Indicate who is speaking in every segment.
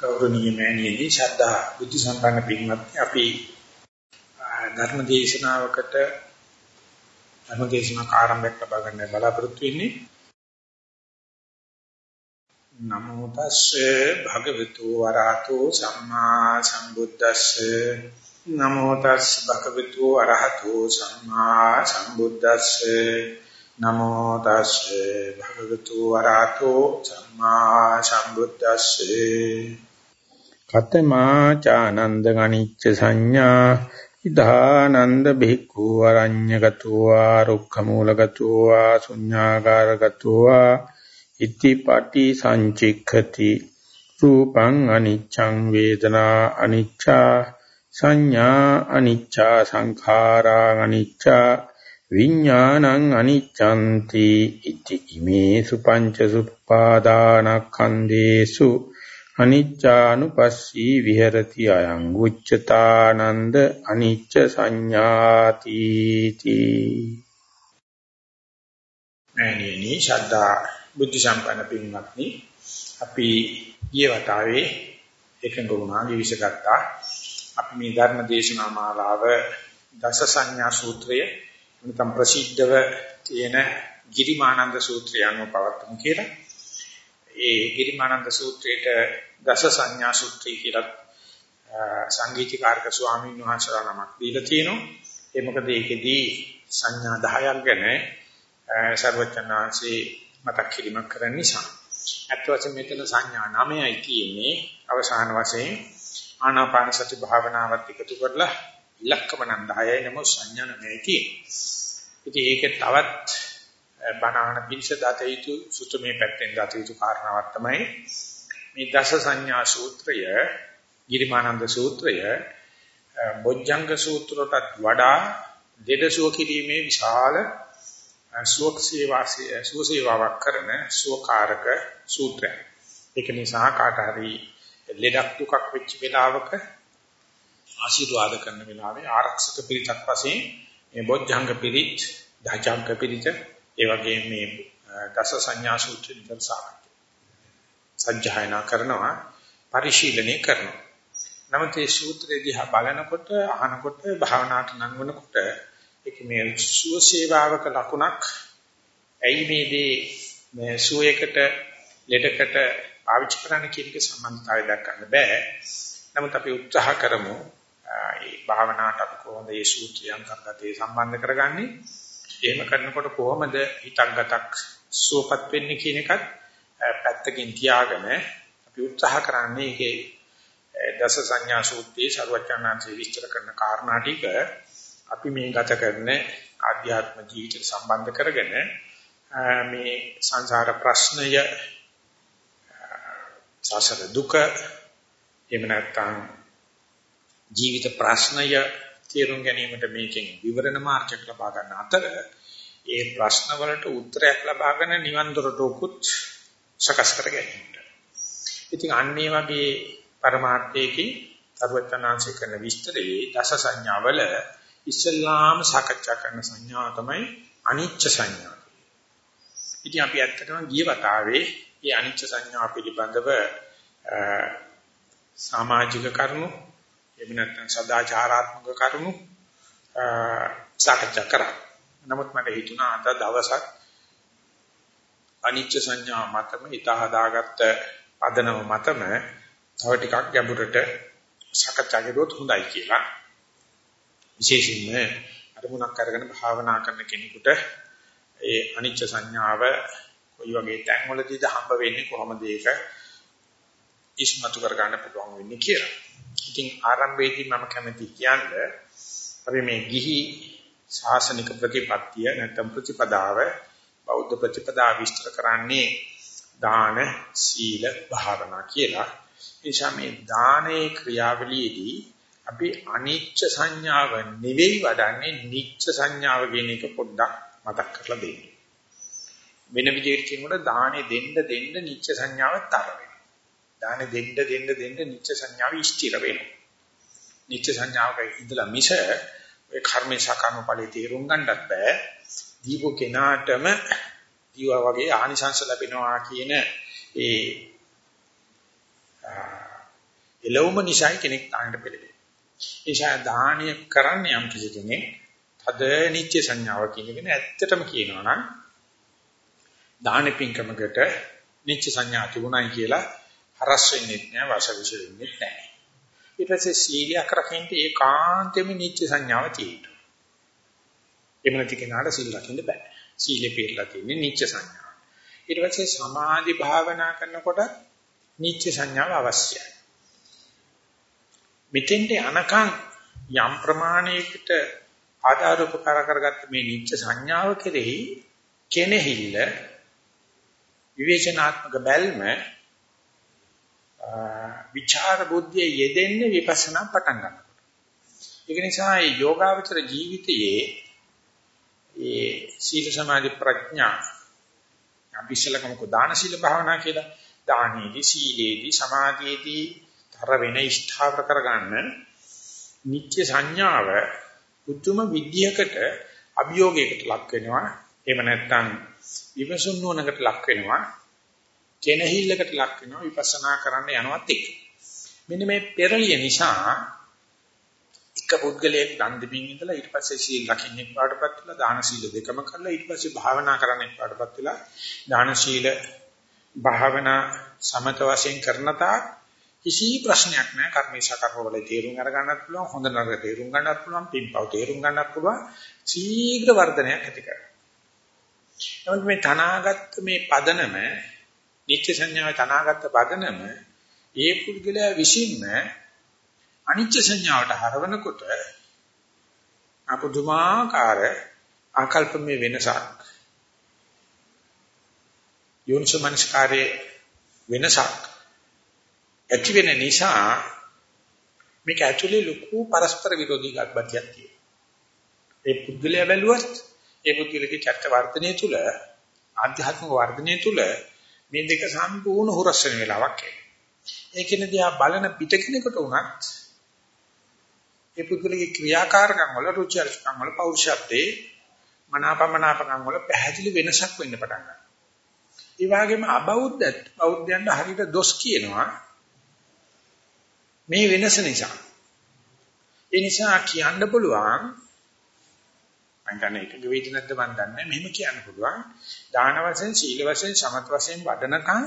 Speaker 1: ගෞරවනීය මෑණියනි ශ්‍රද්ධා බුද්ධ සම්පන්න පින්වත්නි අපි ධර්ම දේශනාවකට ධර්ම දේශනාවක් ආරම්භයක් ලබා ගන්න බලාපොරොත්තු වෙන්නේ. නමෝ තස්සේ භගවතු වරහතෝ සම්මා සම්බුද්දස්සේ. නමෝ තස්සේ භගවතු වරහතෝ සම්මා සම්බුද්දස්සේ. නමෝ තස්සේ භගවතු වරහතෝ සම්මා සම්බුද්දස්සේ. කතමා චානන්ද ගනිච්ච සංඥා ඉදානන්ද බික්ඛු අරඤ්‍යගතෝ ආරුක්ඛමූලගතෝ ශුඤ්ඤාකාරගතෝ ඉතිපටි සංචික්ඛති රූපං අනිච්ඡං වේදනා අනිච්චා සංඥා අනිච්චා සංඛාරා අනිච්චා විඥානං අනිච්ඡන්ති ඉති ඉමේසු පංච සුප්පාදානස්කන්ධේසු අනිච්චානුපස්සී විහෙරති අයං උච්චතානන්ද අනිච්ච සංඥාති තී
Speaker 2: මෑණියනි ශ්‍රද්ධා බුද්ධ සම්පන්න පින්වත්නි අපි ඊයේ වතාවේ එකඟ වුණා විවිසගත්තා අපි මේ ධර්ම දේශනා මාලාව දස සංඥා සූත්‍රය නැත්නම් ප්‍රසිද්ධව තියෙන ගිරිමානන්ද සූත්‍රය අනුව පවත්වමු කියලා. ඒ ගිරිමානන්ද සූත්‍රයට දස සංඥා සූත්‍රය කියලා සංගීතකාරක ස්වාමීන් වහන්සේලා නමක් දීලා තියෙනවා. ඒ මොකද ඒකෙදී සංඥා 10ක් ගැන සර්වචනාංශේ මතක් කිරීමක් කරන්න නිසා. අත් වශයෙන් මෙතන සංඥා 9යි තියෙන්නේ. අවසාන වශයෙන් ආනාපාන සති භාවනාවත් එකතු කරලා ඉලක්කම නම් 10යි නම සංඥා 9යි තියෙන්නේ. ඉතින් ඒකේ තවත් බණහන පිංස දත යුතු සුතමේ පැත්තෙන් දත යුතු කාරණාවක් තමයි මේ දස සංඥා සූත්‍රය ගිරිමානන්ද සූත්‍රය බොජ්ජංග සූත්‍රයට වඩා දෙදසුව කිරීමේ විශාල සුවක් සේවාසිය සුව සේවාවක් කරන සුවකාරක සූත්‍රයක්. ඒක නිසා කාට හරි ලෙඩක් දුකක් වෙච්ච වෙලාවක ආශිර්වාද කරන වෙලාවේ ආරක්ෂක පිරිසක් වශයෙන් මේ බොජ්ජංග පිරිත්, දහජංග පිරිත්, ඒ වගේම මේ දස සංඥා සූත්‍ර විතර සජ්ජායනා කරනවා, පරිශීලනය කරනවා. නමුත් මේ සූත්‍රය දිහා බලනකොට, අහනකොට, භාවනාවට නංවනකොට ඒක මේ සුවසේවාවක ලකුණක් ඇයි මේ දේ මේ සුවයකට ලෙඩකට පාවිච්චි කරන්න කියන එක සම්බන්ධතාවය දක්වන්න බෑ. නමුත් අපි උත්සාහ කරමු ඒ භාවනාවට අපි කොහොමද මේ සූත්‍රය අන්තර්ගතයේ සම්බන්ධ කරගන්නේ? එහෙම කරනකොට කොහොමද හිතක්ගතක් සුවපත් වෙන්නේ කියන එකත් පැත්තකින් තියාගෙන අපි උත්සාහ කරන්නේ ඒකේ දස සංඥා සූත්‍රයේ ਸਰවඥාන්සේ විස්තර කරන කාරණා ටික අපි මේ ගත කරන ආධ්‍යාත්ම ජීවිතයට සම්බන්ධ කරගෙන මේ සංසාර ප්‍රශ්නය සසර දුක එහෙම නැත්නම් ජීවිත ප්‍රශ්නය තේරුම් ගැනීමට මේකෙන් විවරණ මාර්ගයක් ලබා ගන්න අතර ඒ ප්‍රශ්න වලට උත්තරයක් ලබාගෙන නිවන් දොරට උකුත් සකස් කර ගැනීමට. ඉතින් අන්නේ වගේ પરමාර්ථයකින් සර්වඥාන්සේ කරන විස්තරයේ දස සංඥාවල ඉස්ලාම සාකච්ඡා කරන සංඥාව තමයි අනිච්ච සංඥා. ඉතින් අපි ඇත්තටම ගිය වතාවේ මේ අනිච්ච සංඥා පිළිබඳව සමාජික කරුණු එහෙම නැත්නම් සදාචාරාත්මක කරුණු සාකච්ඡා කරා. නමුත් මට හිතුණා අද දවසක් අනිච්ච සංඥා මතම හිත හදාගත්ත පදනම මතම තව ටිකක් ගැඹුරට සාකච්ඡා කරුවොත් හොඳයි කියලා. විශේෂයෙන්ම අරමුණක් අරගෙන භාවනා කරන කෙනෙකුට ඒ අනිච්ච සංඥාව කොයි වගේ තැන්වලදීද හම්බ වෙන්නේ කොහොමද ඒක ඉස්මතු කර ගන්න පුළුවන් වෙන්නේ කියලා. ඉතින් ආරම්භයේදී මම කැමති කියන්නේ අපි මේ ගිහි ශාසනික ප්‍රතිපත්තිය නැත්නම් ප්‍රතිපදාව බෞද්ධ ප්‍රතිපදාව විස්තර කරන්නේ දාන සීල භාවනා කියලා. එනිසා මේ දානයේ ක්‍රියාවලියේදී අපි අනිච්ච සංඥාව නෙවෙයි වඩන්නේ නිච්ච සංඥාව කියන එක පොඩ්ඩක් මතක් කරලා දෙන්න. වෙන විදිහට කියනකොට දානේ දෙන්න දෙන්න නිච්ච සංඥාව තර වෙනවා. දානේ දෙන්න දෙන්න දෙන්න නිච්ච සංඥාව ඉෂ්ටිර වෙනවා. නිච්ච සංඥාවක ඉඳලා මිස ඔය කර්මේ සකන ඵලයේ තේරුම් ගන්නත් බෑ. දීපු කෙනාටම දීවා වගේ ආනිසංස ලැබෙනවා කියන ඒ එළවුම නිසායි කෙනෙක් දානට පෙළෙන්නේ. නිසා දානය කරන්නේ යම් කිසි කෙනෙක් තද නිච්ච සංඥාව කියනගෙන ඇත්තටම කියනවා නම් දාන පින්කමකට නිච්ච සංඥා තිබුණයි කියලා හරස් වෙන්නේ නැහැ වාසවිෂ වෙන්නේ නැහැ. ඊට පස්සේ සීලයක් රකින්න ඒකාන්තෙම නිච්ච සංඥාව තියෙනවා. එහෙම නැති කෙනාට සීල් රකින්න බෑ. සීලේ පිළිලා තියෙන්නේ නිච්ච සංඥාව. ඊට පස්සේ සමාධි භාවනා කරනකොට නිච්ච සංඥාව අවශ්‍යයි. මෙතෙන්ට අනකම් යම් ප්‍රමාණයකට ආධාර උපකාර කරගත්ත මේ නිච්ච සංඥාව කෙරෙහි කෙනෙහිල්ල විවේචනාත්මක බැල්ම විචාර බුද්ධිය යෙදෙන්නේ විපස්සනා පටන් ගන්නකොට. ඒක නිසා මේ යෝගාවචර ජීවිතයේ ඒ සීල සමාධි ප්‍රඥා. අපි ඉස්සලකමක දාන සීල භාවනා කියලා. දානීයදී සීලේදී සමාධියේදී තර වෙන ඉෂ්ඨාවර කරගන්න නිත්‍ය සංඥාව උතුම විද්‍යයකට අභියෝගයකට ලක් වෙනවා. එහෙම නැත්නම් විපසුන් නොනකට ලක් වෙනවා. කෙනහිල්ලකට ලක් වෙනවා. විපස්සනා කරන්න යනවත් එක්ක. මෙන්න මේ පෙරලිය නිසා එක පුද්ගලයෙක් දන් දෙමින් ඉඳලා ඊට පස්සේ සීල් රකින්නෙක් පාඩපත් වෙලා දාන සීල දෙකම කරලා ඊට පස්සේ භාවනා කරන්නෙක් පාඩපත් වෙලා දාන සීල භාවනා සමත වශයෙන් කරන තාක් කිසි ප්‍රශ්නයක් නැහැ කර්මේශ කර්මවල තේරුම් අරගන්නත් පුළුවන් හොඳ නරක තේරුම් ගන්නත් පුළුවන් පින්පව් තේරුම් ගන්නත් පුළුවන් ශීඝ්‍ර වර්ධනයක් ඇති කරගන්න. නමුත් මේ තනාගත් මේ පදනම නිත්‍ය සංඥාවේ තනාගත් පදනම ඒ පුද්ගලයා විසින්ම අනිත්‍ය සංඥාවට හරවනකොට අපුදුමාකාර ආකල්පමේ වෙනසක් යෝනිසමනස්කාරයේ වෙනසක් ඇති වෙන නිසා මේක ඇතුලේ ලොකු පරස්පර විරෝධී ගතියක් තියෙනවා. ඒ පුද්ගලයා බැලුවත් ඒ පුද්ගලගේ චර්ත වර්ධනය තුල ආධ්‍යාත්මික වර්ධනය තුල මේ දෙක සම්පූර්ණ හුරස් වෙන වෙලාවක් එනවා. ඒකෙන දිහා බලන පිට කෙනෙකුට උනත් ඒ පුද්ගලගේ ක්‍රියාකාරකම් වල රුචි අරුචිකම් වල පෞරුෂත්වයේ මනාපමනාපකම් වල පැහැදිලි වෙනසක් වෙන්න පටන් ගන්නවා. ඒ වගේම අබෞද්ධත් බෞද්ධයන්ට හරියට දොස් කියනවා මේ වෙනස නිසා. ඒ නිසා කියන්න පුළුවන් මම දන්නේ ඒක වෙයිද නැද්ද මම දන්නේ මෙහෙම කියන්න පුළුවන් දාන වශයෙන් සීල වශයෙන් සමත වශයෙන් වඩනකම්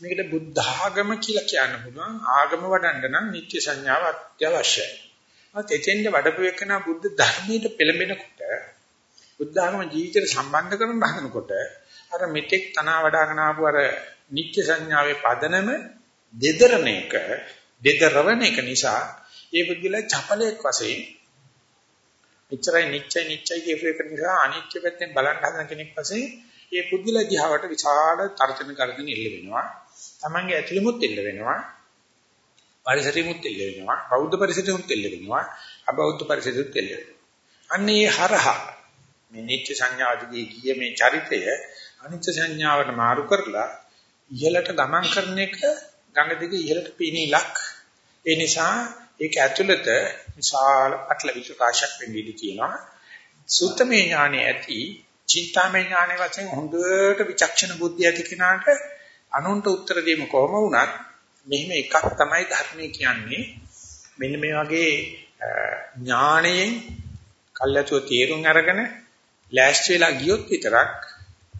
Speaker 2: මේකට බුද්ධ ආගම කියලා කියන්න පුළුවන් ආගම වඩන්න නම් නිත්‍ය සංඥාව අත්‍යවශ්‍යයි. මත එතෙන්ද වඩපු එකන බුද්ධ ධර්මයට පෙළඹෙනකොට බුද්ධ ආගම ජීවිතයට සම්බන්ධ කරන හදනකොට අර මෙතෙක් තනවා වඩාගෙන ආපු අර නිත්‍ය සංඥාවේ පදනම දෙදරන එක දෙදරවන එක නිසා ඒ පුද්ගලයා චපලයක් වශයෙන් එච්චරයි නිච්චයි නිච්චයි කියපු එක නිසා අනිත්‍ය පැත්තෙන් බලන්න හදන කෙනෙක් වශයෙන් ඒ පුද්ගලයා දිහාවට විශාල තර්ජන කරගෙන ඉල්ල වෙනවා. Tamange ඇතුළෙමුත් ඉල්ල වෙනවා. පරිසරෙමුත් ඉල්ල වෙනවා. බෞද්ධ පරිසරෙමුත් ඉල්ල වෙනවා. අබෞද්ධ පරිසරෙමුත් ඉල්ල වෙනවා. අන්නේ හරහා මේ නිත්‍ය සංඥාදී ගිය මේ චරිතය අනිත්‍ය සංඥාවට මාරු කරලා ඉහළට ගමන් කරන එක ගඟ දිගේ ඉහළට පීනීලක් ඒ නිසා ඒක ඇතුළත විශාල පටලවිච රාශියක් වෙන්න ඉඩ තියෙනවා සුත්තමේ ඥානෙ ඇති චින්තාමේ ඥානෙ වශයෙන් හොඳට විචක්ෂණ බුද්ධිය ඇති කෙනාට අනුන්ට උත්තර දෙීම කොහොම වුණත් මෙහිම එකක් තමයි ධර්මයේ කියන්නේ මෙන්න මේ වගේ ඥාණයෙන් කල්ැතුව තීරුම් අරගෙන ලෑස්ති වෙලා ගියොත් විතරක්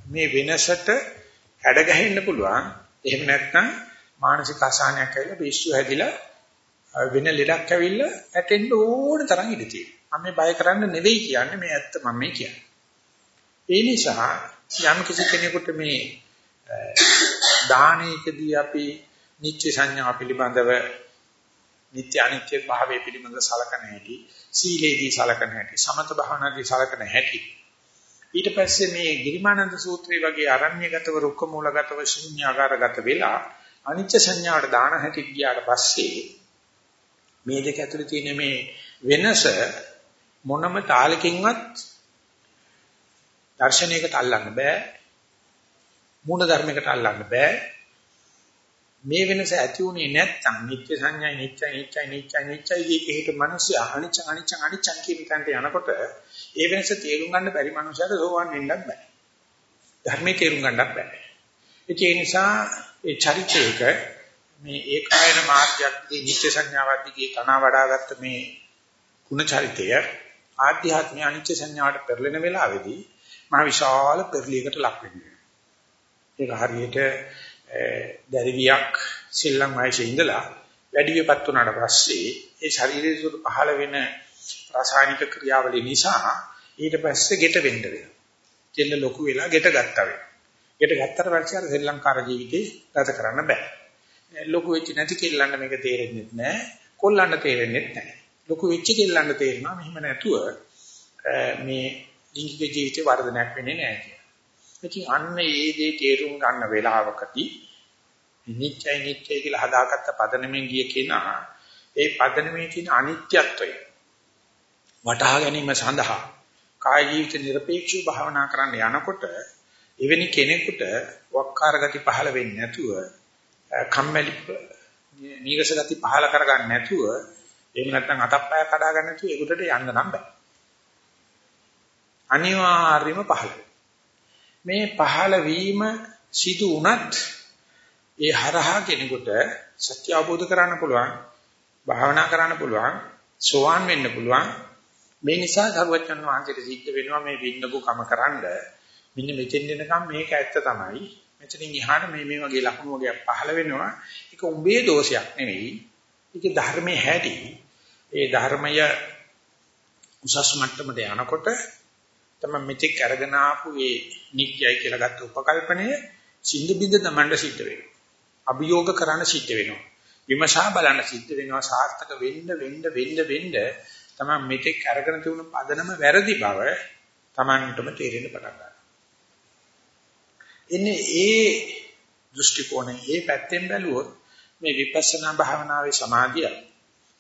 Speaker 2: මේ වෙනසට හැඩ ගැහෙන්න පුළුවන් එහෙම නැත්නම් මානසික අසහනයක් ඇවිල්ලා පිස්සු හැදිලා වෙන ලෙඩක් ඇවිල්ලා ඇටෙන්න ඕන තරම් ඉඩ තියෙනවා. මම මේ බය කරන්න නෙවෙයි කියන්නේ මේ ඇත්ත මම මේ කියන්නේ. ඒ නිසා යම් කිසි කෙනෙකුට මේ දානයකදී අපි නිත්‍ය සංඥා පිළිබඳව නිත්‍ය අනිත්‍ය භාවය පිළිබඳව සලකන හැටි, සීලේදී සලකන හැටි, සමත භාවනාදී සලකන හැටි. ඊට පස්සේ මේ ගිරිමානන්ද සූත්‍රය වගේ අරණ්‍යගතව රුක්ක මූලගතව ශුන්‍යාකාරගත වෙලා අනිත්‍ය සංඥාවට දාන හැටි ගියාට පස්සේ මේ දෙක ඇතුලේ තියෙන මේ වෙනස මොනම තාලකින්වත් දර්ශනයකට අල්ලන්න බෑ මූණ ධර්මයකට අල්ලන්න බෑ මේ වෙනස ඇති උනේ නැත්නම් නිත්‍ය සංඥා නිත්‍ය නිත්‍ය නිත්‍ය නිත්‍ය කියකේ හිට මිනිස්සු අනිච්ච අනිච්ච අනිච්ච කියන තැනට යනකොට ඒ වෙනස තේරුම් ගන්න බැරි මනුස්සයට සෝවන් වෙන්නත් බෑ ධර්මයේ තේරුම් ගන්නත් බෑ ඒ නිසා ඒ චරිතයක මේ ඒකායන මාර්ගයක්දී නිත්‍ය සංඥාවද්දී තන වඩාගත්ත මේ ಗುಣ චරිතය ආධ්‍යාත්මික අනිත්‍ය සංඥාවට පෙරලෙන වෙලාවේදී මහ විශාල පෙරලියකට ලක් වෙනවා. ඒක හරියට දැරිවියක් සිල්ලම් වයසේ ඉඳලා වැඩි විපත් වුණාට පස්සේ ඒ ශරීරයේ සුදු පහළ වෙන රසායනික ක්‍රියාවලිය නිසා ඊට පස්සේ ගෙට වෙන්න වෙනවා. දෙල්ල ලොකු වෙලා ගෙට ගත්තා වෙනවා. ගෙට ගත්තට පස්සේ අර ශ්‍රී ලංකාර ජීවිතේ ගත කරන්න බෑ. ලොකු වෙච්ච නැති කෙල්ලන්න මේක තේරෙන්නේ නැහැ. කොල්ලන්න තේරෙන්නේ නැහැ. ලොකු වෙච්ච කෙල්ලන්න තේරෙනවා මෙහෙම නැතුව මේ ලිංගික ජීවිතේ වර්ධනයක් වෙන්නේ නැහැ කියලා. ඉතින් අන්න ඒ දේ තේරුම් ගන්න වෙලාවකදී නිත්‍යයි නිත්‍යයි කියලා හදාගත්ත පදනමෙන් ගිය කෙනා ඒ පදනමේ තියෙන අනිත්‍යත්වය වටහා ගැනීම සඳහා කාය ජීවිත নিরপেক্ষව භාවනා කරන්න යනකොට එවැනි කෙනෙකුට වක්කාර ගති පහළ වෙන්නේ නැතුව කම්මැලි නීරස ගති පහළ කරගන්න නැතුව එහෙම නැත්නම් අතප්පය කඩා ගන්න නැතුව ඒකට යන්න නම් බෑ. අනිවාර්යයෙන්ම පහළ වෙනවා. මේ පහළ වීම සිදු වුණත් ඒ හරහා කෙනෙකුට සත්‍ය අවබෝධ කරගන්න පුළුවන් භාවනා කරන්න පුළුවන් සෝවාන් වෙන්න පුළුවන්. මේ නිසා සර්වඥන් වහන්සේට සිද්ධ වෙනවා මේ වින්නපු කම කරන්න මෙන්න මෙතෙන් එනකම් මේක ඇත්ත තමයි. මෙතනින් එහාට මේ මේ වගේ ලක්ෂණ වගේ පහළ වෙනවා. ඒක උඹේ දෝෂයක් නෙවෙයි. ඒක ධර්මයේ හැටි. ඒ ධර්මය උසස් මට්ටමට යනකොට තමයි මෙතෙක් අරගෙන ආපු මේ නිත්‍යයි කියලා ගත්ත උපකල්පනය සිඳු බිඳ තමන්ට සිද්ධ වෙනවා. අභියෝග කරන්න සිද්ධ වෙනවා. විමසා බලන්න සිද්ධ වෙනවා. සාර්ථක වෙන්න වෙන්න වෙන්න වෙන්න තමයි මෙතෙක් අරගෙන තිබුණු පදනම වැරදි බව Tamanටම තේරෙන්න පටන් ගන්නවා. එන්නේ ඒ දෘෂ්ටි කෝණය ඒ පැත්තෙන් බැලුවොත් මේ විපස්සනා භාවනාවේ සමාධිය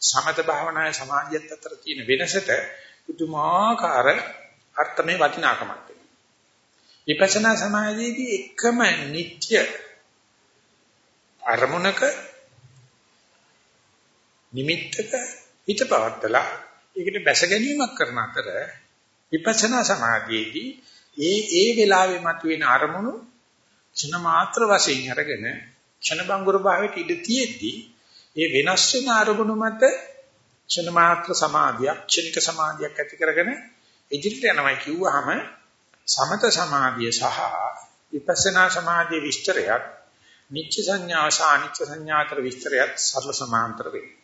Speaker 2: සමත භාවනාවේ සමාධියත් අතර තියෙන වෙනසට පුදුමාකාර අර්ථමේ වටිනාකමක් තියෙනවා. විපස්සනා සමාධියේදී එකම නිත්‍ය අරමුණක නිමිත්තක හිත පවත්තලා ඒකට බැස ගැනීමක් කරන අතර විපස්සනා සමාධියේදී ඒ ඒ වෙලාවේ මතුවෙන අරමුණු ක්ෂණ මාත්‍ර වශයෙන් අරගෙන ක්ෂණ බංගුර භාවයට ඉඳ තියෙද්දී ඒ වෙනස් වෙන අරමුණු මත ක්ෂණ මාත්‍ර සමාධියක් ක්ෂණික සමාධියක් ඇති කරගෙන ඉදිරියට යනවා කිව්වහම සමත සමාධිය සහ විපස්සනා සමාධිය විස්තරයක් නිච්ච සංඥා සහ අනිච්ච සංඥා අතර විස්තරයක් සරල සමාන්තර වෙනවා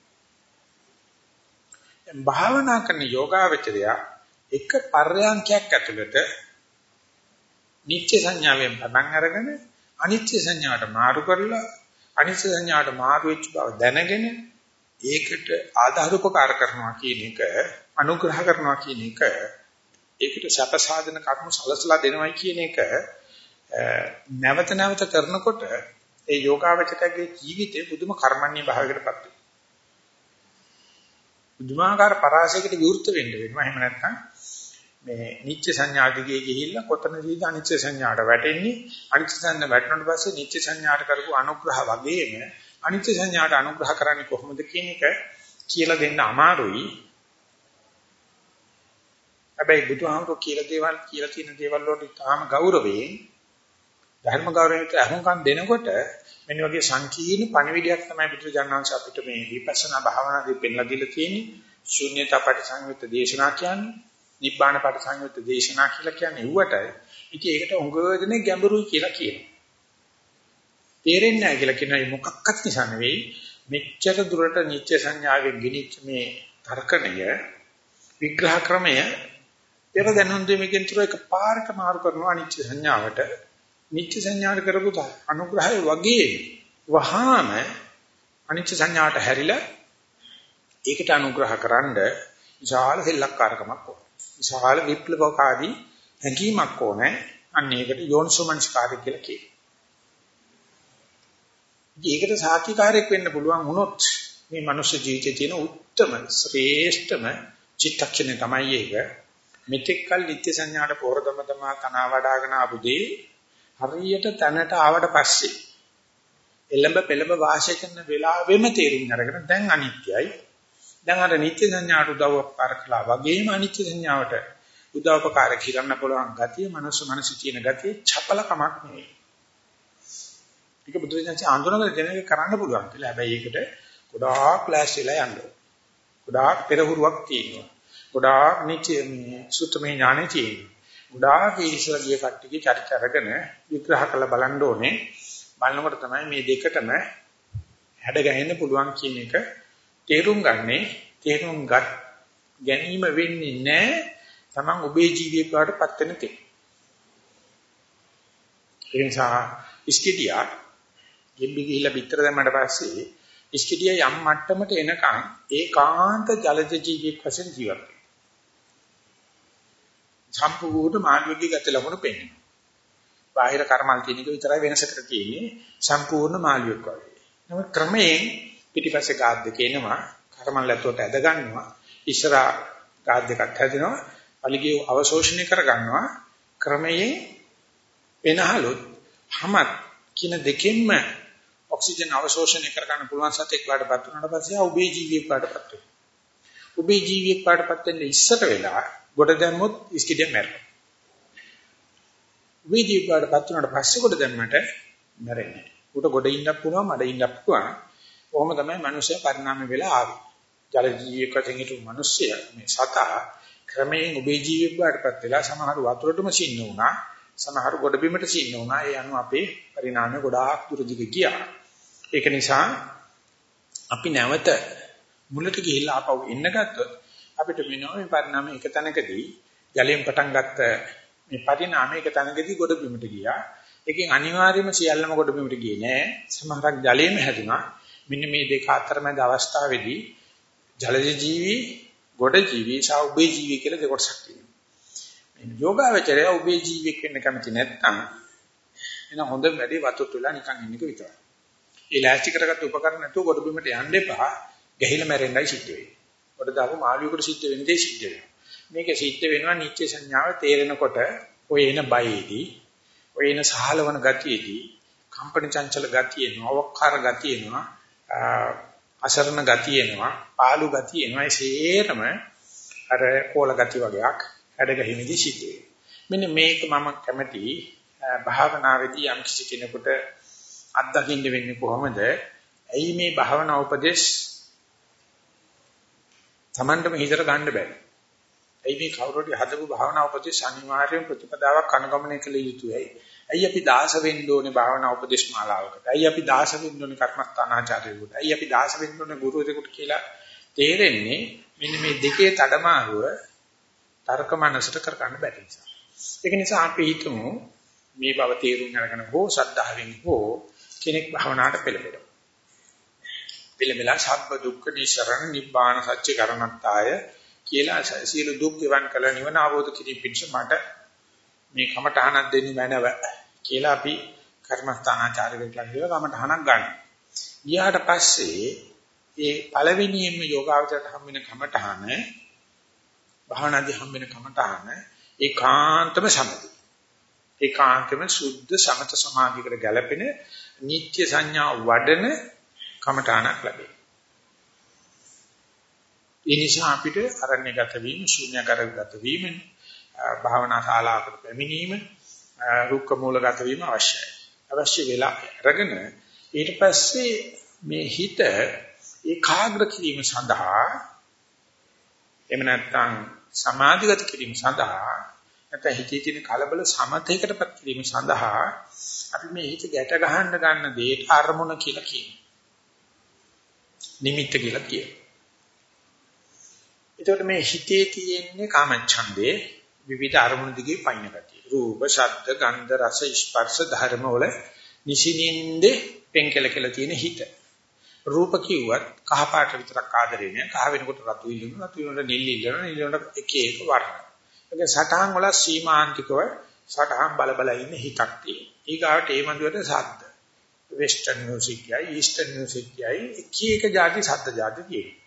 Speaker 2: භාවනා කරන යෝගාවචරය එක පර්යාංකයක් ඇතුළත නිත්‍ය සංඥාවෙන් පටන් අරගෙන අනිත්‍ය සංඥාවට මාරු කරලා අනිත්‍ය සංඥාවට මාරු වෙච්ච බව දැනගෙන ඒකට ආධාර උපකාර කරනවා කියන එක අනුග්‍රහ කරනවා කියන එක ඒකට සැප සාධන කර්ම සලසලා දෙනවයි කියන එක නැවත නැවත කරනකොට ඒ යෝගාවචරයේ ජීවිතේ පුදුම කර්මන්නේ භාවයකටපත් වෙනවා බුදුමාකාර පරාසයකට විවෘත වෙන්න වෙනවා. එහෙම නැත්නම් මේ නිත්‍ය සංඥා දිගේ ගිහිල්ලා කොතනදීද අනිත්‍ය සංඥාට වැටෙන්නේ? අනිත්‍ය සංඥා වැටුණාට පස්සේ නිත්‍ය සංඥාට කරපු අනුග්‍රහ වගේම අනිත්‍ය සංඥාට අනුග්‍රහ කරන්නේ කොහොමද කියන එක කියලා දෙන්න අමාරුයි. හැබැයි බුදුහාමුදුරුවෝ කියලා දේවල් කියලා තියෙන දේවල් වලට තාම ගෞරවයෙන් ධර්ම ගෞරවයට අහුම්කම් දෙනකොට මෙන්න වගේ සංකීර්ණ පණිවිඩයක් තමයි බුදුජානනාංශ අපිට මේ විපස්සනා භාවනාවේ පෙන්ලා දීලා තියෙන්නේ. ශුන්‍යතා පරිසංයුක්ත දේශනා කියන්නේ, නිබ්බාන පරිසංයුක්ත දේශනා කියලා කියන්නේ ඌවට. ඉතින් ඒකට උගෝදෙනේ ගැඹුරුයි කියලා කියනවා. තේරෙන්නේ නැහැ කියලා කියන මොකක්වත් නිසා නෙවෙයි. මෙච්චර දුරට නිත්‍ය සංඥාවෙන් ගිනිච්ච මේ තර්කණය විග්‍රහ ක්‍රමය පෙර දැනුම් දෙමින් තුර එක පාරට මාරු කරනවා අනිත්‍ය සංඥාවට නිත්‍ය සංඥාට කරපු අනුග්‍රහය වගේ වහාම අනිත්‍ය සංඥාට හැරිලා ඒකට අනුග්‍රහකරනද විශාල සෙල්ලක්කාරකමක් ඕන. විශාල විප්ලවකාරී හැඟීමක් ඕනේ. අන්න ඒකට යෝනිසෝමනස්කාරය කියලා කියනවා. ඒකට සාක්ෂිකාරයක් වෙන්න පුළුවන් වුණොත් මේ මනුෂ්‍ය ජීවිතයේ තියෙන උත්තරම ශ්‍රේෂ්ඨම චිත්තක්ෂණය තමයි ඒක. මෙතෙක් කල නිත්‍ය සංඥාට පොරදම තමා කනවා වඩාගෙන ආපුදී හරියට තැනට ආවට පස්සේ එළඹ පෙළඹ වාසය කරන වෙලාවෙම තේරුම් අරගෙන දැන් අනිත්‍යයි. දැන් අර නිත්‍ය සංඥාට උදව්වක් කරලා වගේම අනිත්‍ය සංඥාවට උදව්පකාර කිරන්න පුළුවන් ගතිය මනස මනස තියෙන ගතිය චපලකමක් නෙවෙයි. ඒක බුදුරජාණන් ආందోලනකර දෙන එක කරන්න පුළුවන් කියලා. හැබැයි ඒකට ගොඩාක් ක්ලාස් වෙලා යන්න ඕන. ගොඩාක් පෙරහුරුවක් තියෙනවා. ගොඩාක් නිච මේ සුත්තමේ ඥානෙ තියෙනවා. ගොඩාක් ඉස්සර ගිය කට්ටියගේ චරිත අරගෙන විග්‍රහ කරලා බලන්න ඕනේ. බලනකොට තමයි මේ දෙකටම හැඩ ගැහෙන්න පුළුවන් කියන එක තේරුම් ගන්නේ තේරුම් ගත් ගැනීම වෙන්නේ නැහැ තමන් ඔබේ ජීවිතයට පත් වෙන තේ. ඒ නිසා ඉස්කිටියා ගෙම්බි ගිහිල්ලා පිටර දැම්මට පස්සේ ඉස්කිටියා යම් මට්ටමට එනකන් ඒකාන්ත ජලජ ජීවියෙක් වශයෙන් ජීවත් වෙනවා. සම්පූර්ණ මානවික ගත ලකුණු පෙන්වනවා. බාහිර කර්මල් කියන එක විතරයි වෙනසකට තියෙන්නේ සම්පූර්ණ මාළියෙක් වගේ. නමුත් ක්‍රමයෙන් පිටිපස්සේ ගාත් දෙක එනවා කර්මල් ඇතුළට ඇද ගන්නවා ඉස්සරහා ගාත් දෙකක් හැදෙනවා පලිගේ අවශෝෂණය කර ගන්නවා ක්‍රමයෙන් වෙනහලොත් හමත් කියන දෙකෙන්ම ඔක්සිජන් අවශෝෂණය කර ගන්න පුළුවන් සතෙක් වඩපත් වුණාට පස්සේ උභය ජීවියෙක් වඩපත් වෙනවා. උභය ජීවියෙක් වඩපත් වෙන්න ඉස්සර වෙලා ගොඩ දැම්මොත් ඉස්කිඩිය මැරෙනවා. උභය ජීවියෙක් වඩපත් වුණාට පස්සේ ගොඩ දැම්මට මැරෙන්නේ නැහැ. උට ගොඩ ඉන්නත් පුළුවන් මඩ ඉන්නත් පුළුවන්. කොහොම තමයි මිනිස්සු පරිණාමය වෙලා ආවේ. ජල ජීවියෙක් වශයෙන් හිටපු මිනිස්සය මේ සතා ක්‍රමයෙන් උභය ජීවියෙක් වඩපත් වෙලා සමහර වතුරටම සින්න වුණා. සමහර ගොඩ බිමට සින්න වුණා. ඒ අනුව අපේ පරිණාමය ගොඩාක් දුර දිග ගියා. ඒක නිසා අපි නැවත මුලට ගිහිල්ලා ආපහු එන්න ගත්තොත් අපිට වෙනවා මේ පරිණාමය එක තැනකදී ජලයෙන් පටන් ගත්ත මේ පරිණාමය එක තැනකදී ගොඩ බිමට ගියා. ඒකෙන් අනිවාර්යයෙන්ම සියල්ලම ගොඩ බිමට ගියේ නෑ. සමහරක් ජලයේම හැදුනා. මෙන්න මේ දෙක අතරමැද අවස්ථාවේදී ජලජ ජීවි, ගොඩ ජීවි, සහ උභය ජීවි කියලා දෙකොටසක් තියෙනවා. මේ යෝගාවචරය උභය ජීවියෙක් වෙන්න කැමති නැත්නම් එන හොඳ වැඩි වතුරට වෙලා නිකන් ඉන්න එක විතරයි. ඒ ලෑස්ති කරගත්ත උපකරණ නැතුව ගොඩ බිමට යන්න එපා. ගහිලා මැරෙන්නයි සිද්ධ වෙන්නේ. කොට දාපු මාළුවෙකුට සිද්ධ වෙන දේ සිද්ධ වෙනවා. මේක සිද්ධ වෙනවා නිත්‍ය සංඥාව තේරෙනකොට ඔය එන බයේදී ඔය එන සහලවන ගතියේදී කම්පන චංචල ගතිය එනවා, වක්කාර ගතිය එනවා, අසරණ ගතිය එනවා, පාළු ගතිය එනවා. ඒ සේරම අර කෝල ගති වගේක් හැඩගැහිමිදී සිද්ධ වෙනවා. මෙන්න මේක මම කැමති භාවනාවේදී යම් කිසි කෙනෙකුට අත්දකින්න වෙන්නේ කොහොමද? ඇයි මේ භාවනා උපදේශ Tamandම හිතට ගන්න බැරි? ඇයි මේ කවුරුහරි හදපු භාවනා උපදේශ අනිවාර්යයෙන් ප්‍රතිපදාවක් අනුගමනය කළ යුතුයි? ඇයි අපි දාස වෙන්න ඕනේ භාවනා උපදේශ මාලාවකට? ඇයි අපි දාස වෙන්න ඕනේ කර්මස්ථානාචාර්යයෙකුට? ඇයි අපි දාස වෙන්න ඕනේ ගුරුවරයෙකුට කියලා තේරෙන්නේ මෙන්න මේ දෙකේ තඩමාරුව තර්ක මනසට කරගන්න බැරි නිසා. ඒක නිසා අපි හිතමු මේ බව තේරුම් අරගෙන හෝ සද්ධාවෙන් හෝ කෙනෙක් භවනාට පෙළඹෙනවා. පෙළඹලා සබ්බ දුක්ඛ නිසරණ නිබ්බාන සත්‍ය කරණත්තාය කියලා සියලු දුක් ගෙවන් කළ නිවන අවබෝධ කිරීම පිණිස මට මේ කමඨහනක් දෙන්න මැනව කියලා අපි කර්මස්ථානාචාර්යවෙක් ළඟ කමඨහනක් ගන්න. ඊට පස්සේ ඒ පළවෙනියෙන්ම යෝගාවචරයට හම් වෙන කමඨහන භාවනාදී හම් වෙන කමඨහන ඒකාන්තම සමති. ඒකාන්තම සුද්ධ සමත සමාධියකට ගැලපෙන නිත්‍ය සංඥා වඩන කමඨාණක් ලැබේ. ඒ නිසා අපිට අරණ්‍යගත වීම, ශූන්‍යකරගත වීම, භාවනා ශාලාවකට පැමිණීම, රුක්ක මූලගත වීම අවශ්‍යයි. අවශ්‍ය වෙලා අරගෙන ඊට පස්සේ මේ හිත ඒකාග්‍ර කිරීම සඳහා එහෙම නැත්නම් සමාධිගත කිරීම සඳහා නැත්නම් හිතේ තියෙන කලබල සමතේකටපත් කිරීම සඳහා අපි මේ හිත ගැට ගහන්න ගන්න දේට අරමුණ කියලා කියනවා. නිමිත්ත කියලා කියනවා. එතකොට මේ හිතේ තියෙන්නේ කාමච්ඡන්දේ විවිධ අරමුණු දිගේ පයින් ගතිය. රූප, ශබ්ද, ගන්ධ, රස, ස්පර්ශ ධර්ම වල නිසිනින්දේ පෙන්කල කියලා තියෙන හිත. රූප කිව්වත් කහ පාට විතරක් ආදරේ නෑ. කහ වෙනකොට රතු ඉල්ලන, රතු වෙනකොට නිල් ඉල්ලන, නිල් වෙනකොට එක එක වර්ණ. ඒක සටහන් වල සීමාන්තිකව සටහන් බල බල ඉන්න හිතක් තියෙනවා. ඊගාට ඒ මන්දුවට සද්ද. වෙස්ටර්න් මියුසික් යයි ඊස්ටර්න් මියුසික් යයි එක එක જાති සද්ද જાති තියෙනවා.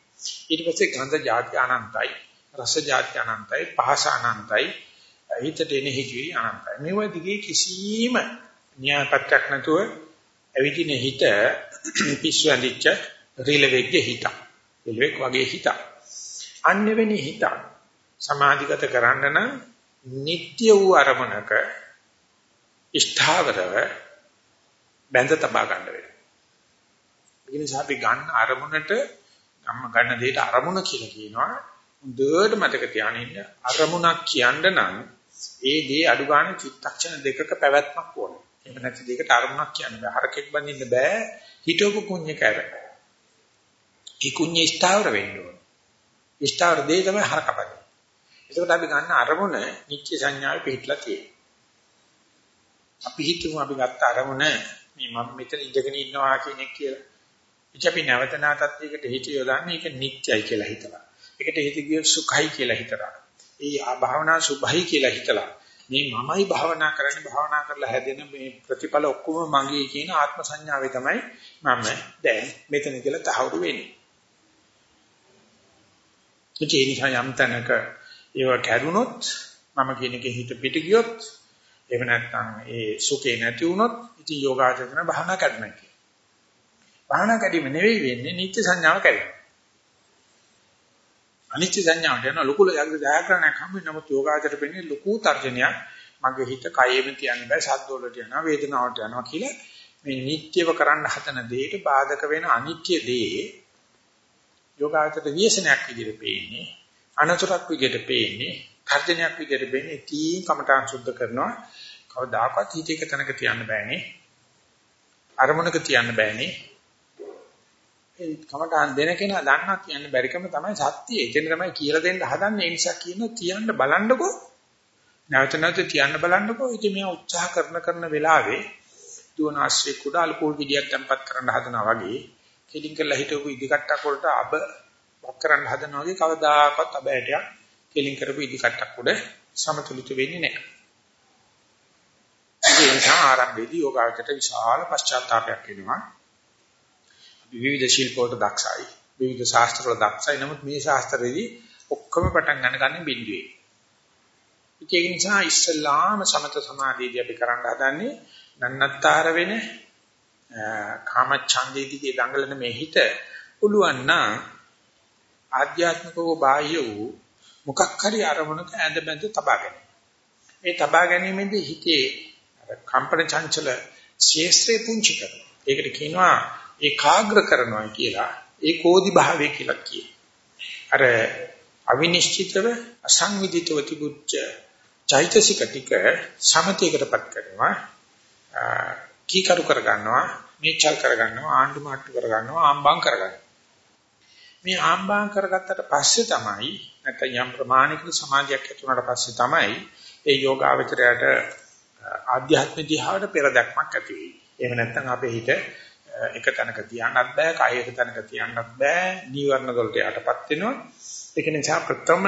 Speaker 2: ඊට පස්සේ ගන්ධ જાති අනන්තයි, රස જાති අනන්තයි, පහස අනන්තයි, හිතට එන හිතුවිලි අනන්තයි. මේවා දිගේ කිසිම න්‍යායපත්‍යක් නැතුව ඇවිදින හිත පිස්සු ඇඳිච්ච රිලෙවෙක්ගේ හිත. රිලෙවෙක් වගේ හිත. අන්නෙවෙනි හිත සමාධිගත කරන්න නම් නিত্য වූ අරමුණක ස්ථාවරව බැඳ තබා ගන්න වෙනවා. ඒ නිසා අපි ගන්න අරමුණට අම්ම ගන්න දෙයට අරමුණ කියලා කියනවා. හොඳට මතක තියාගන්න අරමුණක් කියන්න නම් ඒ දේ අඩු ගන්න චිත්තක්ෂණ දෙකක පැවැත්මක් ඕනේ. එහෙම නැති දෙයකට අරමුණක් කියන්න බෑ. හරකෙක් බඳින්න බෑ. හිතවපු කුඤ්ඤ කැර. ඒ කුඤ්ඤ ස්ථාවර වෙන්න ඕනේ. ස්ථාවර දෙය තමයි හරකපද. එතකොට අපි ගන්න අරමුණ නිත්‍ය සංඥාවේ පිටලා තියෙනවා. අපි හිතමු අපි ගත්ත අරමුණ මේ මම මෙතන ඉඳගෙන ඉන්නවා කියන එක කියලා. ඉතින් අපි නැවත නැවතත් ඒකට හිත යොදන්නේ ඒක නිත්‍යයි කියලා හිතලා. ඒකට හිත ගිය සුඛයි කියලා හිතලා. ඒ ආභාවනා සුභයි කියලා හිතලා. මේ මමයි භාවනා කරන්නේ භාවනා කරලා හැදෙන මේ ප්‍රතිඵල ඔක්කොම මගේ කියන ආත්ම සංඥාවේ තමයි මම දැන් මෙතන කියලා තහවුරු වෙන්නේ. ඒ නිසා යම් තැනක ඒව කැඩුනොත් මම කියන එකේ හිත පිට ගියොත් එහෙම නැත්නම් ඒ සුඛේ නැති වුනොත් ඉතින් යෝගාචරණ භාවනා කැඩෙනවා කියන. භාවනා කැඩීම නෙවෙයි වෙන්නේ නිත්‍ය සංඥාව කැඩෙනවා. අනිත්‍ය සංඥාවට යන ලොකු ජයග්‍රහණයක් හම්බ වෙන නමුත් යෝගාචර වෙන්නේ ලොකු තර්ජනයක් මගේ හිත කයෙම තියන්න බෑ සද්දවලට යනවා වේදනාවට යනවා කියලා මේ නිට්‍යව කරන්න හදන දෙයට බාධක වෙන අනිත්‍ය දේ යෝගාචර විශේෂණයක් විදිහට පේන්නේ අනතුරක් විදිහට පේන්නේ තර්ජනයක් විදිහට පේන්නේ තීන් කමඨාන් සුද්ධ කරනවා කවදාකවත් හිතේක තැනක තියන්න බෑනේ අරමුණක තියන්න බෑනේ ඒ කමටහන් දෙන කෙනා දන්නා කියන්න බැරිකම තමයි සත්‍යය. එතන තමයි කියලා දෙන්න හදන්නේ. ඒ නිසා කියන තියන්න බලන්නකෝ. නැවත නැවත තියන්න බලන්නකෝ. ඉතින් මෙයා උත්සාහ කරන කරන වෙලාවේ දුවන ආශ්‍රේ කුඩ අල්කෝල් ගෙඩියක් තැම්පත් කරන්න හදනවා වගේ කෙලින් කරලා හිටවපු ඉදිකට්ටක් වලට අබ වක් කරන්න හදනවා වගේ කවදාකවත් අබ ඇටයක් කෙලින් කරපු ඉදිකට්ටක් උඩ සමතුලිත වෙන්නේ නැහැ. ඒ නිසා ආරම්භයේදී යෝගාවචරයට විශාල පශ්චාත්තාවයක් එනවා. විවිධ ශිල්ප වලට දක්ෂයි. විවිධ ශාස්ත්‍ර වල දක්ෂයි. නමුත් මේ ශාස්ත්‍රෙදී ඔක්කොම පටන් ගන්න ගන්න බිඳුවේ. ඒක නිසා ඉස්සල්ලාම සමත සමාධියදී අපි කරන්න හදන්නේ නන්නත්තර වෙන කාම ඡන්දේදී දඟලන මේ හිත පුළුවන් නම් ආධ්‍යාත්මිකව බාහ්‍ය වූ මොකක් හරි අරමුණක ඇඳ බැඳ තබා ගැනීම. මේ තබා ගැනීමෙන්දී හිතේ කම්පන චංචල ශේස්ත්‍රේ පුංචි කරනවා. ඒකට කියනවා ඒකාග්‍ර කරනවා කියලා ඒකෝදි භාවය කියලා කියනවා. අර අවිනිශ්චිතව අසංවිධිතව තිබුච්ච චෛතසික ටික සමතේකටපත් කරනවා. කීකරු කර ගන්නවා, මේචල් කර ගන්නවා, ආණ්ඩු මාට්ටු කර ගන්නවා, ආම්බම් කර ගන්නවා. මේ ආම්බම් කරගත්තට පස්සේ තමයි නැත්නම් යම් ප්‍රමාණික සමාධියක් ඇති වුණාට පස්සේ තමයි ඒ යෝගාවචරයට ආධ්‍යාත්ම දිහාවට පෙරදක්මක් ඇති වෙන්නේ. එහෙම නැත්නම් අපේ හිත එක තැනක තියන්නත් බෑ, කය එක තැනක තියන්නත් බෑ, නීවරණ වලට යටපත් වෙනවා. ඒක නිසා ප්‍රථම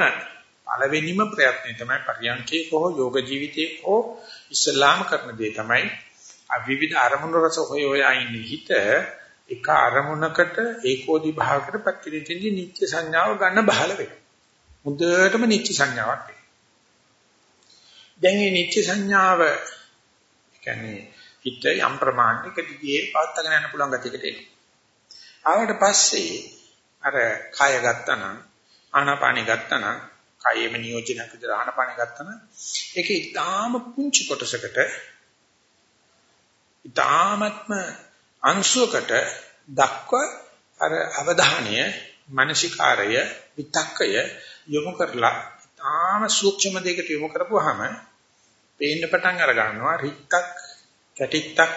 Speaker 2: පළවෙනිම ප්‍රයත්නය තමයි පරියන්කේ හෝ යෝග ජීවිතයේ හෝ ඉස්ලාම කරන දේ තමයි විවිධ අරමුණු රස හොය හොය ඉන්නේ හිත එක අරමුණකට ඒකෝදි භාවකට පැතිරෙන්නේ නිත්‍ය සංඥාව ගන්න බහල වෙනවා. මුදයටම නිත්‍ය සංඥාවක් වෙනවා. දැන් මේ නිත්‍ය සංඥාව කියන්නේ හිත යම් ප්‍රමාණයක දිගේ පවත්වාගෙන යන්න පුළුවන් ගතියකට එනවා. ආවට පස්සේ අර කය ගත්තනම් ආනාපානෙ ගත්තනම් කයෙම නියෝජනයක් විදිහට ආනාපානෙ ගත්තනම් ඒක ඊටාම පුංචි කොටසකට ඊටාමත්ම අංශුවකට දක්වා අර අවධානය මානසිකාරය විතක්කය යොමු කරලා ඊටාම සූක්ෂම දෙයකට යොමු කරපුවාම පේන්න පටන් අර ගන්නවා රික්කක් කැටිත්තක්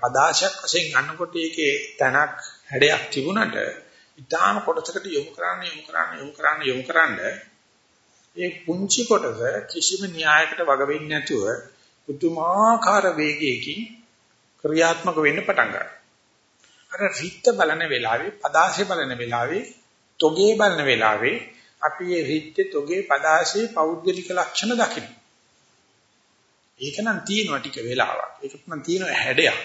Speaker 2: පදාශයක් වශයෙන් ගන්නකොට ඒකේ තනක් හැඩයක් තිබුණට ඊටාම කොටසකට යොමු කරන්න යොමු කරන්න යොමු කරන්න යොමු කරන්න ඒ පුංචි කොටස කිසිම න්‍යායකට වග වෙන්නේ නැතුව පුදුමාකාර වේගයකින් ක්‍රියාත්මක වෙන්න පටන් ගන්නවා. අර රිත්ත බලන වෙලාවේ පදාශය බලන වෙලාවේ තොගේ බලන වෙලාවේ අපි මේ රිත්තේ තොගේ පදාශයේ පෞද්ගලික ලක්ෂණ දකිනවා. ඒක නම් තියෙනවා ටික වෙලාවක්. ඒකට නම් තියෙනවා හැඩයක්.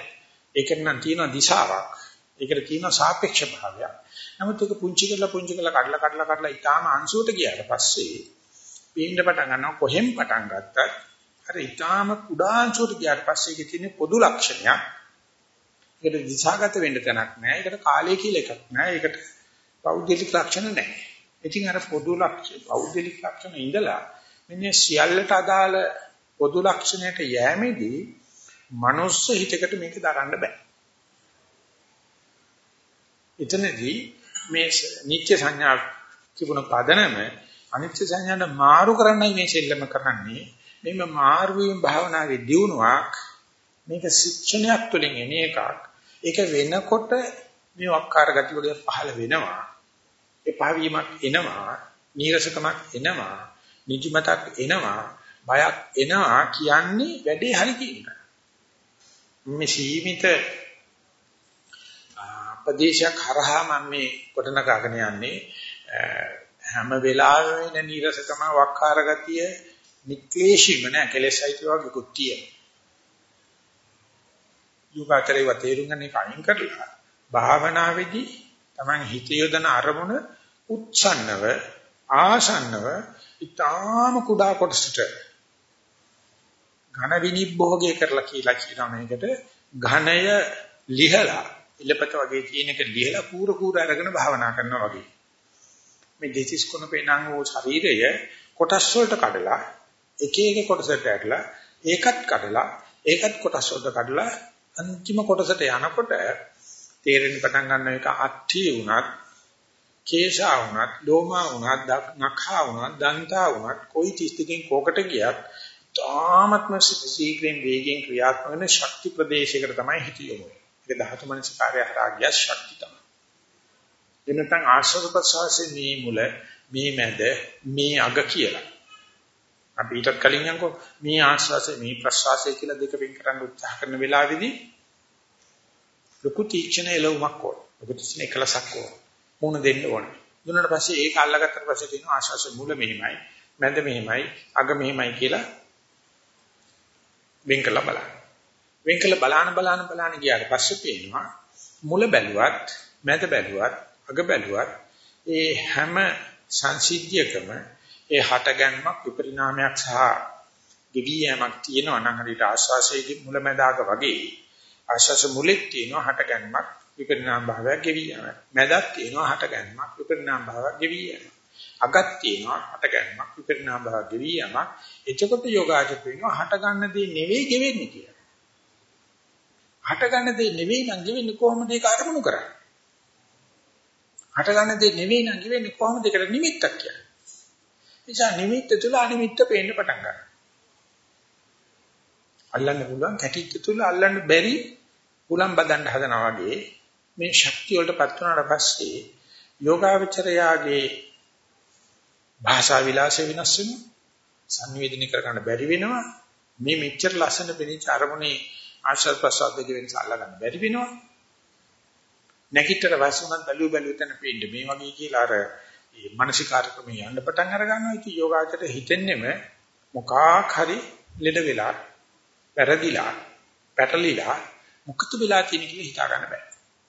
Speaker 2: ඒකට නම් තියෙනවා දිශාවක්. ඒකට තියෙනවා සාපේක්ෂ භාවයක්. නමුත් ඒක පුංචි කරලා පුංචි කරලා කඩලා කඩලා කඩලා ඊටාම අංශුවට ගියාට පස්සේ පේන්න පටන් ගන්නවා කොහෙන් පටන් ගත්තත් අර ඊටාම කුඩා අංශුවට ගියාට පස්සේ ඒකේ තියෙන පොදු ලක්ෂණයක්. ඒකට දිශාගත වෙන්න තැනක් නැහැ. ඒකට කාලය කියලා එකක් නැහැ. ඒකට පෞද්ගලික ලක්ෂණ නැහැ. ඉතින් අර පොදු ලක්ෂණ පෞද්ගලික ලක්ෂණ ඉඳලා මෙන්න සියල්ලට අදාළ පොදු ලක්ෂණයට යෑමේදී මනුස්ස හිතකට මේක දරන්න බෑ. එතනදී මේ නිත්‍ය සංඥා තිබුණ පදනම අනිත්‍ය සංඥාට මාරු කරන්නයි මේ සෙල්ලම කරන්නේ. මේම මාරු වීම භාවනාවේ දියුණුවක් මේක ශික්ෂණයක් තුළින් එන එකක්. ඒක වෙනකොට මේ වක්කාර ගති වල පහළ වෙනවා. එපා වීමක් එනවා. නීරසකමක් එනවා. නිදිමතක් එනවා. බයක් එනවා කියන්නේ වැඩේ හරි කියන මේ සීමිත ප්‍රදේශයක් හරහා මම මේ කොටනකාගෙන යන්නේ. හැම වෙලාවෙම වෙන නීරසකම වක්කාර ගතිය නික්ලේශීම නෑ. කෙලෙසයිති වගේ කුත්තිය යෝගාචරේ වතේරුම් ගන්න කයින් කරලා භාවනාවේදී Taman හිත යොදන අරමුණ උච්ඡන්නව ආසන්නව ඊටාම කුඩා කොටසට ඝන විනිභෝගය කරලා කියලා කියනවා මේකට. ඝනය ලිහලා ඉලපත වගේ තියෙන එක ලිහලා කූර කූර අරගෙන භාවනා කරනවා වගේ. මේ දෙතිස් කොන පේනං වූ ශරීරය කොටස් වලට කඩලා එක එක කොටසට ඇටලා ඒකත් කඩලා ඒකත් කොටස් වලට කඩලා අන්තිම කොටසට යනකොට තේරෙන්න පටන් ගන්න එක අට්ටි වුණත් කේශා වුණත් ලෝමා වුණත් නඛා වුණත් දන්තා වුණත් કોઈ තිස්තිකෙන් කෝකට ගියත් තාමත්ම ශීඝ්‍රයෙන් වේගයෙන් ක්‍රියාත්මක වෙන ශක්ති ප්‍රදේශයකට තමයි හිත යොමු වෙන්නේ. ඒක ධාතු මනසිකාරය හරහා ගිය ශක්ති තමයි. එනතන් ආශ්‍රව ප්‍රසවාසයේ මේ මුල මේ මැද මේ අග කියලා. අපි ඊටත් කලින් යන්කෝ මේ ආශ්වාසය මේ ප්‍රශ්වාසය කියලා දෙක වෙන් කරන්න උත්සාහ කරන වෙලාවේදී ලොකු තීක්ෂණ එළවුමක් ඕන. ලොකු තීක්ෂණ එකලසක් ඕන. මුණ දෙන්න ඕන. දුන්නාට පස්සේ ඒක අල්ලගත්තට පස්සේ තියෙන ආශ්වාසය මුල මෙහිමයි, මැද මෙහිමයි, අග මෙහිමයි කියලා වෙන් කළා බලන්න. වෙන් කළ බලාන බලාන බලාන ගියාට පස්සේ පේනවා මුල බැලුවත්, මැද බැලුවත්, අග බැලුවත් ඒ හැම සංසිද්ධියකම ඒ හටගන්මක් විපරිණාමයක් සහ ගෙවි යෑමක් තියෙනවා නම් හරියට ආශ්වාසයේ මුලැමැදාක වගේ. ආශ්වාස මුලෙත් තියෙනවා හටගන්මක් විපරිණාම භාවයක් ගෙවි යෑමක් මැදක් තියෙනවා හටගන්මක් විපරිණාම භාවයක් ගෙවි යෑමක් අගක් තියෙනවා හටගන්මක් විපරිණාම භාවයක් ගෙවි යෑමක් එතකොට යෝගාචර වෙනවා හටගන්න දේ නෙවෙයි ගෙවෙන්නේ කියලා. හටගන්න දේ නෙවෙයි නම් ගෙවෙන්නේ කොහොමද? ඒක අරමුණු කරන්නේ. හටගන්න දේ නෙවෙයි නම් ගෙවෙන්නේ කොහොමද? ඒකට නිමිත්තක් කියන්නේ. නිසා නිමිත්ත තුල අනිමිත්ත පේන්න පටන් ගන්නවා. අල්ලන්න පුළුවන් කැටිච්ච තුල අල්ලන්න බැරි උලම් බදන්න හදනවා වගේ මේ ශක්තිය වලටපත් වුණාට පස්සේ යෝගාවචරයාගේ භාෂා විලාසය වෙනස් වෙනවා. සංවේදනය කරගන්න බැරි වෙනවා. මේ මෙච්චර ලස්සන පෙනිච්ච අරමුණේ ආශ්‍රද ප්‍රසාද දෙක වෙනස අල්ලගන්න බැරි වෙනවා. නැගිටතර වසුණත් බැලු බැලු තැන පේන්නේ මේ වගේ කියලා අර මේ මානසිකාර්කමේ යන්න පටන් අර ගන්නවා. ඉතින් යෝගාචරයට හිතෙන්නෙම මොකක් හරි ලෙඩ වෙලා, වැරදිලා, පැටලිලා මුක්ත වෙලා තියෙන කියලා හිතා ගන්න බෑ.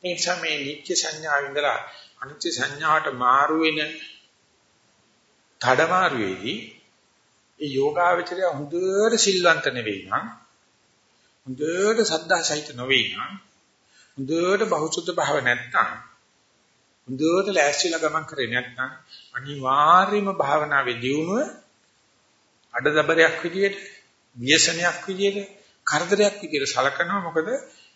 Speaker 2: ඒ නිසා මේ නිත්‍ය සංඥාව ඉඳලා අනිත්‍ය සංඥාවට මාරු වෙන මාරුවේදී ඒ යෝගාචරය හොඳට සිල්වන්ත නෙවෙයි නම් හොඳට සද්ධා සහිත නොවේ නම් හොඳට බහුසුද්ධ භාව නැත්නම් හොඳට ලෑස්තිලා ගමන් කරේ නැත්නම් අනිවාර්යයෙන්ම භාවනාවේ දියුණුව අඩදබරයක් විදියට, ව්‍යසනයක් විදියට, කරදරයක් විදියට සලකනවා මොකද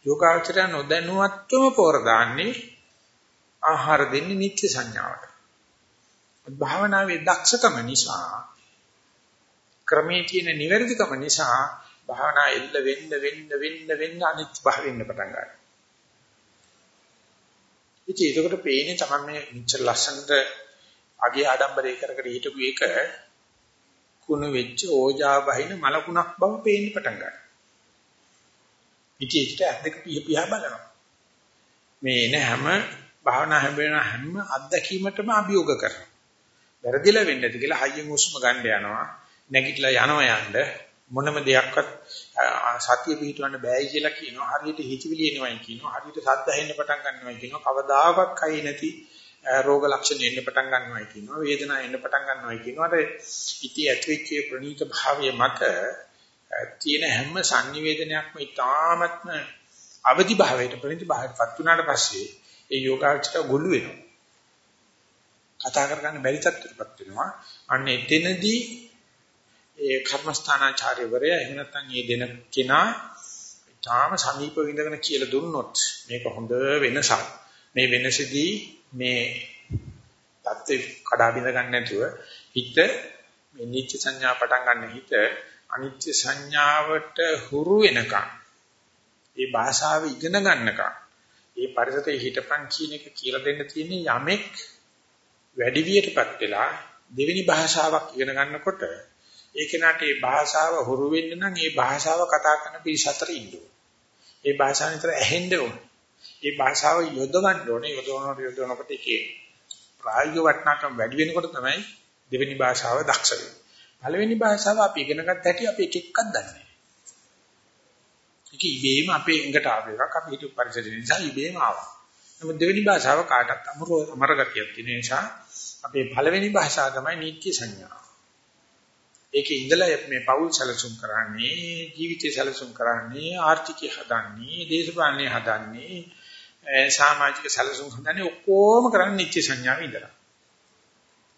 Speaker 2: යෝගාචරය නොදැනුවත්වම පෝර දාන්නේ ආහාර දෙන්නේ නිත්‍ය සංඥාවට. භාවනාවේ දක්ෂකම නිසා ක්‍රමයේ තියෙන නිවැරදිකම නිසා භාවනා එල්ල වෙන්න වෙන්න වෙන්න වෙන්න අනිත් භාවෙන්න පටන් ගන්නවා. ඉතින් ඒකට පේන්නේ තමයි මේ මිච්ඡර ලස්සනට අගේ ආඩම්බරේ කර කර හිටපු එක කුණු වෙච්ච ඕජා බහින මලකුණක් බව පේන්න පටන් ගන්නවා. ඉතින් ඒකට ඇද්දක පිය පියා බලනවා. මේ එන හැම භාවනා හැම වෙන හැම අත්දැකීමටම අභියෝග කරනවා. වැරදිලා වෙන්නේ නැති කියලා හයියෙන් හුස්ම ගන්න යනවා. නැගිටලා යනවා යන්න මොනම දෙයක්වත් සතිය පිටවන්න බෑයි කියලා කියනවා. හරියට හිතවිලි එනවයි කියනවා. හරියට සද්ද ඇහෙන්න පටන් ගන්නවයි කියනවා. කවදාකවත් කයි නැති රෝග ලක්ෂණ එන්න පටන් ගන්නවයි කියනවා. වේදනාව එන්න පටන් ගන්නවයි කියනවා. අර ඉති ඇතුවිච්ච ප්‍රණීත භාවයේ මත තියෙන හැම sannivedanayakම ඊටාත්ම අවදි භාවයට ප්‍රණීත භාවයටපත් වුණාට පස්සේ ඒ යෝගාචර ගොළු වෙනවා. කතා කරගන්න බැරි තත්ත්වයකටපත් වෙනවා. අන්න එතනදී ඒ කර්මස්ථානාචාර්යවරයා එහෙම නැත්නම් මේ දෙන කෙනා තාම සමීප විඳගෙන කියලා දුන්නොත් මේක හොඳ වෙනසක්. මේ වෙනසෙදී මේ தත්ත්ව කඩා බිඳ ගන්න නැතුව හිත මේ නිත්‍ය සංඥා පටන් ගන්න හිත අනිත්‍ය සංඥාවට හුරු වෙනකම් ඒ භාෂාව ඉගෙන ගන්නකම් ඒ පරිසරයේ හිටපන් කියන එක කියලා දෙන්න තියෙන්නේ යමෙක් වැඩි වියටපත් වෙලා දෙවෙනි භාෂාවක් ඉගෙන ගන්නකොට ඒ කෙනාට ඒ භාෂාව හුරු වෙන්න නම් ඒ භාෂාව කතා කරන පිරිස අතර ඉන්න ඕනේ. ඒ භාෂාව විතර ඇහෙන්න ඕනේ. ඒ භාෂාව යොදවන්න ඕනේ. යොදවනකොට යොදවනකොට ඒකේ ප්‍රායෝගික වටිනාකම වැඩි වෙනකොට තමයි දෙවෙනි භාෂාව දක්ෂ වෙන්නේ. පළවෙනි භාෂාව අපි ඉගෙන ගත්ත හැටි අපි එක එකක් දන්නේ නැහැ. ඒක ඉබේම අපේ එඟට ආව එකක් අපි හිතුව පරිසරය නිසා ඉබේම ආවා. නමුත් දෙවෙනි භාෂාව කාටත් අමර අමර ගතියක් තියෙන නිසා අපේ පළවෙනි භාෂාව තමයි නීත්‍ය සංඥා. ඒකේ ඉඳලා මේ පෞල් සැලසුම් කරන්නේ ජීවිතය සැලසුම් කරන්නේ ආර්ථිකය හදන්නේ දේශපාලනය හදන්නේ සමාජික සැලසුම් හදන්නේ ඔක්කොම කරන්නේ නිත්‍ය සංඥාවේ ඉඳලා.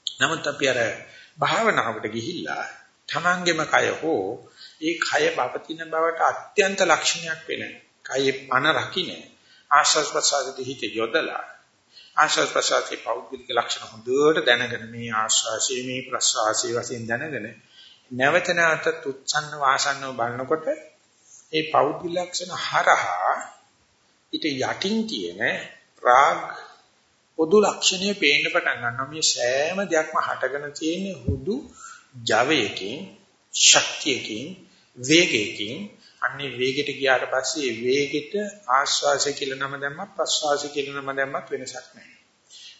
Speaker 2: නමුත් අපි අර භාවනාවට ගිහිල්ලා තමන්ගේම කය හෝ ඒ කය බවතින බවට අත්‍යන්ත ලක්ෂණයක් වෙන කයේ පන රකින්න ආශ්වාස ප්‍රශ්වාසයේ හිත යොදලා ආශ්වාස ප්‍රශ්වාසයේ පෞද්ගලික ලක්ෂණ හොඳට දැනගෙන මේ ආශ්වාසයේ මේ ප්‍රශ්වාසයේ වශයෙන් දැනගෙන නැවත නැවත උත්සන්න වාසන්නව බලනකොට ඒ පෞද්ගලික ලක්ෂණ හරහා ඊට යටින් තියෙන රාග පොදු ලක්ෂණය පේන්න පටන් ගන්නවා. මේ සෑම දෙයක්ම හටගෙන තියෙන හුදු ජවයකින් ශක්තියකින් වේගයකින් අන්නේ වේගෙට ගියාට පස්සේ ඒ වේගෙට ආශ්වාසය කියලා නම දැම්මත් ප්‍රශ්වාසය කියලා නම දැම්මත් වෙනසක් නැහැ.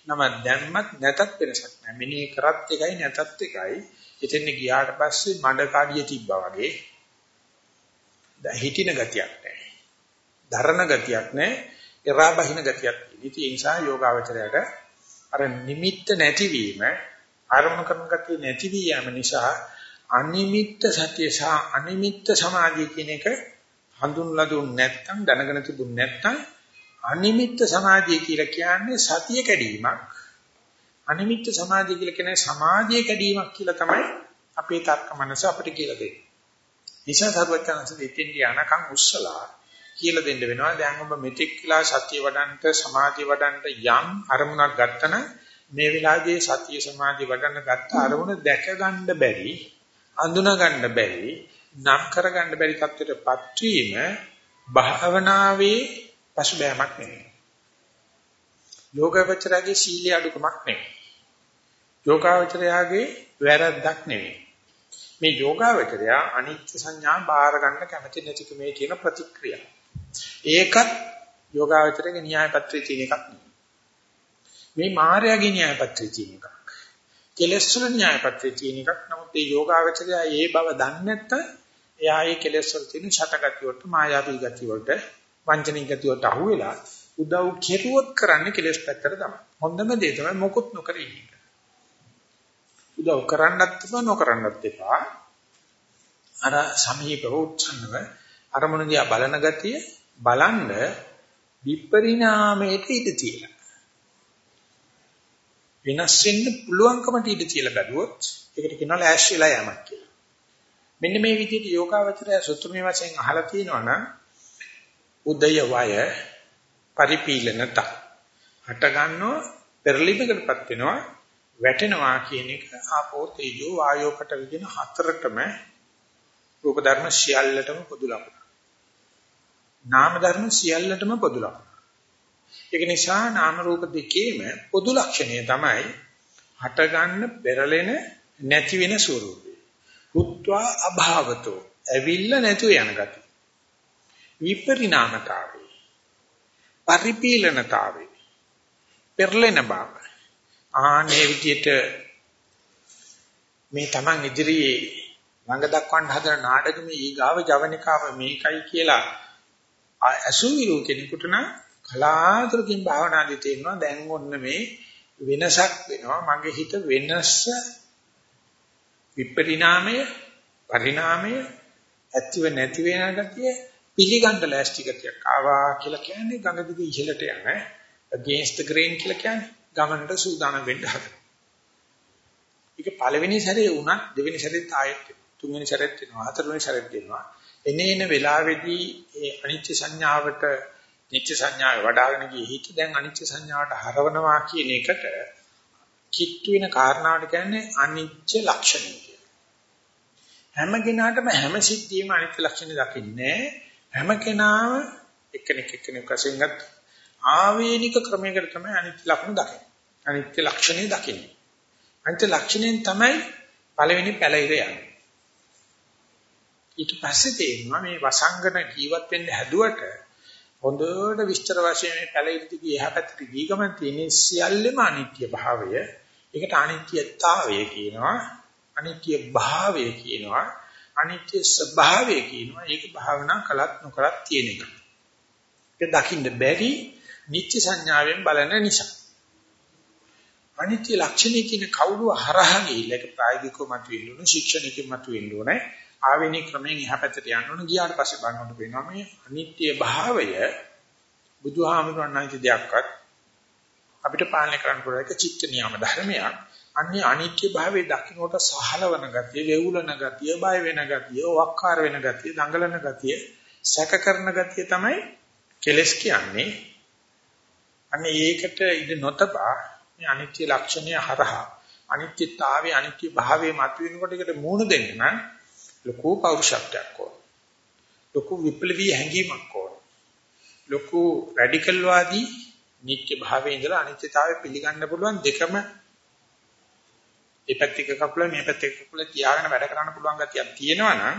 Speaker 2: නම දැම්මත් නැතත් වෙනසක් නැහැ. මෙනේ කරත් එකයි නැතත් එකයි. එතෙන් ගියාට පස්සේ මඩ කාඩිය තිබ්බා වගේ දැන් හිටින ගතියක් නැහැ. දරණ ගතියක් නැහැ. එරා බහින ගතියක්. ඉතින් ඒ නිසා යෝගාවචරයට අර නිමිත්ත නැතිවීම ආරම්භ කරන ගතිය නැති වී යෑම නිසා අනිමිත්ත සතිය සහ අනිමිත්ත සමාධිය කියන එක හඳුන්ලා දුන්නේ නැත්නම් දැනගෙන තිබුණ නැත්නම් අනිමිත්ත සමාධිය කියලා කියන්නේ සතිය කැඩීමක් අනිමිත්ත සමාධිය කියලා කියන්නේ සමාධිය කැඩීමක් කියලා තමයි අපේ තර්ක මනස අපිට කියලා දෙන්නේ. නිසා සර්වඥාන්ස දෙතින් යනකම් උස්සලා කියලා දෙන්න වෙනවා. දැන් ඔබ මෙතෙක් කියලා සතිය වඩන්ට සමාධිය වඩන්ට යම් අරමුණක් ගත්තන මේ වෙලාවේ සතිය සමාධිය වඩන්න ගත්ත අරමුණ දැක ගන්න බැරි, අඳුන ගන්න බැරි, නම් කර ගන්න බැරි තත්ත්වයටපත් වීම භාවනාවේ පසුබෑමක් නෙවෙයි. යෝගාවචරයේ සීල අඩුකමක් නෙවෙයි. යෝගාවචරයාගේ වැරද්දක් නෙවෙයි. මේ යෝගාවචරය අනිත්‍ය සංඥා බාර ගන්න කැමති නැතිකමේ කියන ප්‍රතික්‍රියාව. ඒකත් යෝගාවචරයේ න්‍යාය පත්‍රයේ තියෙන එකක් නෙවෙයි. මේ මායාවේ න්‍යාය පත්‍රයේ තියෙන එකක්. කෙලෙස් වල න්‍යාය පත්‍රයේ තියෙන එකක්. නමුත් මේ යෝගාවචරය ඒ බව දන්නේ නැත්නම් එයා ඒ කෙලෙස් වල තියෙන ෂටගතිය වලට මායාවී ගතිය වලට වංචනික ගතිය වලට අහුවෙලා උදව් කෙරුවොත් කරන්නේ කෙලෙස් පැත්තට තමයි. හොඳම දේ තමයි මොකොත් නොකර ඉන්න එක. උදව් කරන්නත් එපා නොකරන්නත් එපා. අර සමීපව උත්සන්නව අරමුණ දිහා බලන ගතිය බලන්න විපරිණාමයට ඉඩ තියලා. වෙනස් වෙන්න පුළුවන්කමට ඉඩ තියලා බැලුවොත් ඒකට කියනවා ලෑස්ති වෙලා යamak කියලා. මෙන්න මේ විදිහට යෝගාවචරය සුත්‍රමේ වශයෙන් අහලා තියෙනවා නම් උදය වය පරිපීලනත හට ගන්නව පෙරලිමකටපත් වෙනවා වැටෙනවා කියන එක ආපෝ තේජෝ වායෝ කට විදින හතරටම රූප ධර්ම සියල්ලටම පොදු ලක්ෂණ. නාම ධර්ම සියල්ලටම පොදු ලක්ෂණ. ඒක නිසා නාම රූප දෙකේම පොදු ලක්ෂණය තමයි හටගන්න පෙරලෙන නැති වෙන ස්වરૂපය. උත්වා අභාවතෝ ඇවිල්ල නැතු යන ගති. විපරිණාමතාවය. පරිපීලනතාවය. පෙරලෙන බව. ආනේ විදියට මේ Taman ඉදිරියේ ළඟ දක්වන්න හදන නාටකමේ ඊගාව ජවනිකාව මේකයි කියලා අසුවිරු කෙනෙකුට නම් කලාතුරකින් භාවනාදී තේරෙනවා දැන් ඔන්න මේ වෙනසක් වෙනවා මගේ හිත වෙනස විපරිණාමය පරිණාමය ඇතිව නැති වෙන ගතිය පිළිගන්න ලෑස්ති ගතියක් ආවා කියලා කියන්නේ ගඟ දිගේ ඉහළට යන against the grain කියලා කියන්නේ ගමනට සූදානම් වෙන්න හදනවා. ඒක පළවෙනි සැරේ වුණත් දෙවෙනි සැරේත් ආයෙත් තුන්වෙනි සැරේත් වෙනවා හතරවෙනි සැරේත් වෙනවා. එනේන වෙලාවේදී ඒ අනිත්‍ය සංඥාවට නිත්‍ය සංඥාව වඩ아가න ගියේ හිත දැන් අනිත්‍ය සංඥාවට හරවනවා කියන එකට කිට්ටු වෙන කාරණාවට කියන්නේ අනිත්‍ය ලක්ෂණය කියලා. හැම කෙනාටම හැම සිද්ධියම අනිත්‍ය ලක්ෂණය දකින්නේ හැම කෙනාම එක්කෙනෙක් එක්කෙනෙක් වශයෙන් ගත් ආවේනික ක්‍රමයකට තමයි අනිත්‍ය ලක්ෂණ දකින්නේ. අනිත්‍ය ලක්ෂණය දකින්නේ. අනිත්‍ය ලක්ෂණයෙන් තමයි පළවෙනි පැලිර යන්නේ. ඊට පස්සේ තේරෙනවා මේ වසංගන ජීවත් වෙන්න හැදුවට හොඳට විස්තර වශයෙන් මේ පැලිරදි ගිය එහා පැත්තට ගිය ගමන් තියෙන සියල්ලම අනිත්‍ය භාවය. ඒකට අනිත්‍යතාවය කියනවා. අනිත්‍ය භාවය කියනවා. අනිත්‍ය ස්වභාවය කියනවා. ඒක භාවනා කළත් නොකළත් තියෙන එක. ඒක දකින්න බැරි නිත්‍ය සංඥාවෙන් බලන නිසා. අනිත්‍ය ලක්ෂණය කියන කවුරු හරහා ගිහිල්ලා ඒක ප්‍රායෝගිකව මතුවෙන්න ඕන ශික්ෂණිකව මතුවෙන්න ඕනේ ආවෙනික ක්‍රමයෙන් එහා පැත්තට යන්න ඕන. ගියාට පස්සේ බලනකොට පේනවා මේ අනිත්‍ය භාවය බුදුහාමුදුරන් නැති දෙයක්වත් අපිට පාලනය කරන්න පුළුවන් එක චිත්ත නියම ධර්මයක්. අන්නේ අනිත්‍ය භාවයේ දකින්නට සහලවන ගතිය වේවුලන ගතිය බය වෙන ගතිය වක්කාර වෙන ගතිය දඟලන ගතිය සැක කරන ගතිය තමයි කෙලස් කියන්නේ. අන්නේ ඒකට ඉඳ නොතබා මේ අනිත්‍ය ලක්ෂණය හරහා අනිත්‍යතාවයේ අනිත්‍ය භාවයේ මතුවෙනකොට ඒකට මූණ දෙන්න නම් ලොකු පෞරුෂත්වයක් ඕන. ලොකු විප්ලවීය හැඟීමක් ඕන. ලොකු රැඩිකල් වාදී නිත්‍ය භාවයේ ඉඳලා අනිත්‍යතාවය පිළිගන්න පුළුවන් දෙකම මේ පැත්තක කකුල මේ පැත්තක කකුල තියාගෙන වැඩ කරන්න පුළුවන් ගතියක් තියෙනවා නම්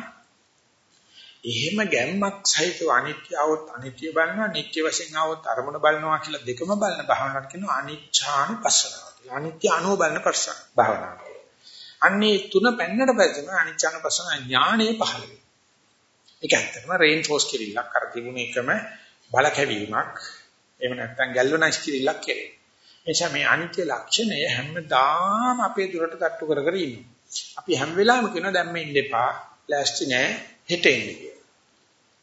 Speaker 2: එහෙම ගැම්මක් සහිතව අනිත්‍ය આવොත් අනිත්‍ය බලනවා නිත්‍ය වශයෙන් આવොත් අරමුණ බලනවා කියලා දෙකම බලන භාවනාවක් කියනවා අනිච්ඡානුපස්සනාව කියලා. අනිත්‍ය අනුව බලන පස්සන භාවනාවක්. අන්නේ තුන පෙන්නට පස්සේ අනිච්ඡානුපස්සන ඥාණය පහළ වෙනවා. ඒක ඇත්තටම රේන්ෆෝස් කිරිල්ලක් අර තිබුණ එකම බල කැවීමක්. එහෙම නැත්නම් ගැල්වනයිස් කිරිල්ලක් කෙරේ. එනිසා මේ අනිත්‍ය ලක්ෂණය හැමදාම අපේ දුරට තට්ටු කර කර ඉන්නවා. අපි හැම වෙලාවෙම කියනවා දැන් මේ ඉන්න එපා, ලෑස්ති නෑ, හෙට එන්න කියලා.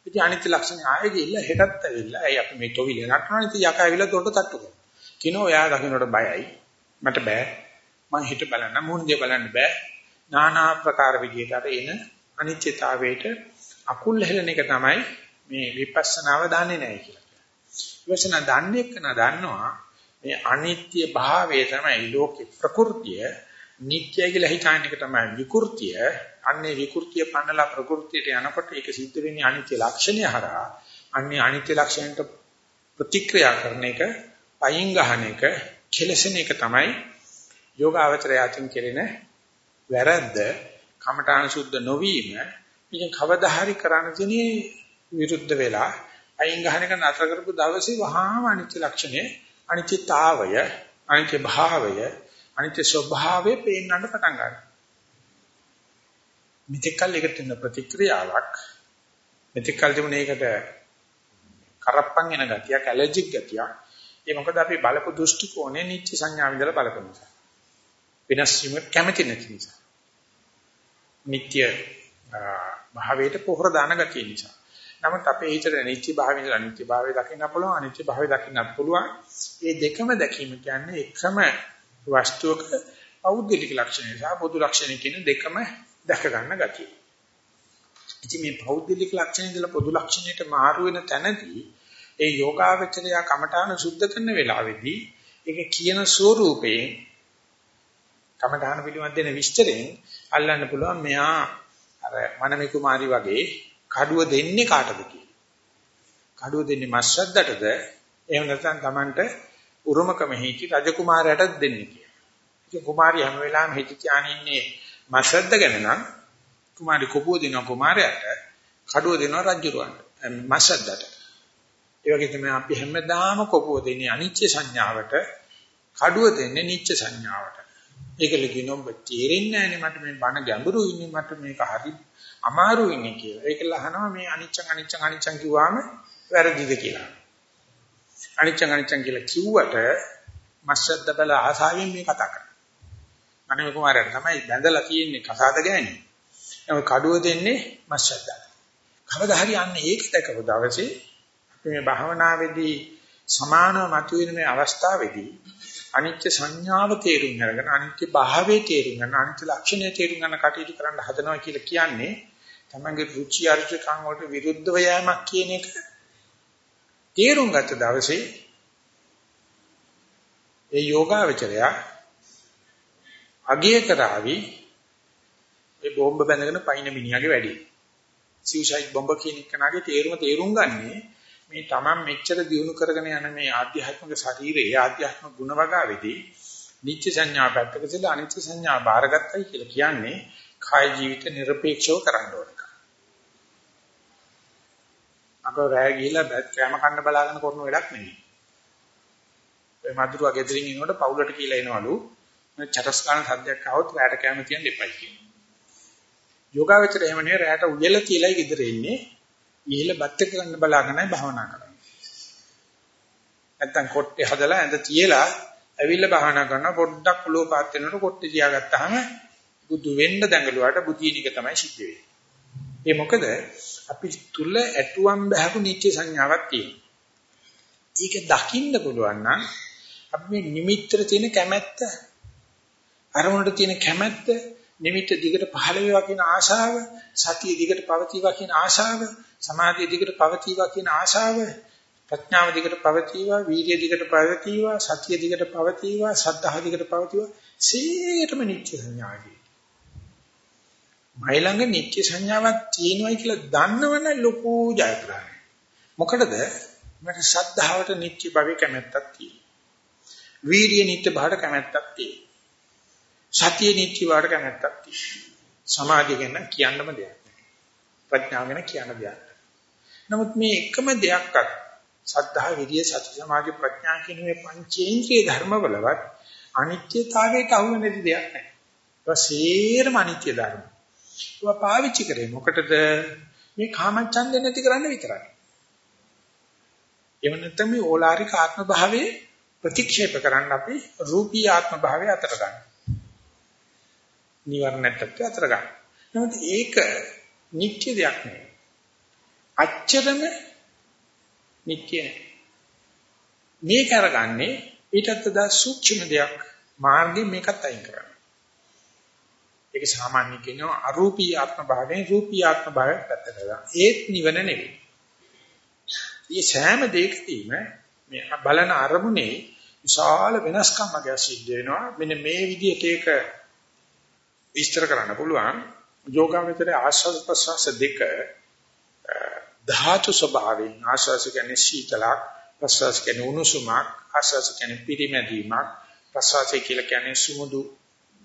Speaker 2: ඉතින් අනිත්‍ය ලක්ෂණ ආයෙ ගිහිල්ලා හෙටත් ඇවිල්ලා ඇයි අපි මේ තොවිල නටනවා ඉතින් යකා ඇවිල්ලා දොරට තට්ටු කරනවා. කිනෝ එයා දකින්නට බයයි. මට බෑ. මම හිත බලන්න මූණේ බලන්න බෑ. নানা ආකාර විදිහට අර එන අනිත්‍යතාවයට අකුල් හෙලන එක තමයි මේ විපස්සනාව දන්නේ නැහැ කියලා. විපස්සනා දන්නේ කන දන්නවා මේ අනිත්‍ය භාවය තමයි ලෝකේ ප්‍රകൃතිය. නිත්‍ය කියලා හිතන එක තමයි විකෘතිය. අන්නේ විකෘතිය පන්නලා ප්‍රകൃතියට යනකොට ඒක සිද්ධ වෙන්නේ අනිත්‍ය ලක්ෂණය හරහා. අන්නේ අනිත්‍ය ලක්ෂණයට ප්‍රතික්‍රියා කරන එක, පයින් ගහන එක, කෙලසෙන එක තමයි යෝගාවචරය අතින් කෙරෙන වැරද්ද, කමඨාන සුද්ධ නොවීම. ඉතින් කවදා හරි කරන්න තියෙන්නේ විරුද්ධ වෙලා අයින් ගහන එක නතර කරපු දවසේ වහාම අනිත්‍ය ලක්ෂණය, අනිත්‍යතාවය, අනිත්‍ය භාවය අනිත්‍ය ස්වභාවය පේන්නන්න පටන් ගන්නවා. මෙතෙක්කල් එකට තියෙන ප්‍රතික්‍රියාවක් මෙතෙක්කල් තිබුණ ඒකට කරප්පන් එන ගතියක් ඇලර්ජික් ගතියක් ඒ මොකද අපි බලපු දෘෂ්ටි කෝණය නිත්‍ය සංඥාව ඉඳලා බලපු නිසා වෙනස් වීම කැමති නැති නිසා. නිත්‍ය භාවයට පොහොර දාන ගතිය නිසා. නමුත් අපේ හිතේ නිත්‍ය භාවයෙන් අනිත්‍ය භාවය දකින්න පුළුවන් අනිත්‍ය භාවය දකින්නත් පුළුවන්. මේ දෙකම දැකීම කියන්නේ එකම වස්තුවක පෞද්ගලික ලක්ෂණය සහ පොදු ලක්ෂණය කියන දෙකම දැක ගන්න ගතිය. ඉතින් මේ පෞද්ගලික ලක්ෂණය ඉඳලා පොදු ලක්ෂණයට මාරු වෙන තැනදී ඒ යෝගාවචරය කමඨාන සුද්ධ කරන වෙලාවේදී ඒක කියන ස්වරූපයෙන් කමඨාන පිළිබඳ දෙන විස්තරයෙන් අල්ලන්න පුළුවන් මෙයා අර මනමේ කුමාරි වගේ කඩුව දෙන්නේ කාටද කියලා. කඩුව දෙන්නේ මස්සද්දටද එහෙම නැත්නම් Tamanට උරුමකම හිටි රජකුමාරයාටත් දෙන්නේ කියලා. ඉතින් කුමාරිය හැම වෙලාවෙම හිටි තියාගෙන ඉන්නේ මසද්ද ගැන නම් කුමාරි කොපුව දෙනවා කුමාරයාට කඩුව දෙනවා රජුරවන්ට මසද්දට. ඒ වගේ තමයි අපි හැමදාම කොපුව දෙන්නේ අනිච්ච සංඥාවට කඩුව දෙන්නේ නිච්ච සංඥාවට. ඒකල කියනවා ඔබ තේරෙන්නේ නැහැ මට මේ බණ ගැඹුරු ඉන්නේ මට මේක හරි අමාරු ඉන්නේ කියලා. ඒකල අහනවා මේ අනිච්චං අනිච්චං අනිච්චං කිව්වම වැරදිද කියලා. අනිච්චං අනිච්චං කියලා කිව්වට මස්සද්ද බල ආසාවෙන් මේ කතා කරන්නේ. අනේ කුමාරයාට තමයි බැඳලා තියෙන්නේ කසාද ගෑනේ. ඒක කඩුව දෙන්නේ මස්සද්දට. කවදා හරි යන්නේ ඒක දැකපු දවසේ අපි මේ භාවනාවේදී සමානව මතුවෙන මේ අවස්ථාවේදී අනිත්‍ය සංඥාව තේරුම් අරගෙන අනිත්‍ය භාවයේ තේරුම් ගන්න අනිත්‍ය ලක්ෂණය තේරුම් ගන්න කටයුතු කරන්න හදනවා කියලා කියන්නේ තමන්ගේ රුචි අරුචිකම් වලට විරුද්ධව යෑමක් කියන එක තේරුම් ගත්ත දවසේ ඒ යෝගාවචරය අගය කරાવી ඒ බෝම්බ බැඳගෙන පයින් මිනිහාගේ වැඩි. සිව්සයිඩ් බෝම්බ කියන එකනාගේ තේරුම තේරුම් ගන්නේ මේ Taman මෙච්චර දියුණු කරගෙන යන මේ ආධ්‍යාත්මික ශරීරයේ ආධ්‍යාත්මික ගුණ වගාවේදී නිත්‍ය සංඥා පැත්තක ඉඳලා අනිත්‍ය සංඥා බාරගත්තයි කියලා කියන්නේ කාය ජීවිත নিরপেক্ষව කරන්න ඕන එක. අප රැය ගිහිලා බත් කෑම කන්න බලාගෙන කරන වැඩක් නෙමෙයි. ඔය මදුරුවා ගෙදරින් එනකොට පවුලට කියලා එනවලු චරස් ගන්න සද්දයක් આવොත් රැයට කැම තියන්න එපයි කියනවා. යෝගාවචරය එහෙම නේ රැයට උයලා කියලායි ගෙදර එන්නේ. ඉහිල බත් එක ගන්න බලාගෙනයි භාවනා කරන්නේ. නැත්තම් කොට්ටේ හදලා ඇඳ තියලා ඇවිල්ලා භාවනා කරනවා පොඩ්ඩක් ඔලුව පාත් වෙනකොට කොට්ටේ තියාගත්තාම බුදු වෙන්න දඟලුවාට බුදීනික තමයි සිද්ධ වෙන්නේ. ඒ මොකද අපි තුල ඇටුවම් බහපු නිත්‍ය සංඥාවක් තියෙනවා. ඒක දකින්න පුළුවන් නම් අපි මේ නිමිත්තට තියෙන කැමැත්ත අරමුණට තියෙන කැමැත්ත නිමිත්ත දිගට පහළ වේවා කියන ආශාව සතිය දිගට පවතිවා කියන ආශාව සමාධිය දිගට පවතිවා කියන ආශාව ප්‍රඥාව දිගට පවතිවා වීර්ය දිගට පවතිවා සතිය දිගට පවතිවා සද්ධා දිගට පවතිවා සීරම නිත්‍ය සංඥාවයි මයි ළඟ නිත්‍ය සංඥාවක් තියෙනවයි කියලා දන්නවනම් ලොකු ජයග්‍රහණයක්. මොකටද? මට සද්ධාවට නිත්‍ය භාවයේ කැමැත්තක් තියෙනවා. වීර්ය නිත්‍ය භාවයට කැමැත්තක් තියෙනවා. සතිය නිත්‍ය භාවයට කැමැත්තක් තියෙනවා සමාධිය ගැන කියන්නම දෙයක් ප්‍රඥාව ගැන කියන්න දෙයක් නමුත් මේ එකම දෙයක්වත් සද්ධා විරිය සති සමාධි ප්‍රඥා කියන මේ පංචේන්ද්‍රිය ධර්මවලවත් අනිත්‍යතාවයට අහු වෙන දෙයක් නැහැ. ඒක සේරම අනිත්‍ය ධර්ම. ඒවා පාවිච්චි කරේ මොකටද? මේ කාමච්ඡන්දේ නැති කරන්න විතරයි. එව නැත්නම් මේ ඕලාරික ආත්ම භාවයේ ප්‍රතික්ෂේප කරන්න අපි රූපී ආත්ම භාවය අතර ගන්න. නිවර්ණටත් අතර ගන්න. නමුත් ඒක නිත්‍ය දෙයක් නෙවෙයි. අච්චරම නිත්‍ය නැහැ. මේක අරගන්නේ ඊටත් වඩා සූක්ෂම දෙයක් මාර්ගෙ මේකත් අයින් කරන්න. ඒක සාමාන්‍ය කියනවා අරූපී ආත්ම භාවයෙන් රූපී ආත්ම භාවයට පැත්තට දාන. ඒත් නිවන නෙවෙයි. මේ සෑම දෙයකදීම මේ බලන අරමුණේ විශාල වෙනස්කම් වගේ සිද්ධ වෙනවා. මෙන්න මේ විදිහට ඒක විස්තර කරන්න පුළුවන්. යෝගාවචරයේ ආශ්වාස ප්‍රශ්වාස දෙක ධාතු ස්වභාවයෙන් ආශ්වාස කියන්නේ සීතලක් ප්‍රශ්වාස කියන්නේ උණුසුමක් ආශ්වාස කියන්නේ පිරිමැදීමක් ප්‍රශ්වාසය කියලා කියන්නේ සුමුදු